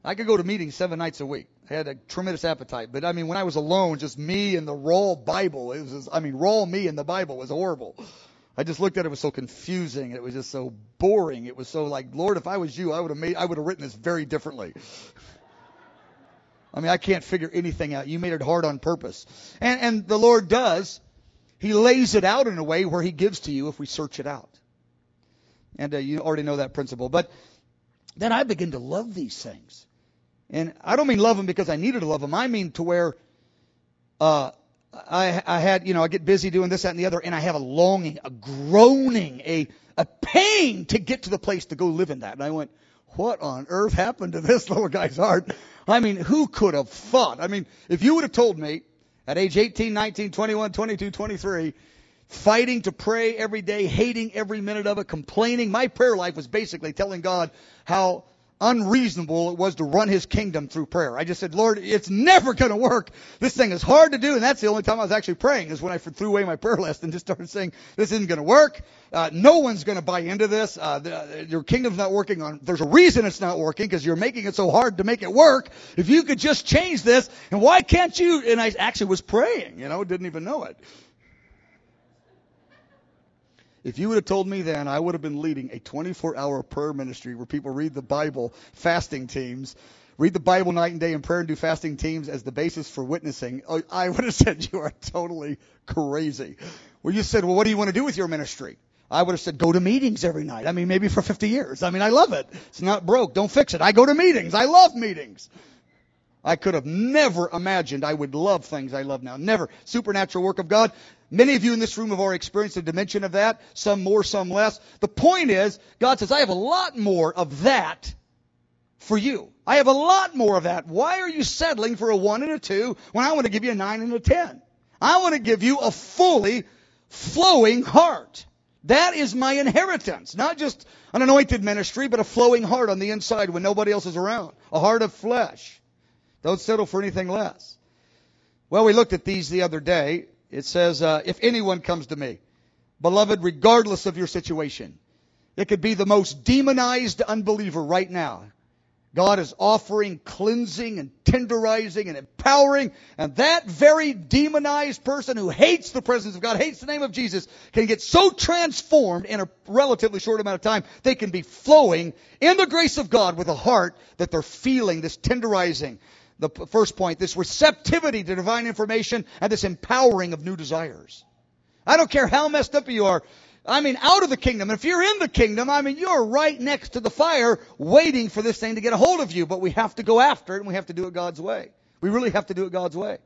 I could go to meetings seven nights a week. I had a tremendous appetite. But I mean, when I was alone, just me and the raw Bible, it was, just, I mean, raw me and the Bible was horrible. I just looked at it, it was so confusing. It was just so boring. It was so like, Lord, if I was you, I would have made, I would have written this very differently. I mean, I can't figure anything out. You made it hard on purpose. And, and the Lord does. He lays it out in a way where He gives to you if we search it out. And uh, you already know that principle. But then I begin to love these things. And I don't mean love them because I needed to love them. I mean to where uh, I, I had, you know, I get busy doing this, that, and the other, and I have a longing, a groaning, a, a pain to get to the place to go live in that. And I went, what on earth happened to this little guy's heart? I mean, who could have thought? I mean, if you would have told me at age 18, 19, 21, 22, 23, fighting to pray every day, hating every minute of it, complaining, my prayer life was basically telling God how unreasonable it was to run his kingdom through prayer. I just said, Lord, it's never going to work. This thing is hard to do. And that's the only time I was actually praying is when I threw away my prayer list and just started saying, this isn't going to work. Uh, no one's going to buy into this. Uh, the, uh, your kingdom's not working on, there's a reason it's not working because you're making it so hard to make it work. If you could just change this and why can't you? And I actually was praying, you know, didn't even know it. If you would have told me then, I would have been leading a 24 hour prayer ministry where people read the Bible, fasting teams, read the Bible night and day in prayer and do fasting teams as the basis for witnessing. Oh, I would have said you are totally crazy. Well, you said, well, what do you want to do with your ministry? I would have said, go to meetings every night. I mean, maybe for 50 years. I mean, I love it. It's not broke. Don't fix it. I go to meetings. I love meetings. I could have never imagined I would love things I love now. Never. Supernatural work of God. Many of you in this room have already experienced a dimension of that. Some more, some less. The point is, God says, I have a lot more of that for you. I have a lot more of that. Why are you settling for a one and a two when I want to give you a nine and a ten? I want to give you a fully flowing heart. That is my inheritance. Not just an anointed ministry, but a flowing heart on the inside when nobody else is around. A heart of flesh. Don't settle for anything less. Well, we looked at these the other day. It says, uh, if anyone comes to me, beloved, regardless of your situation, it could be the most demonized unbeliever right now. God is offering cleansing and tenderizing and empowering, and that very demonized person who hates the presence of God, hates the name of Jesus, can get so transformed in a relatively short amount of time, they can be flowing in the grace of God with a heart that they're feeling this tenderizing, the first point, this receptivity to divine information and this empowering of new desires. I don't care how messed up you are. I mean, out of the kingdom. If you're in the kingdom, I mean, you're right next to the fire waiting for this thing to get a hold of you, but we have to go after it and we have to do it God's way. We really have to do it God's way.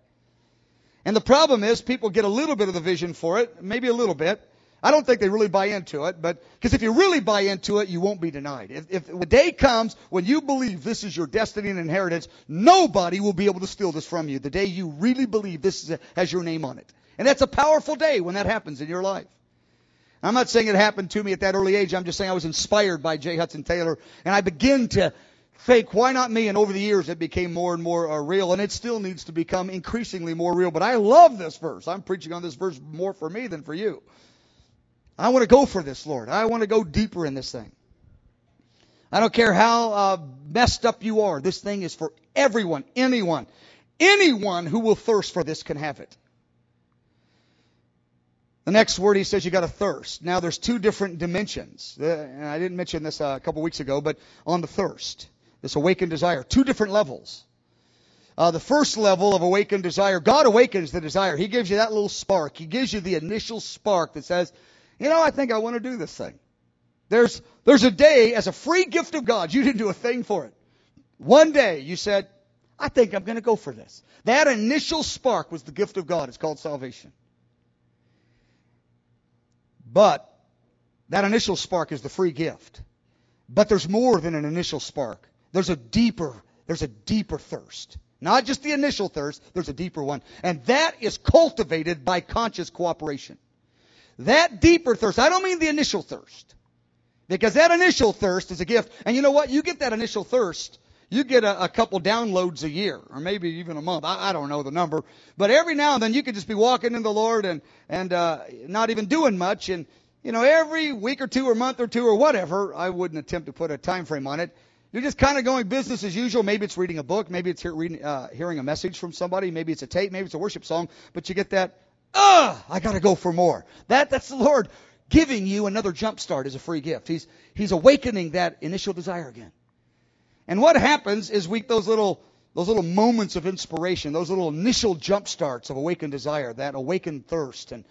And the problem is people get a little bit of the vision for it, maybe a little bit, I don't think they really buy into it, but because if you really buy into it, you won't be denied. If, if the day comes when you believe this is your destiny and inheritance, nobody will be able to steal this from you. The day you really believe this a, has your name on it. And that's a powerful day when that happens in your life. I'm not saying it happened to me at that early age. I'm just saying I was inspired by J. Hudson Taylor, and I begin to think, why not me? And over the years, it became more and more uh, real, and it still needs to become increasingly more real. But I love this verse. I'm preaching on this verse more for me than for you. I want to go for this, Lord. I want to go deeper in this thing. I don't care how uh, messed up you are. This thing is for everyone, anyone. Anyone who will thirst for this can have it. The next word he says you got to thirst. Now there's two different dimensions. And I didn't mention this uh, a couple weeks ago, but on the thirst, this awakened desire, two different levels. Uh, the first level of awakened desire, God awakens the desire. He gives you that little spark. He gives you the initial spark that says, you know, I think I want to do this thing. There's, there's a day as a free gift of God, you didn't do a thing for it. One day you said, I think I'm going to go for this. That initial spark was the gift of God. It's called salvation. But that initial spark is the free gift. But there's more than an initial spark. There's a deeper, there's a deeper thirst. Not just the initial thirst, there's a deeper one. And that is cultivated by conscious cooperation. That deeper thirst, I don't mean the initial thirst. Because that initial thirst is a gift. And you know what? You get that initial thirst, you get a, a couple downloads a year, or maybe even a month. I, I, don't know the number. But every now and then you could just be walking in the Lord and, and uh, not even doing much. And, you know, every week or two or month or two or whatever, I wouldn't attempt to put a time frame on it. You're just kind of going business as usual. Maybe it's reading a book. Maybe it's hear, reading, uh, hearing a message from somebody. Maybe it's a tape. Maybe it's a worship song. But you get that, ah, I got to go for more. That that's the Lord giving you another jump start as a free gift. He's He's awakening that initial desire again. And what happens is we those little those little moments of inspiration, those little initial jump starts of awakened desire, that awakened thirst, and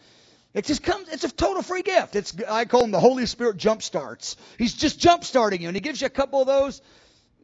it just comes, it's a total free gift. It's, I call them the Holy Spirit jump starts. He's just jump starting you, and He gives you a couple of those,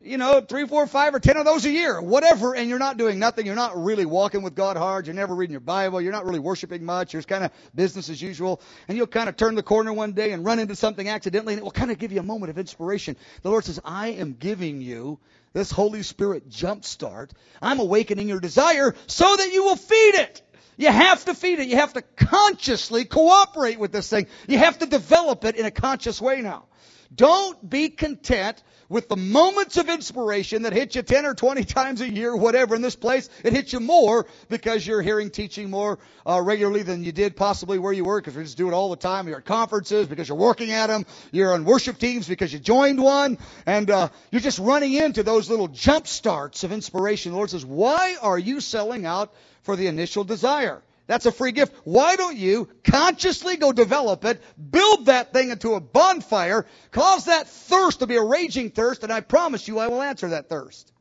you know, three, four, five, or ten of those a year, whatever, and you're not doing nothing. You're not really walking with God hard. You're never reading your Bible. You're not really worshiping much. You're kind of business as usual. And you'll kind of turn the corner one day and run into something accidentally, and it will kind of give you a moment of inspiration. The Lord says, I am giving you this Holy Spirit jump start. I'm awakening your desire so that you will feed it. You have to feed it. You have to consciously cooperate with this thing. You have to develop it in a conscious way now. Don't be content with the moments of inspiration that hit you 10 or 20 times a year, whatever. In this place, it hits you more because you're hearing teaching more uh, regularly than you did possibly where you were because we just do it all the time. You're at conferences because you're working at them. You're on worship teams because you joined one. And uh, you're just running into those little jump starts of inspiration. The Lord says, why are you selling out for the initial desire. That's a free gift. Why don't you consciously go develop it, build that thing into a bonfire, cause that thirst to be a raging thirst, and I promise you I will answer that thirst.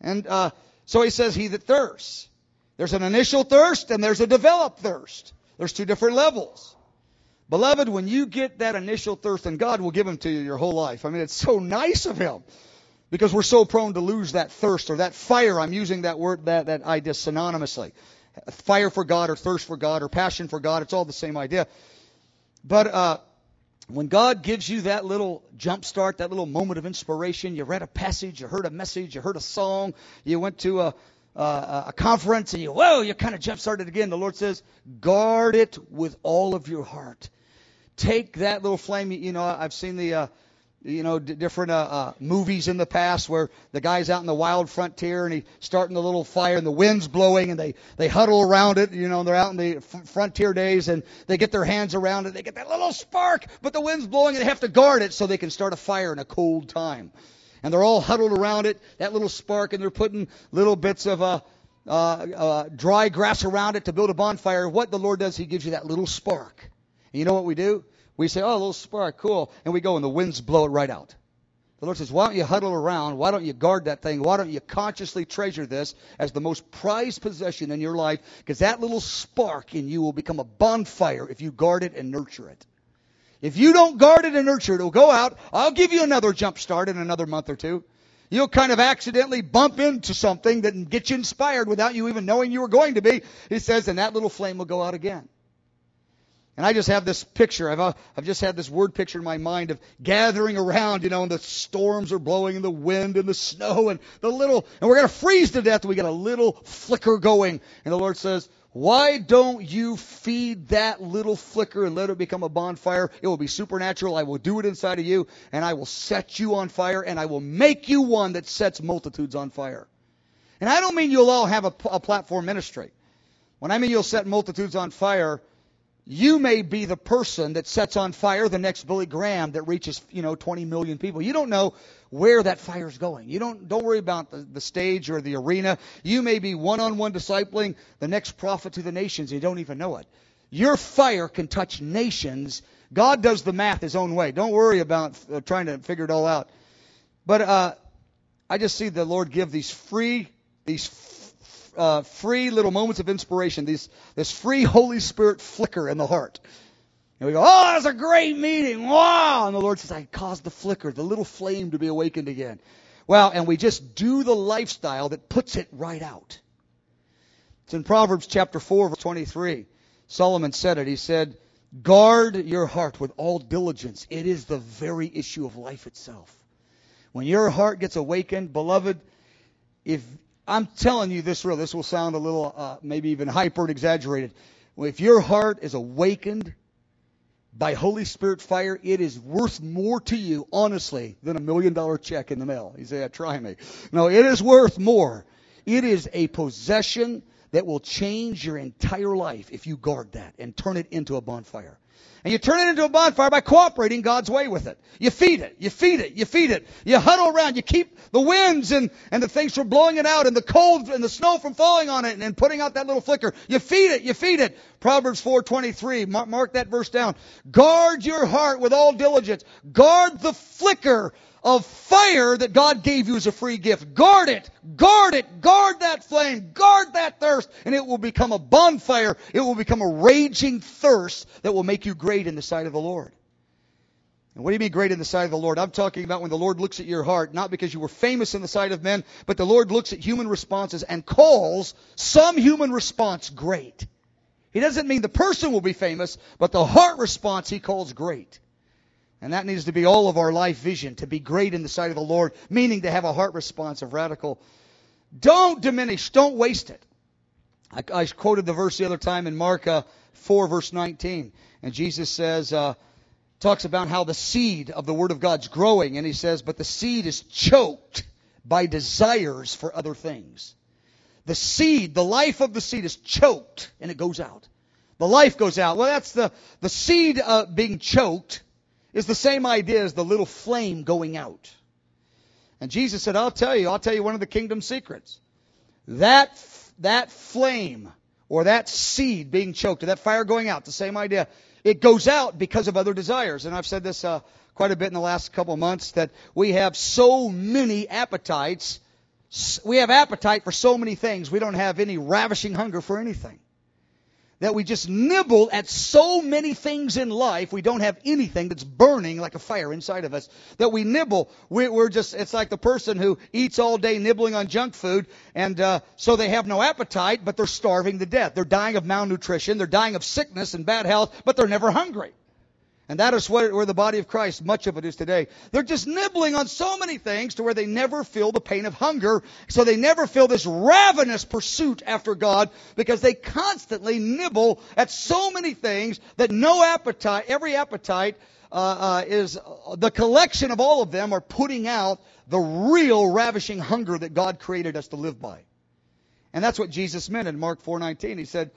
And uh, so he says, He that thirsts. There's an initial thirst and there's a developed thirst. There's two different levels. Beloved, when you get that initial thirst, and God will give them to you your whole life. I mean, it's so nice of Him because we're so prone to lose that thirst or that fire. I'm using that word, that, that idea synonymously. Fire for God or thirst for God or passion for God. It's all the same idea. But, uh, when God gives you that little jump start, that little moment of inspiration, you read a passage, you heard a message, you heard a song, you went to a, a, a conference, and you, whoa, you kind of jump started again. The Lord says, guard it with all of your heart. Take that little flame. You know, I've seen the, uh, you know, d- different uh, uh, movies in the past where the guy's out in the wild frontier and he's starting a little fire and the wind's blowing and they, they huddle around it. You know, they're out in the f- frontier days and they get their hands around it. They get that little spark, but the wind's blowing and they have to guard it so they can start a fire in a cold time. And they're all huddled around it, that little spark, and they're putting little bits of uh, uh, uh, dry grass around it to build a bonfire. What the Lord does, He gives you that little spark. And you know what we do? We say, oh, a little spark, cool. And we go and the winds blow it right out. The Lord says, why don't you huddle around? Why don't you guard that thing? Why don't you consciously treasure this as the most prized possession in your life? Because that little spark in you will become a bonfire if you guard it and nurture it. If you don't guard it and nurture it, it'll go out. I'll give you another jump start in another month or two. You'll kind of accidentally bump into something that gets you inspired without you even knowing you were going to be. He says, and that little flame will go out again. And I just have this picture. I've, uh, I've just had this word picture in my mind of gathering around, you know, and the storms are blowing and the wind and the snow and the little, and we're going to freeze to death. We got a little flicker going. And the Lord says, why don't you feed that little flicker and let it become a bonfire? It will be supernatural. I will do it inside of you and I will set you on fire and I will make you one that sets multitudes on fire. And I don't mean you'll all have a, a platform ministry. When I mean you'll set multitudes on fire, you may be the person that sets on fire the next Billy Graham that reaches, you know, 20 million people. You don't know where that fire is going. You don't, don't worry about the, the stage or the arena. You may be one-on-one discipling the next prophet to the nations. You don't even know it. Your fire can touch nations. God does the math his own way. Don't worry about uh, trying to figure it all out. But, uh, I just see the Lord give these free, these uh, free little moments of inspiration, these, this free Holy Spirit flicker in the heart. And we go, oh, that's a great meeting. Wow. And the Lord says, I caused the flicker, the little flame to be awakened again. Well, and we just do the lifestyle that puts it right out. It's in Proverbs chapter 4, verse 23. Solomon said it. He said, Guard your heart with all diligence. It is the very issue of life itself. When your heart gets awakened, beloved, if I'm telling you this real, this will sound a little, uh, maybe even hyper and exaggerated. If your heart is awakened by Holy Spirit fire, it is worth more to you, honestly, than a million dollar check in the mail. You say, try me. No, it is worth more. It is a possession that will change your entire life if you guard that and turn it into a bonfire. And you turn it into a bonfire by cooperating God's way with it. You feed it, you feed it, you feed it. You huddle around, you keep the winds and, and the things from blowing it out and the cold and the snow from falling on it and, and putting out that little flicker. You feed it, you feed it. Proverbs 4.23, mark, mark that verse down. Guard your heart with all diligence. Guard the flicker of fire that God gave you as a free gift. Guard it, guard it, guard that flame, guard that thirst, and it will become a bonfire. It will become a raging thirst that will make you great in the sight of the Lord. And what do you mean great in the sight of the Lord? I'm talking about when the Lord looks at your heart, not because you were famous in the sight of men, but the Lord looks at human responses and calls some human response great. He doesn't mean the person will be famous, but the heart response he calls great. And that needs to be all of our life vision, to be great in the sight of the Lord, meaning to have a heart response of radical. Don't diminish, don't waste it. I, I quoted the verse the other time in Mark uh, 4, verse 19. And Jesus says, uh, talks about how the seed of the Word of God's growing. And he says, but the seed is choked by desires for other things. The seed, the life of the seed is choked and it goes out. The life goes out. Well, that's the, the seed uh, being choked is the same idea as the little flame going out. And Jesus said, I'll tell you, I'll tell you one of the kingdom secrets. That, that flame or that seed being choked or that fire going out, the same idea. It goes out because of other desires. And I've said this uh, quite a bit in the last couple of months that we have so many appetites. We have appetite for so many things. We don't have any ravishing hunger for anything that we just nibble at so many things in life. We don't have anything that's burning like a fire inside of us. That we nibble. We're just, it's like the person who eats all day nibbling on junk food, and uh, so they have no appetite, but they're starving to death. They're dying of malnutrition. They're dying of sickness and bad health, but they're never hungry. And that is where, where the body of Christ, much of it is today. They're just nibbling on so many things to where they never feel the pain of hunger. So they never feel this ravenous pursuit after God because they constantly nibble at so many things that no appetite, every appetite, uh, uh, is the collection of all of them are putting out the real ravishing hunger that God created us to live by. And that's what Jesus meant in Mark 4:19. He said,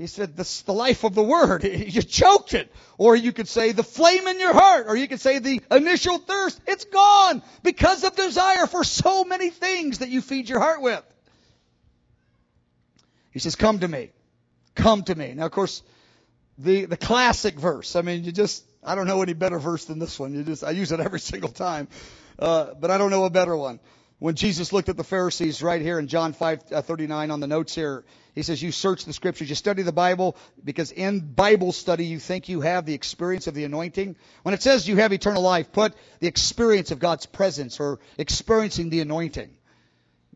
he said, the, the life of the word. You choked it. Or you could say the flame in your heart. Or you could say the initial thirst. It's gone because of desire for so many things that you feed your heart with. He says, come to me. Come to me. Now, of course, the, the classic verse. I mean, you just, I don't know any better verse than this one. You just, I use it every single time. Uh, but I don't know a better one when Jesus looked at the Pharisees right here in John 5 uh, 39 on the notes here, he says, You search the scriptures, you study the Bible, because in Bible study you think you have the experience of the anointing. When it says you have eternal life, put the experience of God's presence or experiencing the anointing.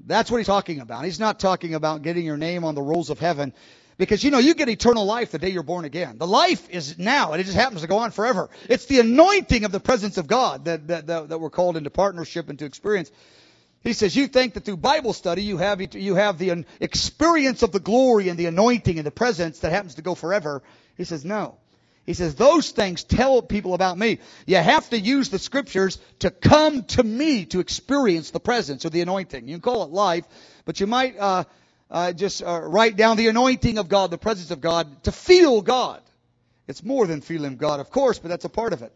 That's what he's talking about. He's not talking about getting your name on the rolls of heaven. Because you know, you get eternal life the day you're born again. The life is now, and it just happens to go on forever. It's the anointing of the presence of God that, that, that, that we're called into partnership and to experience. He says, you think that through Bible study you have, you have the experience of the glory and the anointing and the presence that happens to go forever. He says, no. He says, those things tell people about me. You have to use the scriptures to come to me to experience the presence or the anointing. You can call it life, but you might uh, uh, just uh, write down the anointing of God, the presence of God, to feel God. It's more than feeling God, of course, but that's a part of it.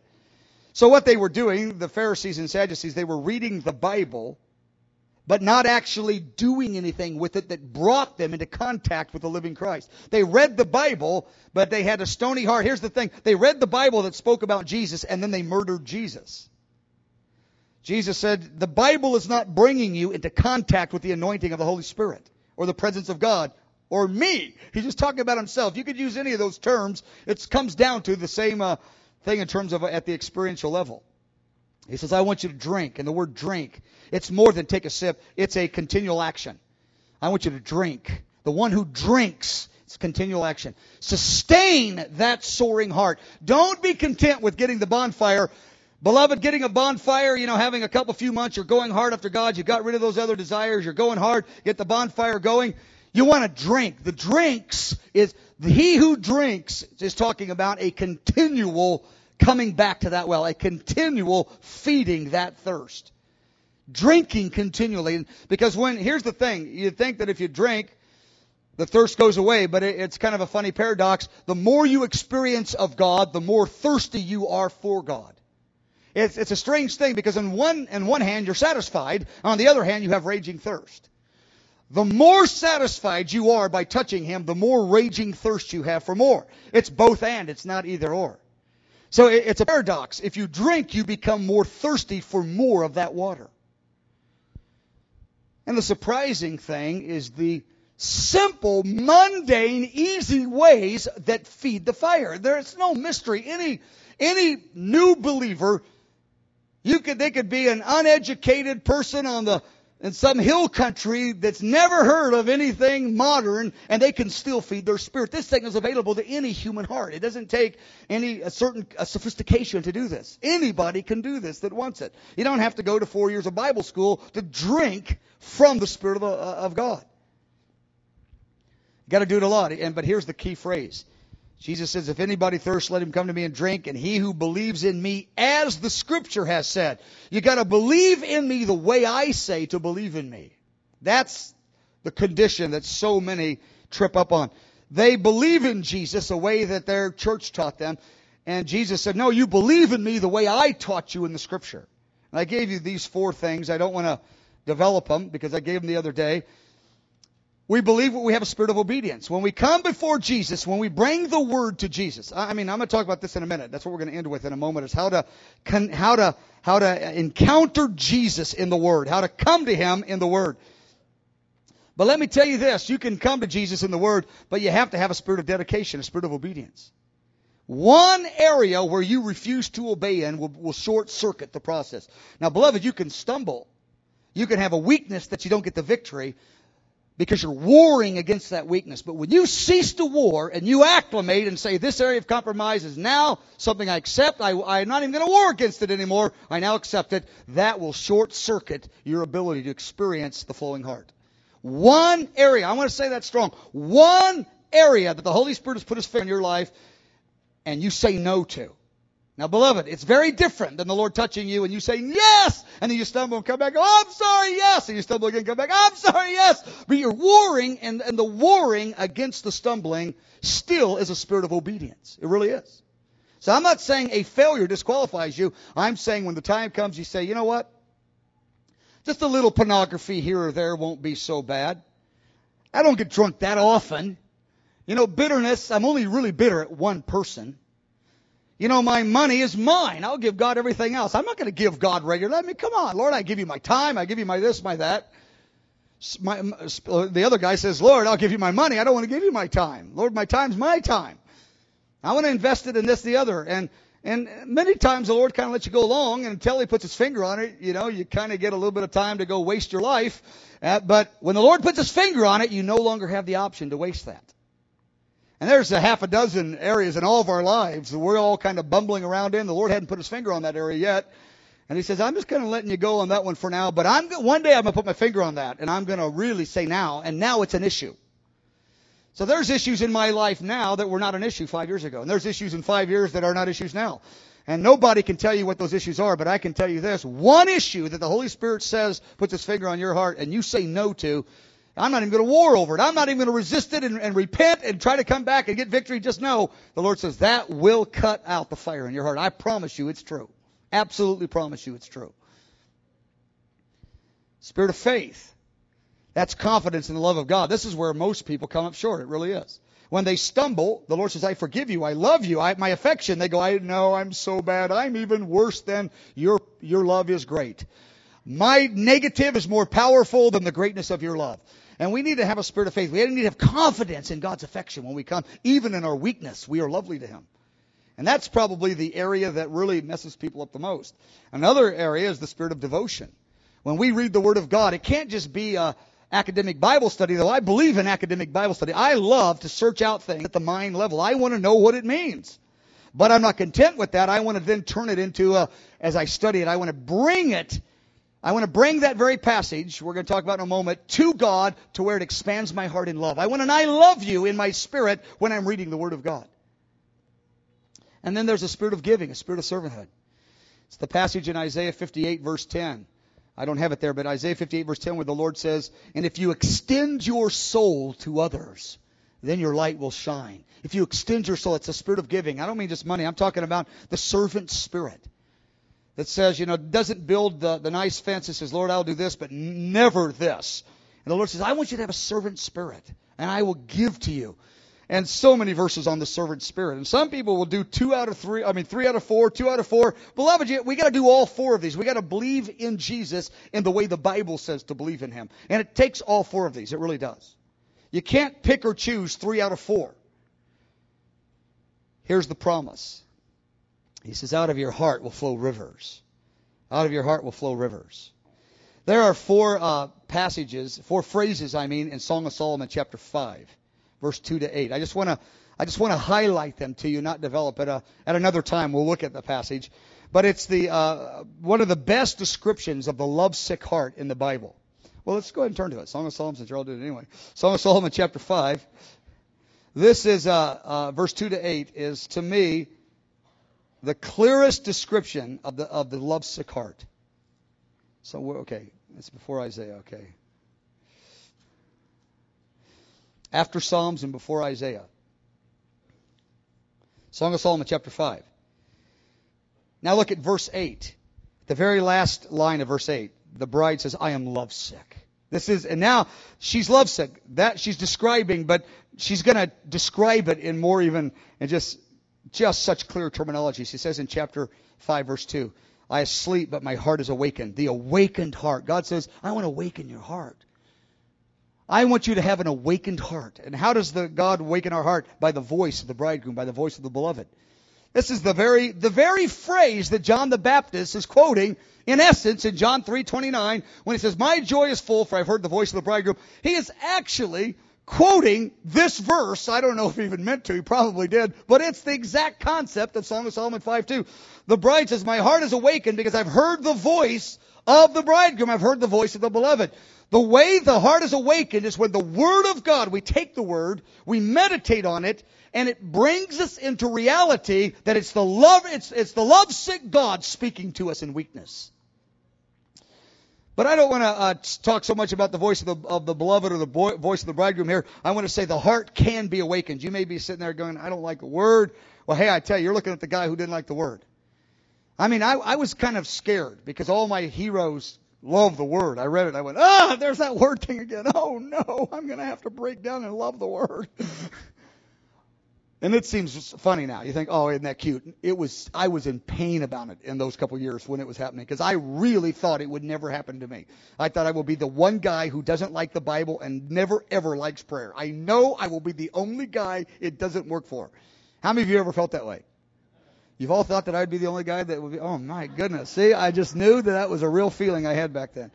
So what they were doing, the Pharisees and Sadducees, they were reading the Bible but not actually doing anything with it that brought them into contact with the living Christ. They read the Bible, but they had a stony heart. Here's the thing. They read the Bible that spoke about Jesus and then they murdered Jesus. Jesus said, the Bible is not bringing you into contact with the anointing of the Holy Spirit or the presence of God or me. He's just talking about himself. You could use any of those terms. It comes down to the same uh, thing in terms of uh, at the experiential level. He says, I want you to drink. And the word drink, it's more than take a sip, it's a continual action. I want you to drink. The one who drinks, it's continual action. Sustain that soaring heart. Don't be content with getting the bonfire. Beloved, getting a bonfire, you know, having a couple few months, you're going hard after God, you got rid of those other desires, you're going hard, get the bonfire going. You want to drink. The drinks is, he who drinks is talking about a continual coming back to that well, a continual feeding that thirst. Drinking continually. Because when, here's the thing, you think that if you drink, the thirst goes away, but it's kind of a funny paradox. The more you experience of God, the more thirsty you are for God. It's, it's a strange thing because in one, in one hand you're satisfied, on the other hand you have raging thirst. The more satisfied you are by touching Him, the more raging thirst you have for more. It's both and, it's not either or. So it's a paradox. If you drink, you become more thirsty for more of that water. And the surprising thing is the simple, mundane, easy ways that feed the fire. There's no mystery. Any, any new believer, you could, they could be an uneducated person on the in some hill country that's never heard of anything modern and they can still feed their spirit. This thing is available to any human heart. It doesn't take any a certain a sophistication to do this. Anybody can do this that wants it. You don't have to go to four years of Bible school to drink from the Spirit of, the, uh, of God. Got to do it a lot. And but here's the key phrase. Jesus says, If anybody thirsts, let him come to me and drink, and he who believes in me, as the scripture has said. You gotta believe in me the way I say to believe in me. That's the condition that so many trip up on. They believe in Jesus the way that their church taught them, and Jesus said, No, you believe in me the way I taught you in the scripture. And I gave you these four things. I don't want to develop them because I gave them the other day we believe we have a spirit of obedience. When we come before Jesus, when we bring the word to Jesus, I mean, I'm going to talk about this in a minute. That's what we're going to end with in a moment is how to, how to, how to encounter Jesus in the word, how to come to him in the word. But let me tell you this, you can come to Jesus in the word, but you have to have a spirit of dedication, a spirit of obedience. One area where you refuse to obey in will, will short circuit the process. Now, beloved, you can stumble. You can have a weakness that you don't get the victory, because you're warring against that weakness. But when you cease to war and you acclimate and say, this area of compromise is now something I accept, I, I'm not even going to war against it anymore, I now accept it, that will short circuit your ability to experience the flowing heart. One area, I want to say that strong, one area that the Holy Spirit has put his finger in your life and you say no to. Now, beloved, it's very different than the Lord touching you and you saying yes, and then you stumble and come back, oh, I'm sorry, yes, and you stumble again, come back, I'm sorry, yes. But you're warring, and, and the warring against the stumbling still is a spirit of obedience. It really is. So I'm not saying a failure disqualifies you. I'm saying when the time comes, you say, you know what? Just a little pornography here or there won't be so bad. I don't get drunk that often. You know, bitterness, I'm only really bitter at one person. You know, my money is mine. I'll give God everything else. I'm not going to give God regular. I mean, come on, Lord, I give you my time. I give you my this, my that. My, the other guy says, Lord, I'll give you my money. I don't want to give you my time. Lord, my time's my time. I want to invest it in this, the other. And, and many times the Lord kind of lets you go along and until He puts His finger on it, you know, you kind of get a little bit of time to go waste your life. Uh, but when the Lord puts His finger on it, you no longer have the option to waste that. And there's a half a dozen areas in all of our lives that we're all kind of bumbling around in. The Lord hadn't put his finger on that area yet. And he says, I'm just kind of letting you go on that one for now, but I'm, one day I'm going to put my finger on that and I'm going to really say now, and now it's an issue. So there's issues in my life now that were not an issue five years ago. And there's issues in five years that are not issues now. And nobody can tell you what those issues are, but I can tell you this. One issue that the Holy Spirit says puts his finger on your heart and you say no to, I'm not even going to war over it. I'm not even going to resist it and, and, repent and try to come back and get victory. Just know the Lord says that will cut out the fire in your heart. I promise you it's true. Absolutely promise you it's true. Spirit of faith. That's confidence in the love of God. This is where most people come up short. It really is. When they stumble, the Lord says, I forgive you. I love you. I, my affection. They go, I know I'm so bad. I'm even worse than your, your love is great. My negative is more powerful than the greatness of your love. And we need to have a spirit of faith. We need to have confidence in God's affection when we come. Even in our weakness, we are lovely to Him. And that's probably the area that really messes people up the most. Another area is the spirit of devotion. When we read the Word of God, it can't just be a academic Bible study, though I believe in academic Bible study. I love to search out things at the mind level. I want to know what it means. But I'm not content with that. I want to then turn it into, a, as I study it, I want to bring it, I want to bring that very passage, we're going to talk about in a moment, to God to where it expands my heart in love. I want an I love you in my spirit when I'm reading the Word of God. And then there's a spirit of giving, a spirit of servanthood. It's the passage in Isaiah 58, verse 10. I don't have it there, but Isaiah 58, verse 10, where the Lord says, And if you extend your soul to others, then your light will shine. If you extend your soul, it's a spirit of giving. I don't mean just money. I'm talking about the servant spirit that says, you know, doesn't build the, the nice fence. It says, Lord, I'll do this, but never this. And the Lord says, I want you to have a servant spirit, and I will give to you and so many verses on the servant spirit. And some people will do two out of three, I mean, three out of four, two out of four. Beloved, we got to do all four of these. We got to believe in Jesus in the way the Bible says to believe in Him. And it takes all four of these. It really does. You can't pick or choose three out of four. Here's the promise He says, Out of your heart will flow rivers. Out of your heart will flow rivers. There are four uh, passages, four phrases, I mean, in Song of Solomon, chapter 5 verse 2 to 8. I just want to I just want to highlight them to you, not develop it. Uh, at another time, we'll look at the passage. But it's the uh, one of the best descriptions of the lovesick heart in the Bible. Well, let's go ahead and turn to it. Song of Solomon, since you're all doing it anyway. Song of Solomon, chapter 5. This is, uh, uh, verse 2 to 8, is to me the clearest description of the, of the lovesick heart. So, okay, it's before Isaiah, okay. after Psalms and before Isaiah. Song of Solomon, chapter 5. Now look at verse 8. The very last line of verse 8. The bride says, I am lovesick. This is, and now she's lovesick. That she's describing, but she's going to describe it in more even, and just, just such clear terminology. She says in chapter 5, verse 2, I sleep, but my heart is awakened. The awakened heart. God says, I want to awaken your heart. I want you to have an awakened heart. And how does the God awaken our heart? By the voice of the bridegroom, by the voice of the beloved. This is the very, the very phrase that John the Baptist is quoting in essence in John 3:29 when he says, "My joy is full for I've heard the voice of the bridegroom." He is actually quoting this verse. I don't know if he even meant to. He probably did, but it's the exact concept of Song of Solomon 5:2. The bride says, "My heart is awakened because I've heard the voice of the bridegroom. I've heard the voice of the beloved." The way the heart is awakened is when the Word of God, we take the Word, we meditate on it, and it brings us into reality that it's the love, it's, it's the lovesick God speaking to us in weakness. But I don't want to uh, talk so much about the voice of the, of the beloved or the boy, voice of the bridegroom here. I want to say the heart can be awakened. You may be sitting there going, I don't like the word. Well, hey, I tell you, you're looking at the guy who didn't like the word. I mean, I, I was kind of scared because all my heroes love the word. I read it. I went, ah, there's that word thing again. Oh no, I'm going to have to break down and love the word. and it seems funny now. You think, oh, isn't that cute? It was, I was in pain about it in those couple years when it was happening because I really thought it would never happen to me. I thought I will be the one guy who doesn't like the Bible and never ever likes prayer. I know I will be the only guy it doesn't work for. How many of you ever felt that way? You've all thought that I'd be the only guy that would be, oh my goodness. See, I just knew that that was a real feeling I had back then.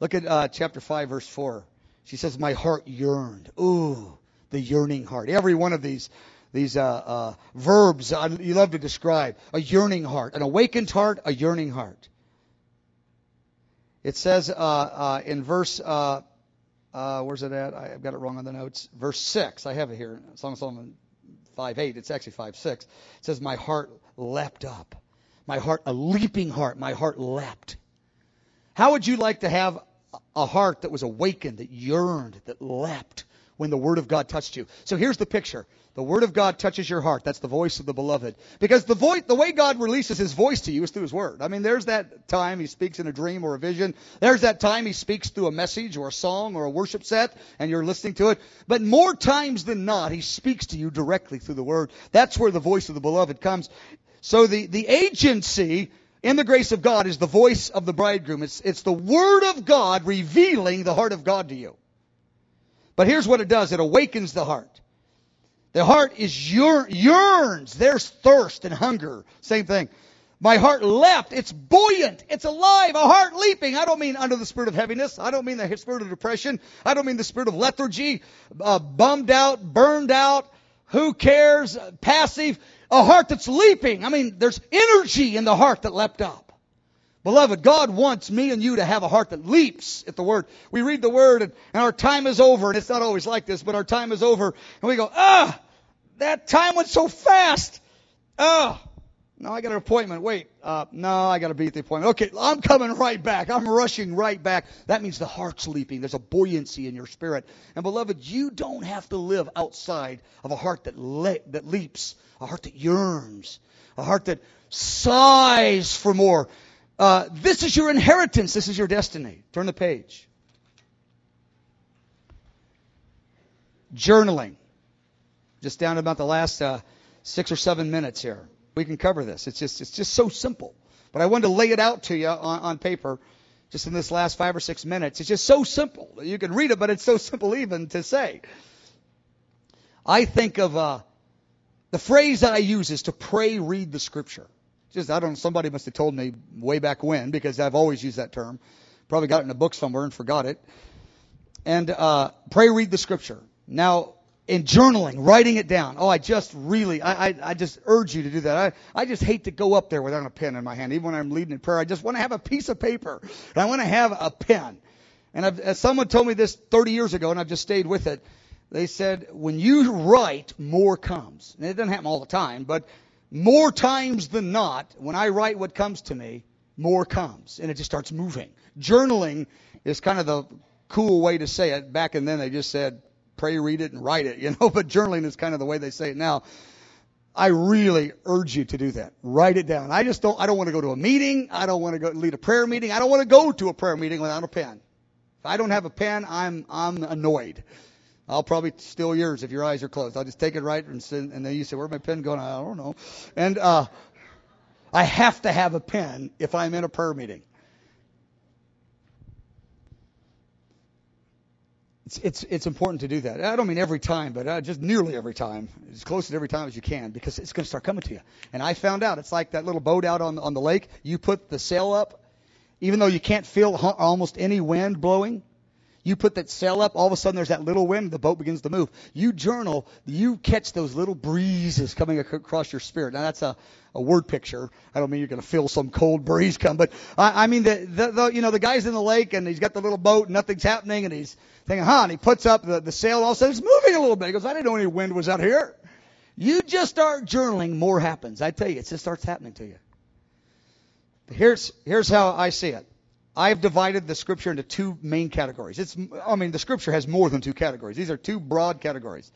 Look at uh, chapter 5, verse 4. She says, My heart yearned. Ooh, the yearning heart. Every one of these these uh, uh, verbs uh, you love to describe a yearning heart, an awakened heart, a yearning heart. It says uh, uh, in verse, uh, where's it at? I've got it wrong on the notes. Verse 6. I have it here. Song of Solomon 5 8. It's actually 5 6. It says, My heart leapt up. My heart, a leaping heart. My heart leapt. How would you like to have a heart that was awakened, that yearned, that leapt when the Word of God touched you? So here's the picture. The Word of God touches your heart. That's the voice of the beloved. Because the voice, the way God releases His voice to you is through His Word. I mean, there's that time He speaks in a dream or a vision. There's that time He speaks through a message or a song or a worship set and you're listening to it. But more times than not, He speaks to you directly through the Word. That's where the voice of the beloved comes. So the, the agency in the grace of God is the voice of the bridegroom. It's, it's the Word of God revealing the heart of God to you. But here's what it does. It awakens the heart. The heart is yearn, yearns. There's thirst and hunger. Same thing. My heart leapt. It's buoyant. It's alive. A heart leaping. I don't mean under the spirit of heaviness. I don't mean the spirit of depression. I don't mean the spirit of lethargy, uh, bummed out, burned out. Who cares? Passive. A heart that's leaping. I mean, there's energy in the heart that leapt up. Beloved, God wants me and you to have a heart that leaps at the Word. We read the Word and, and, our time is over, and it's not always like this, but our time is over, and we go, ah, that time went so fast. Ah, no, I got an appointment. Wait, uh, no, I got to be at the appointment. Okay, I'm coming right back. I'm rushing right back. That means the heart's leaping. There's a buoyancy in your spirit. And beloved, you don't have to live outside of a heart that le- that leaps, a heart that yearns, a heart that sighs for more. Uh, this is your inheritance. This is your destiny. Turn the page. Journaling. Just down about the last uh, six or seven minutes here. We can cover this. It's just, it's just so simple. But I wanted to lay it out to you on, on paper just in this last five or six minutes. It's just so simple. You can read it, but it's so simple even to say. I think of uh, the phrase I use is to pray, read the scripture. Just I don't. Somebody must have told me way back when because I've always used that term. Probably got it in a book somewhere and forgot it. And uh, pray, read the scripture. Now, in journaling, writing it down. Oh, I just really, I, I, I just urge you to do that. I, I just hate to go up there without a pen in my hand. Even when I'm leading in prayer, I just want to have a piece of paper. And I want to have a pen. And I've, someone told me this 30 years ago, and I've just stayed with it. They said, when you write, more comes. And it doesn't happen all the time, but more times than not, when I write what comes to me, more comes. And it just starts moving. Journaling is kind of the cool way to say it. Back and then they just said, pray, read it, and write it, you know, but journaling is kind of the way they say it now. I really urge you to do that. Write it down. I just don't, I don't want to go to a meeting. I don't want to go lead a prayer meeting. I don't want to go to a prayer meeting without a pen. If I don't have a pen, I'm, I'm annoyed. I'll probably steal yours if your eyes are closed. I'll just take it right and send, and then you say, "Where's my pen going?" I don't know. And uh, I have to have a pen if I'm in a prayer meeting. It's, it's, it's important to do that. I don't mean every time, but uh, just nearly every time, as close to every time as you can, because it's going to start coming to you. And I found out it's like that little boat out on on the lake. You put the sail up, even though you can't feel almost any wind blowing you put that sail up, all of a sudden there's that little wind, the boat begins to move. You journal, you catch those little breezes coming across your spirit. Now that's a, a word picture. I don't mean you're going to feel some cold breeze come, but I, I mean the, the, the, you know, the guy's in the lake and he's got the little boat and nothing's happening and he's thinking, huh, and he puts up the, the sail all of a sudden it's moving a little bit. He goes, I didn't know any wind was out here. You just start journaling, more happens. I tell you, it just starts happening to you. Here's, here's how I see it. I've divided the scripture into two main categories. It's, I mean, the scripture has more than two categories. These are two broad categories.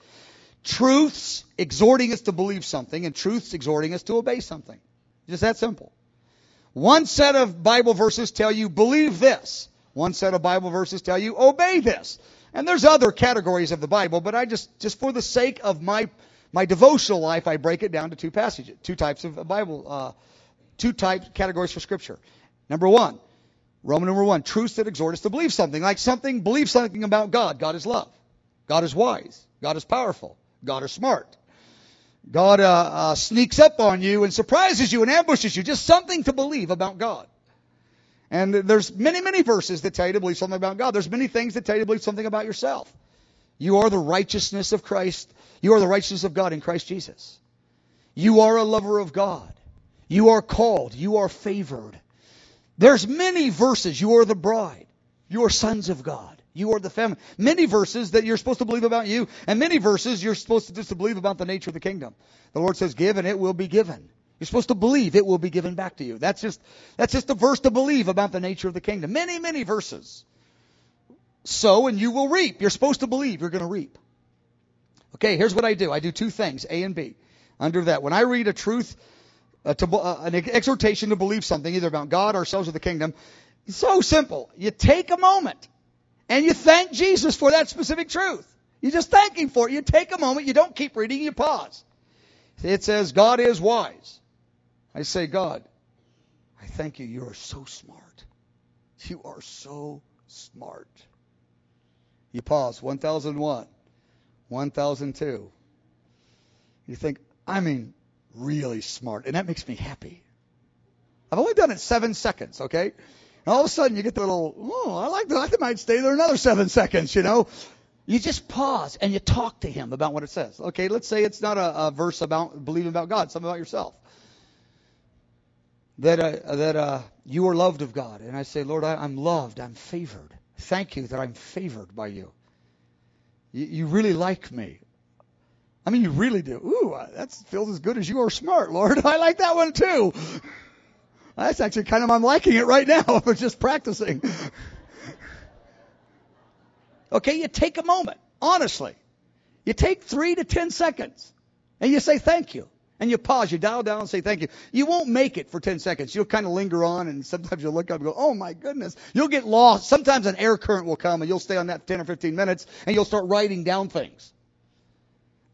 Truths exhorting us to believe something and truths exhorting us to obey something. Just that simple. One set of Bible verses tell you believe this. One set of Bible verses tell you obey this. And there's other categories of the Bible, but I just, just for the sake of my, my devotional life, I break it down to two passages, two types of Bible, uh, two types, categories for scripture. Number one, Roman number one, truths that exhort us to believe something, like something, believe something about God. God is love. God is wise. God is powerful. God is smart. God uh, uh, sneaks up on you and surprises you and ambushes you. Just something to believe about God. And there's many, many verses that tell you to believe something about God. There's many things that tell you to believe something about yourself. You are the righteousness of Christ. You are the righteousness of God in Christ Jesus. You are a lover of God. You are called. You are favored. There's many verses. You are the bride. You are sons of God. You are the family. Many verses that you're supposed to believe about you, and many verses you're supposed to just to believe about the nature of the kingdom. The Lord says, "Give, and it will be given." You're supposed to believe it will be given back to you. That's just that's just a verse to believe about the nature of the kingdom. Many, many verses. Sow and you will reap. You're supposed to believe you're going to reap. Okay, here's what I do. I do two things, A and B. Under that, when I read a truth uh, to, uh, an exhortation to believe something, either about God, or ourselves, or the kingdom. So simple. You take a moment and you thank Jesus for that specific truth. You just thank Him for it. You take a moment. You don't keep reading. You pause. It says, God is wise. I say, God, I thank you. You are so smart. You are so smart. You pause. 1001, 1002, You think, I mean, really smart. And that makes me happy. I've only done it seven seconds, okay? And all of a sudden you get the little, oh, I like that. I might stay there another seven seconds, you know? You just pause and you talk to him about what it says. Okay, let's say it's not a, a verse about believing about God, something about yourself. That uh, that uh, you are loved of God, and I say, Lord, I, I'm loved, I'm favored. Thank you that I'm favored by you. You, you really like me. I mean, you really do. Ooh, that feels as good as you are smart, Lord. I like that one too. That's actually kind of I'm liking it right now. I'm just practicing. Okay, you take a moment, honestly. You take three to ten seconds and you say thank you. And you pause, you dial down and say thank you. You won't make it for 10 seconds. You'll kind of linger on and sometimes you'll look up and go, oh my goodness. You'll get lost. Sometimes an air current will come and you'll stay on that 10 or 15 minutes and you'll start writing down things.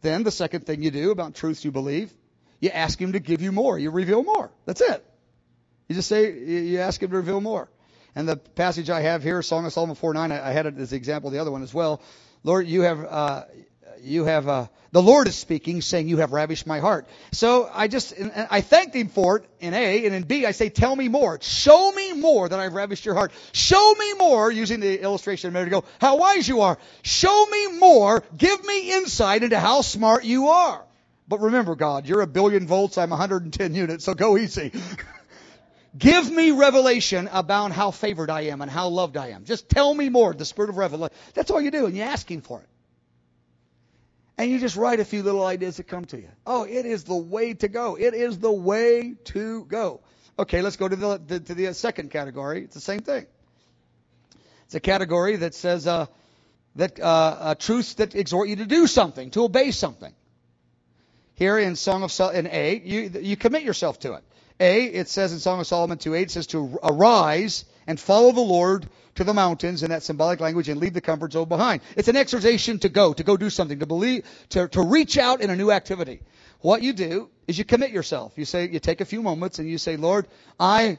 Then the second thing you do about truths you believe, you ask him to give you more. You reveal more. That's it. You just say, you ask him to reveal more. And the passage I have here, Song of Solomon 4 9, I had it as example the other one as well. Lord, you have, uh, you have, uh, the Lord is speaking, saying, You have ravished my heart. So I just, I thanked him for it in A, and in B, I say, Tell me more. Show me more that I've ravished your heart. Show me more, using the illustration a minute ago, how wise you are. Show me more. Give me insight into how smart you are. But remember, God, you're a billion volts, I'm 110 units, so go easy. Give me revelation about how favored I am and how loved I am. Just tell me more, the spirit of revelation. That's all you do, and you ask Him for it. And you just write a few little ideas that come to you. Oh, it is the way to go. It is the way to go. Okay, let's go to the, the to the second category. It's the same thing. It's a category that says uh, that uh, uh, truths that exhort you to do something, to obey something. Here in Song of Sol- in A, you you commit yourself to it. A, it says in Song of Solomon 2.8, it says to arise and follow the Lord to the mountains in that symbolic language and leave the comfort zone behind. It's an exhortation to go, to go do something, to believe, to, to reach out in a new activity. What you do is you commit yourself. You say, you take a few moments and you say, Lord, I,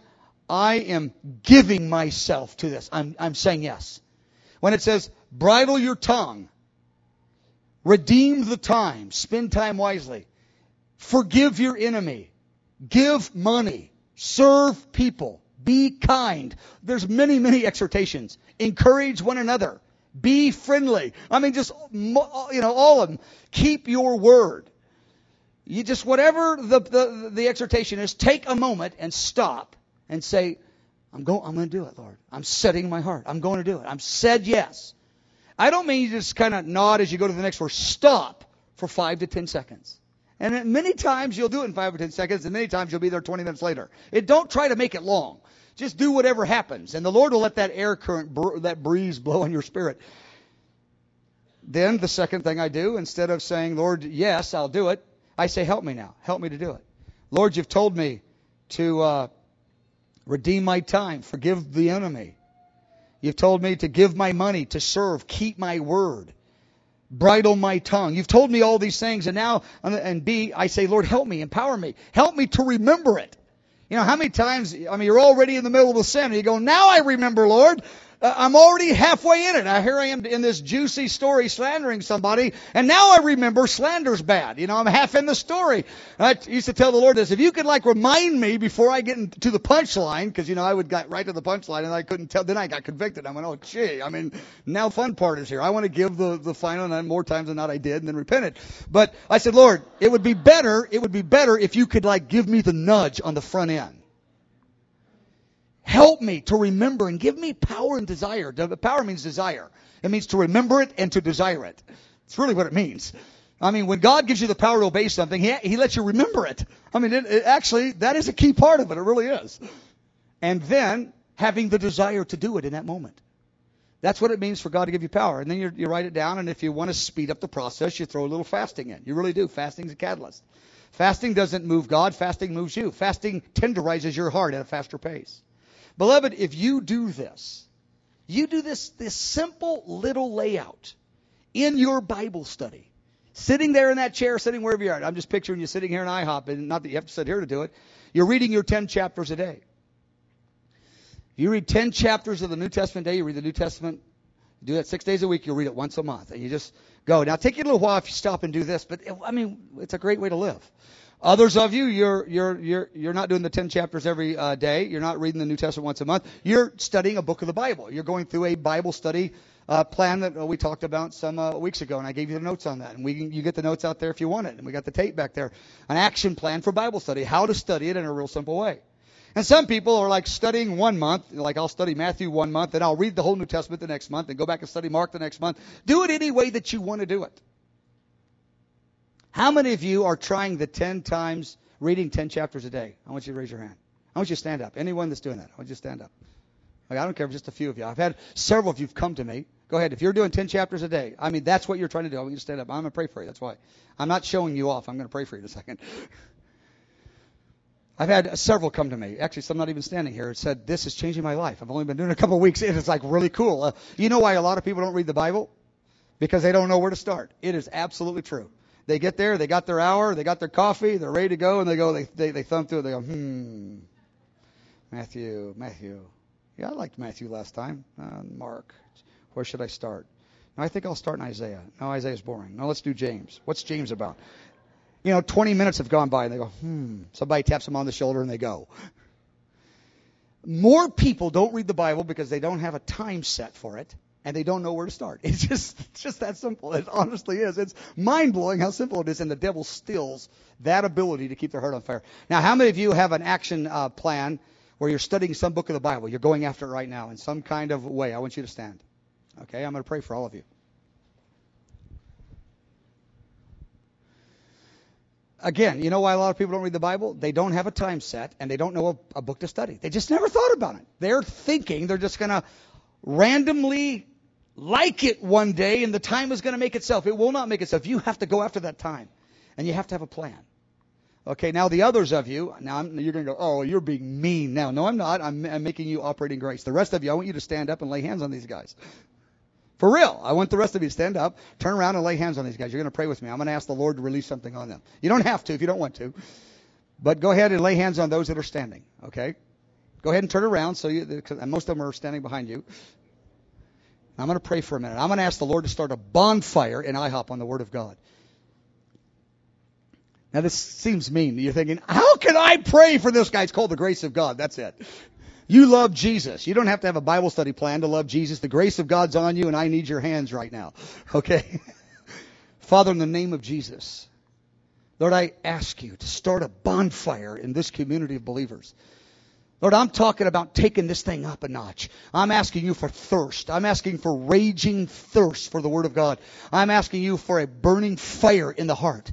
I am giving myself to this. I'm, I'm saying yes. When it says, bridle your tongue, redeem the time, spend time wisely, forgive your enemy, Give money. Serve people. Be kind. There's many, many exhortations. Encourage one another. Be friendly. I mean, just, you know, all of them. Keep your word. You just, whatever the, the, the exhortation is, take a moment and stop and say, I'm going, I'm going to do it, Lord. I'm setting my heart. I'm going to do it. I'm said yes. I don't mean you just kind of nod as you go to the next verse. Stop for five to ten seconds. And many times you'll do it in five or ten seconds, and many times you'll be there 20 minutes later. It, don't try to make it long. Just do whatever happens, and the Lord will let that air current, that breeze blow in your spirit. Then the second thing I do, instead of saying, Lord, yes, I'll do it, I say, help me now. Help me to do it. Lord, you've told me to uh, redeem my time, forgive the enemy. You've told me to give my money, to serve, keep my word bridle my tongue. You've told me all these things, and now, and B, I say, Lord, help me, empower me, help me to remember it. You know, how many times, I mean, you're already in the middle of the sin, and you go, now I remember, Lord. Uh, I'm already halfway in it. Now here I am in this juicy story slandering somebody, and now I remember slander's bad. You know, I'm half in the story. I used to tell the Lord this: if you could like remind me before I get to the punchline, because you know I would get right to the punchline and I couldn't tell. Then I got convicted. I went, oh gee, I mean, now fun part is here. I want to give the the final, and more times than not I did, and then repented. But I said, Lord, it would be better. It would be better if you could like give me the nudge on the front end. Help me to remember and give me power and desire. Power means desire. It means to remember it and to desire it. It's really what it means. I mean, when God gives you the power to obey something, He, he lets you remember it. I mean, it, it, actually, that is a key part of it. It really is. And then having the desire to do it in that moment. That's what it means for God to give you power. And then you, you write it down, and if you want to speed up the process, you throw a little fasting in. You really do. Fasting Fasting's a catalyst. Fasting doesn't move God, fasting moves you. Fasting tenderizes your heart at a faster pace. Beloved, if you do this, you do this, this simple little layout in your Bible study, sitting there in that chair, sitting wherever you are. I'm just picturing you sitting here in IHOP, and not that you have to sit here to do it. You're reading your 10 chapters a day. If you read 10 chapters of the New Testament a day, you read the New Testament Do that six days a week. You'll read it once a month, and you just go. Now, take a little while if you stop and do this, but it, I mean, it's a great way to live. Others of you, you're you're you're you're not doing the ten chapters every uh, day. You're not reading the New Testament once a month. You're studying a book of the Bible. You're going through a Bible study uh, plan that uh, we talked about some uh, weeks ago, and I gave you the notes on that. And we you get the notes out there if you want it. And we got the tape back there, an action plan for Bible study, how to study it in a real simple way. And some people are like studying one month, like I'll study Matthew one month, and I'll read the whole New Testament the next month, and go back and study Mark the next month. Do it any way that you want to do it. How many of you are trying the 10 times, reading 10 chapters a day? I want you to raise your hand. I want you to stand up. Anyone that's doing that, I want you to stand up. Like, I don't care if just a few of you. I've had several of you come to me. Go ahead. If you're doing 10 chapters a day, I mean, that's what you're trying to do. I want you to stand up. I'm going to pray for you. That's why. I'm not showing you off. I'm going to pray for you in a second. I've had several come to me. Actually, some not even standing here. It said, "This is changing my life." I've only been doing it a couple of weeks, and it's like really cool. Uh, you know why a lot of people don't read the Bible? Because they don't know where to start. It is absolutely true. They get there, they got their hour, they got their coffee, they're ready to go, and they go, they they, they thumb through it. They go, hmm, Matthew, Matthew. Yeah, I liked Matthew last time. Uh, Mark, where should I start? No, I think I'll start in Isaiah. No, Isaiah's boring. No, let's do James. What's James about? You know, 20 minutes have gone by and they go, hmm. Somebody taps them on the shoulder and they go. More people don't read the Bible because they don't have a time set for it and they don't know where to start. It's just, just that simple. It honestly is. It's mind blowing how simple it is, and the devil steals that ability to keep their heart on fire. Now, how many of you have an action uh, plan where you're studying some book of the Bible? You're going after it right now in some kind of way. I want you to stand. Okay, I'm going to pray for all of you. again, you know why a lot of people don't read the Bible? They don't have a time set and they don't know a, a book to study. They just never thought about it. They're thinking they're just going to randomly like it one day and the time is going to make itself. It will not make itself. You have to go after that time and you have to have a plan. Okay, now the others of you, now I'm, you're going to go, oh, you're being mean now. No, I'm not. I'm, I'm making you operating grace. The rest of you, I want you to stand up and lay hands on these guys. For real. I want the rest of you to stand up, turn around, and lay hands on these guys. You're going to pray with me. I'm going to ask the Lord to release something on them. You don't have to if you don't want to. But go ahead and lay hands on those that are standing, okay? Go ahead and turn around so you, and most of them are standing behind you. I'm going to pray for a minute. I'm going to ask the Lord to start a bonfire in IHOP on the Word of God. Now, this seems mean. You're thinking, how can I pray for this guy? It's called the grace of God. That's it. You love Jesus. You don't have to have a Bible study plan to love Jesus. The grace of God's on you, and I need your hands right now. Okay? Father, in the name of Jesus, Lord, I ask you to start a bonfire in this community of believers. Lord, I'm talking about taking this thing up a notch. I'm asking you for thirst. I'm asking for raging thirst for the Word of God. I'm asking you for a burning fire in the heart.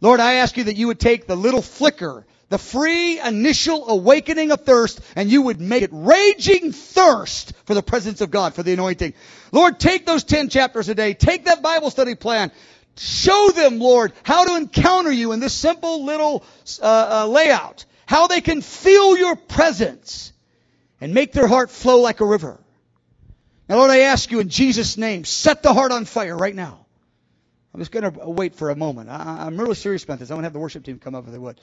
Lord, I ask you that you would take the little flicker the free initial awakening of thirst, and you would make it raging thirst for the presence of God, for the anointing. Lord, take those 10 chapters a day. Take that Bible study plan. Show them, Lord, how to encounter you in this simple little uh, uh, layout. How they can feel your presence and make their heart flow like a river. Now, Lord, I ask you in Jesus' name, set the heart on fire right now. I'm just going to wait for a moment. I, am really serious about this. I want to have the worship team come up if they would.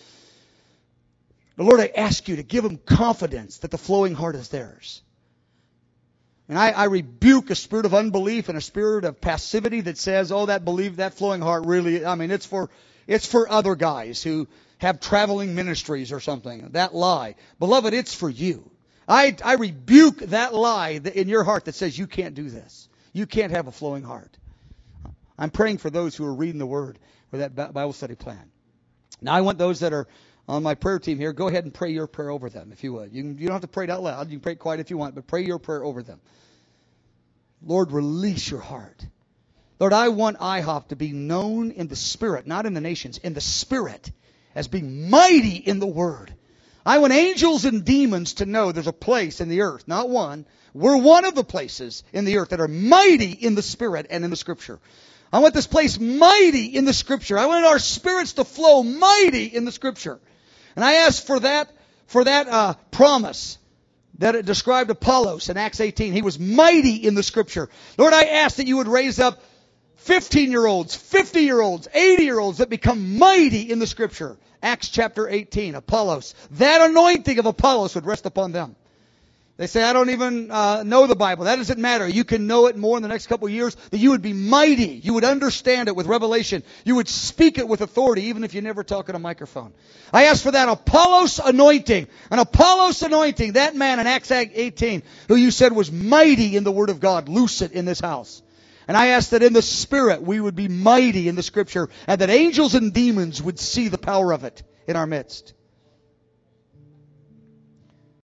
But Lord, I ask you to give them confidence that the flowing heart is theirs. And I, I, rebuke a spirit of unbelief and a spirit of passivity that says, "Oh, that believe that flowing heart really." I mean, it's for it's for other guys who have traveling ministries or something. That lie, beloved, it's for you. I I rebuke that lie in your heart that says you can't do this. You can't have a flowing heart. I'm praying for those who are reading the Word for that Bible study plan. Now, I want those that are on my prayer team here, go ahead and pray your prayer over them if you would. You, you don't have to pray it out loud. You can pray it quiet if you want, but pray your prayer over them. Lord, release your heart. Lord, I want IHOP to be known in the spirit, not in the nations, in the spirit, as being mighty in the word. I want angels and demons to know there's a place in the earth, not one. We're one of the places in the earth that are mighty in the spirit and in the scripture. I want this place mighty in the scripture. I want our spirits to flow mighty in the scripture. And I ask for that, for that uh, promise that it described Apollos in Acts 18. He was mighty in the scripture. Lord, I ask that you would raise up 15 year olds, 50 year olds, 80 year olds that become mighty in the scripture. Acts chapter 18, Apollos. That anointing of Apollos would rest upon them. They say, I don't even uh, know the Bible. That doesn't matter. You can know it more in the next couple years, that you would be mighty. You would understand it with revelation. You would speak it with authority, even if you never talk in a microphone. I ask for that Apollos anointing. An Apollos anointing, that man in Acts 18, who you said was mighty in the Word of God, loose it in this house. And I asked that in the Spirit we would be mighty in the Scripture, and that angels and demons would see the power of it in our midst.